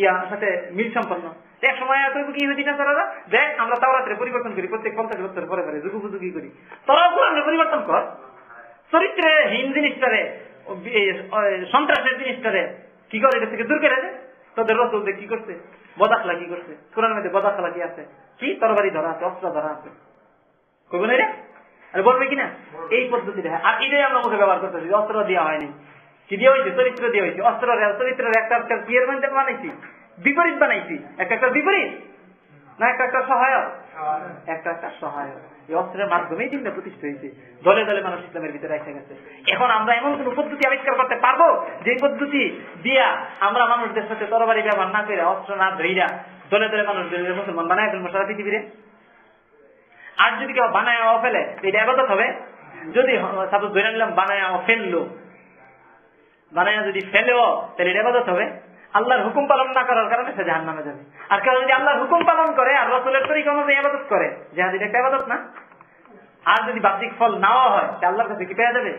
ইয়া, সাথে মিল সম্পন্ন। এক সময় কইব কি ইহুদি না তারা দেখ, আমরা তাওরাতের পরিবর্তন করি, প্রত্যেক পঞ্চাশ বছর পরে পরে, যুগ যুগি করি। তোরাও কোরআনের পরিবর্তন কর। চরিত্রে হীন জিনিসটারে সন্ত্রাসের জিনিসটারে কি করে? এটা থেকে দূর করে দে। তোদের রসুল কি করছে? বদাখলা কি করছে? কোরআনের মধ্যে বদাখলা কি আছে? কি? তরবারি ধরা আছে, অস্ত্র ধরা আছে। কইব না আরে বলবে কিনা? এই পদ্ধতিটা আর এটাই আমরা মুখে ব্যবহার করতেছি অস্ত্র দেওয়া হয়নি। কি দিয়ে হয়েছে? চরিত্র দিয়ে হয়েছে। অস্ত্র চরিত্রের একটা একটা বিয়ের মধ্যে বানাইছি। বিপরীত বানাইছি। একটা একটা বিপরীত? না, একটা একটা সহায়ক? একটা একটা সহায়ক। এই অস্ত্রের মাধ্যমেই দিনটা প্রতিষ্ঠা হয়েছে। দলে দলে মানুষ ইসলামের ভিতরে এসে গেছে। এখন আমরা এমন কোন পদ্ধতি আবিষ্কার করতে পারব? যে পদ্ধতি দিয়া আমরা মানুষদের সাথে তরবারি ব্যবহার না করে অস্ত্র না ধৈরা দলে দলে মানুষদের মুসলমান বানায় ফেলব সারা পৃথিবীরে? আর যদি কেউ বানায় ফেলে, এটা আবাদত হবে? যদি সাপোজ ধরে নিলাম বানায় ফেলল। বানায় যদি ফেলেও, তাহলে এটা আবাদত হবে? আল্লাহর হুকুম পালন না করার কারণে সে জাহান নামে যাবে। আর কেউ যদি আল্লাহর হুকুম পালন করে, আর রসুলের তরিকা অনুযায়ী আবাদত করে, জেহাদ এটা একটা আবাদত না? আর যদি বাহ্যিক ফল নাও হয়, তা আল্লাহর কাছে কি পেয়ে যাবে?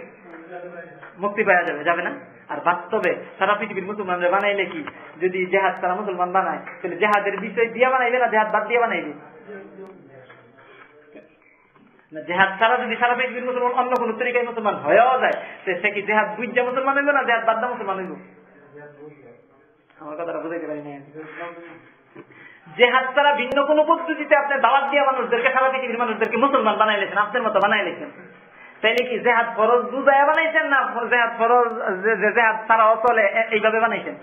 মুক্তি পাওয়া যাবে যাবে না? আর বাস্তবে সারা পৃথিবীর মুসলমানরা বানাইলে কি? যদি জেহাদ তারা মুসলমান বানায়, তাহলে জেহাদের বিষয় দিয়ে বানাইবে না? জেহাদ বাদ দিয়ে বানাইবে? জেহাদ ছাড়া যদি সারা পৃথিবীর মুসলমান অন্য কোন তরিকায় মুসলমান হয়েও যায় সে কি জেহাদ বুঝা মুসলমান হইব না জেহাদ বাদ দিয়ে মুসলমান হইব? আমার কথাটা ছাড়া ভিন্ন কোন আপনি দাওয়াত মানুষদেরকে, সারা পৃথিবীর মানুষদেরকে মুসলমান বানাই আপনার মতো বানাই লেছেন তাইলে কি জেহাদ ফরজ বুঝাইয়া বানাইছেন না জেহাদ ফরজ জেহাদ ছাড়া অচলে এইভাবে বানাইছেন?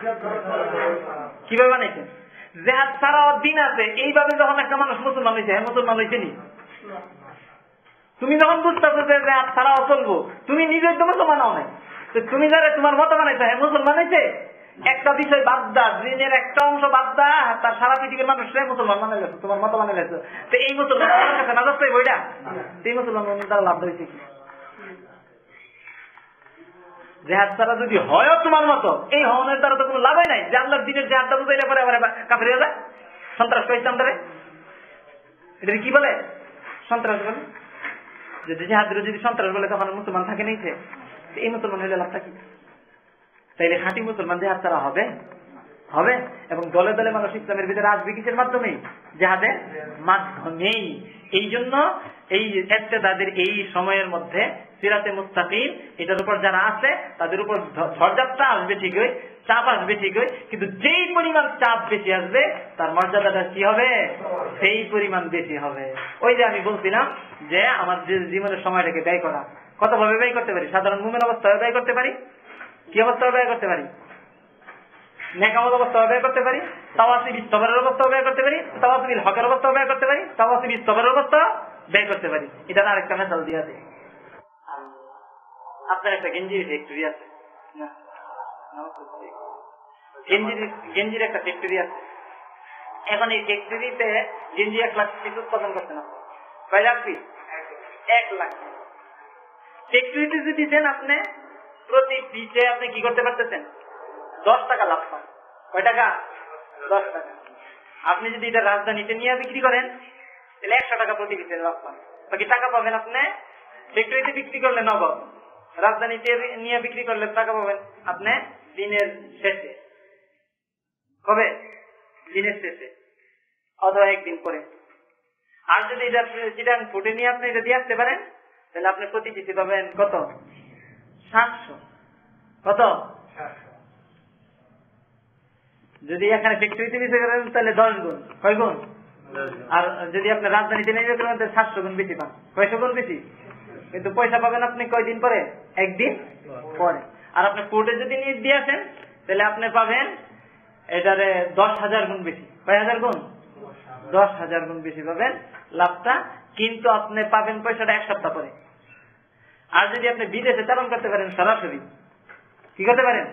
কীভাবে বানাইছেন? জেহাদ ছাড়া দিন আছে, এইভাবে যখন একটা মানুষ মুসলমান হয়েছে হ্যাঁ মুসলমান হয়েছে নি? তুমি যখন বুঝতেছো যে জেহাদ ছাড়া অচলবো তুমি নিজের তো হও নাই। তো তুমি যারা তোমার মতো বানাইছো হ্যাঁ মুসলমান হয়েছে একটা বিষয় বাদ দা দিনের একটা অংশ বাদ দা তার সারা পৃথিবীর মানুষরাই মুসলমান মানে লেছো তোমার মতো মানে লেছো তো এই মুসলমান আমার বইটা এই মুসলমান তারা লাভ হয়েছে কি? জেহাদ ছাড়া যদি হয় তোমার মতো, এই হওয়ানের দ্বারা তো কোনো লাভই নাই। যে আল্লাহর দিনের জেহাদটা বুঝাইলে পরে আবার কাফের হয়ে যায়। সন্ত্রাস ইসলাম ধরে এটা কি বলে? সন্ত্রাস বলে। যদি জেহাদের যদি সন্ত্রাস বলে, তখন মুসলমান থাকে নিছে এই মুসলমান হইলে লাভটা কি? তাইলে খাঁটি মুসলমান জেহাদ ছাড়া হবে হবে। এবং দলে দলে মানুষ ইসলামের ভিতরে আসবে কিসের মাধ্যমে? জেহাদের মাধ্যমেই। এই জন্য এই তাদের এই সময়ের মধ্যে সিরাতে মুস্তাকিম, এটার উপর যারা আছে, তাদের উপর ঝ- ঝড়ঝাপটা আসবে ঠিকই। চাপ আসবে ঠিকই, কিন্তু যেই পরিমাণ চাপ বেশি আসবে, তার মর্যাদাটা কি হবে? সেই পরিমাণ বেশি হবে। ওই যে আমি বলছিলাম যে আমার জীবনের সময়টাকে ব্যয় করা কত ভাবে ব্যয় করতে পারি? সাধারণ মুমের অবস্থায় ব্যয় করতে পারি। কি অবস্থায় ব্যয় করতে পারি? অবস্থা ব্যয় করতে পারি। আপনার একটা গেঞ্জি ফ্যাক্টরি আছে গেঞ্জির একটা ফ্যাক্টরি আছে। এখন এই ফ্যাক্টরিতে গেঞ্জি এক লাখ পিস উৎপাদন করছেন আপনি কয় লাখ পিস এক লাখ। ফ্যাক্টরিতে যদি আপনি, প্রতি পিসে আপনি কি করতে পারতেছেন? দশ টাকা লাভ পান। কয় টাকা? দশ টাকা। আপনি যদি এটা রাজধানীতে নিয়ে বিক্রি করেন, তাহলে একশো টাকা প্রতি পিসে লাভ পান। বাকি টাকা পাবেন আপনি ফ্যাক্টরিতে বিক্রি করলে নগদ। রাজধানীতে নিয়ে বিক্রি করলে টাকা পাবেন আপনি দিনের শেষে। কবে? দিনের শেষে। অথবা একদিন পরে। আর যদি এটা চিটাং ফুটে নিয়ে আপনি এটা দিয়ে আসতে পারেন তাহলে আপনি প্রতি পিসে পাবেন কত? সাতশো। কত? যদি এখানে ফ্যাক্টরিতে বিক্রি করেন তাহলে দশ গুণ। কয় গুণ? আর যদি আপনি রাজধানীতে নিয়ে করেন তাহলে সাতশো গুণ বেশি পান। কয়শো গুণ বেশি? কিন্তু পয়সা পাবেন আপনি কয়দিন পরে? একদিন পরে। আর আপনি কোর্টে যদি নিয়ে দিয়ে আসেন, তাহলে আপনি পাবেন এটারে দশ হাজার গুণ বেশি। কয় হাজার গুণ? দশ হাজার গুণ বেশি পাবেন লাভটা, কিন্তু আপনি পাবেন পয়সাটা এক সপ্তাহ পরে। আর যদি আপনি বিদেশে চালান করতে পারেন সরাসরি, কি করতে পারেন?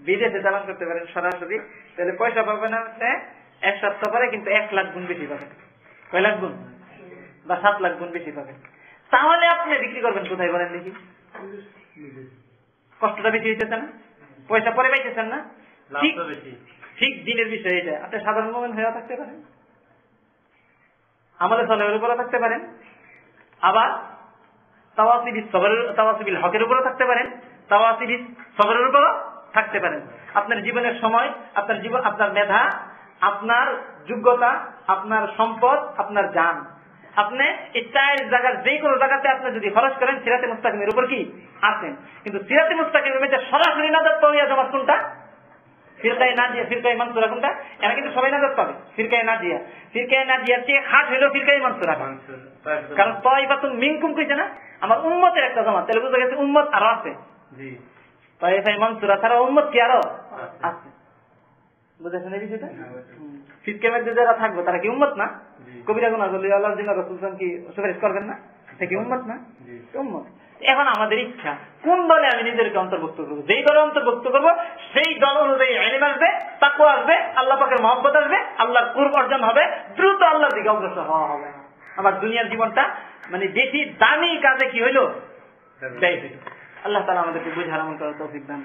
বিদেশে চালান করতে পারেন সরাসরি, তাহলে পয়সা পাবেন আপনি এক সপ্তাহ পরে, কিন্তু এক লাখ গুণ বেশি পাবেন। কয় লাখ গুণ? বা সাত লাখ গুণ বেশি পাবেন। তাহলে আপনি বিক্রি করবেন কোথায় বলেন দেখি। কষ্টটা বেশি হইতেছে না? পয়সা পরে পাইতেছেন না? ঠিক ঠিক দিনের বিষয় এটা। আপনি সাধারণ মোমেন হয়ে থাকতে পারেন। আমাদের সলের উপরে থাকতে পারেন। আবার তাওয়াসিবিল সবরের তাওয়াসিবিল হকের উপরে থাকতে পারেন। তাওয়াসিবিল সবরের উপরও থাকতে পারেন। আপনার জীবনের সময় আপনার জীবন আপনার মেধা আপনার যোগ্যতা আপনার সম্পদ আপনার জান আপনি এই চার জায়গার যে কোনো জায়গাতে আপনি যদি খরচ করেন সিরাতে মুস্তাকিমের উপর কি? আছেন কিন্তু সিরাতে মুস্তাকিমের মধ্যে সরাসরি নাজাত পাওয়া জমা কোনটা? ফিরকায় না দিয়া ফিরকায় মানসুরা কোনটা? এরা কিন্তু সবাই নাজাত পাবে। ফিরকায় না ফিরকায় না চেয়ে খাট হইল ফিরকায় মানসুরা। কারণ তয়বাতুন মিনকুম কইছে না? আমার উম্মতের একটা জমা তাহলে বুঝা গেছে উম্মত আরও আছে। তয়ফাই মানসুরা ছাড়া উম্মত কি আরও আছে। বুঝেছেন এই বিষয়টা? ফিরকায় মধ্যে যারা থাকবে তারা কি উম্মত না? কবিরা গুনা করলে আল্লাহ দিন রসুল কি সুপারিশ করবেন না? সে কি উম্মত না। উম্মত। এখন আমাদের ইচ্ছা কোন দলে আমি নিজেদেরকে অন্তর্ভুক্ত করব? যেই দলে অন্তর্ভুক্ত করব সেই দল অনুযায়ী আসবে তাকু আসবে আল্লাহ পাকের মহব্বত আসবে আল্লাহর কুরব অর্জন হবে দ্রুত আল্লাহর দিকে অগ্রসর হওয়া হবে। আমার দুনিয়ার জীবনটা মানে বেশি দামি কাজে কি হইল? আল্লাহ তালা আমাদেরকে বুঝার আমল করার তৌফিক দান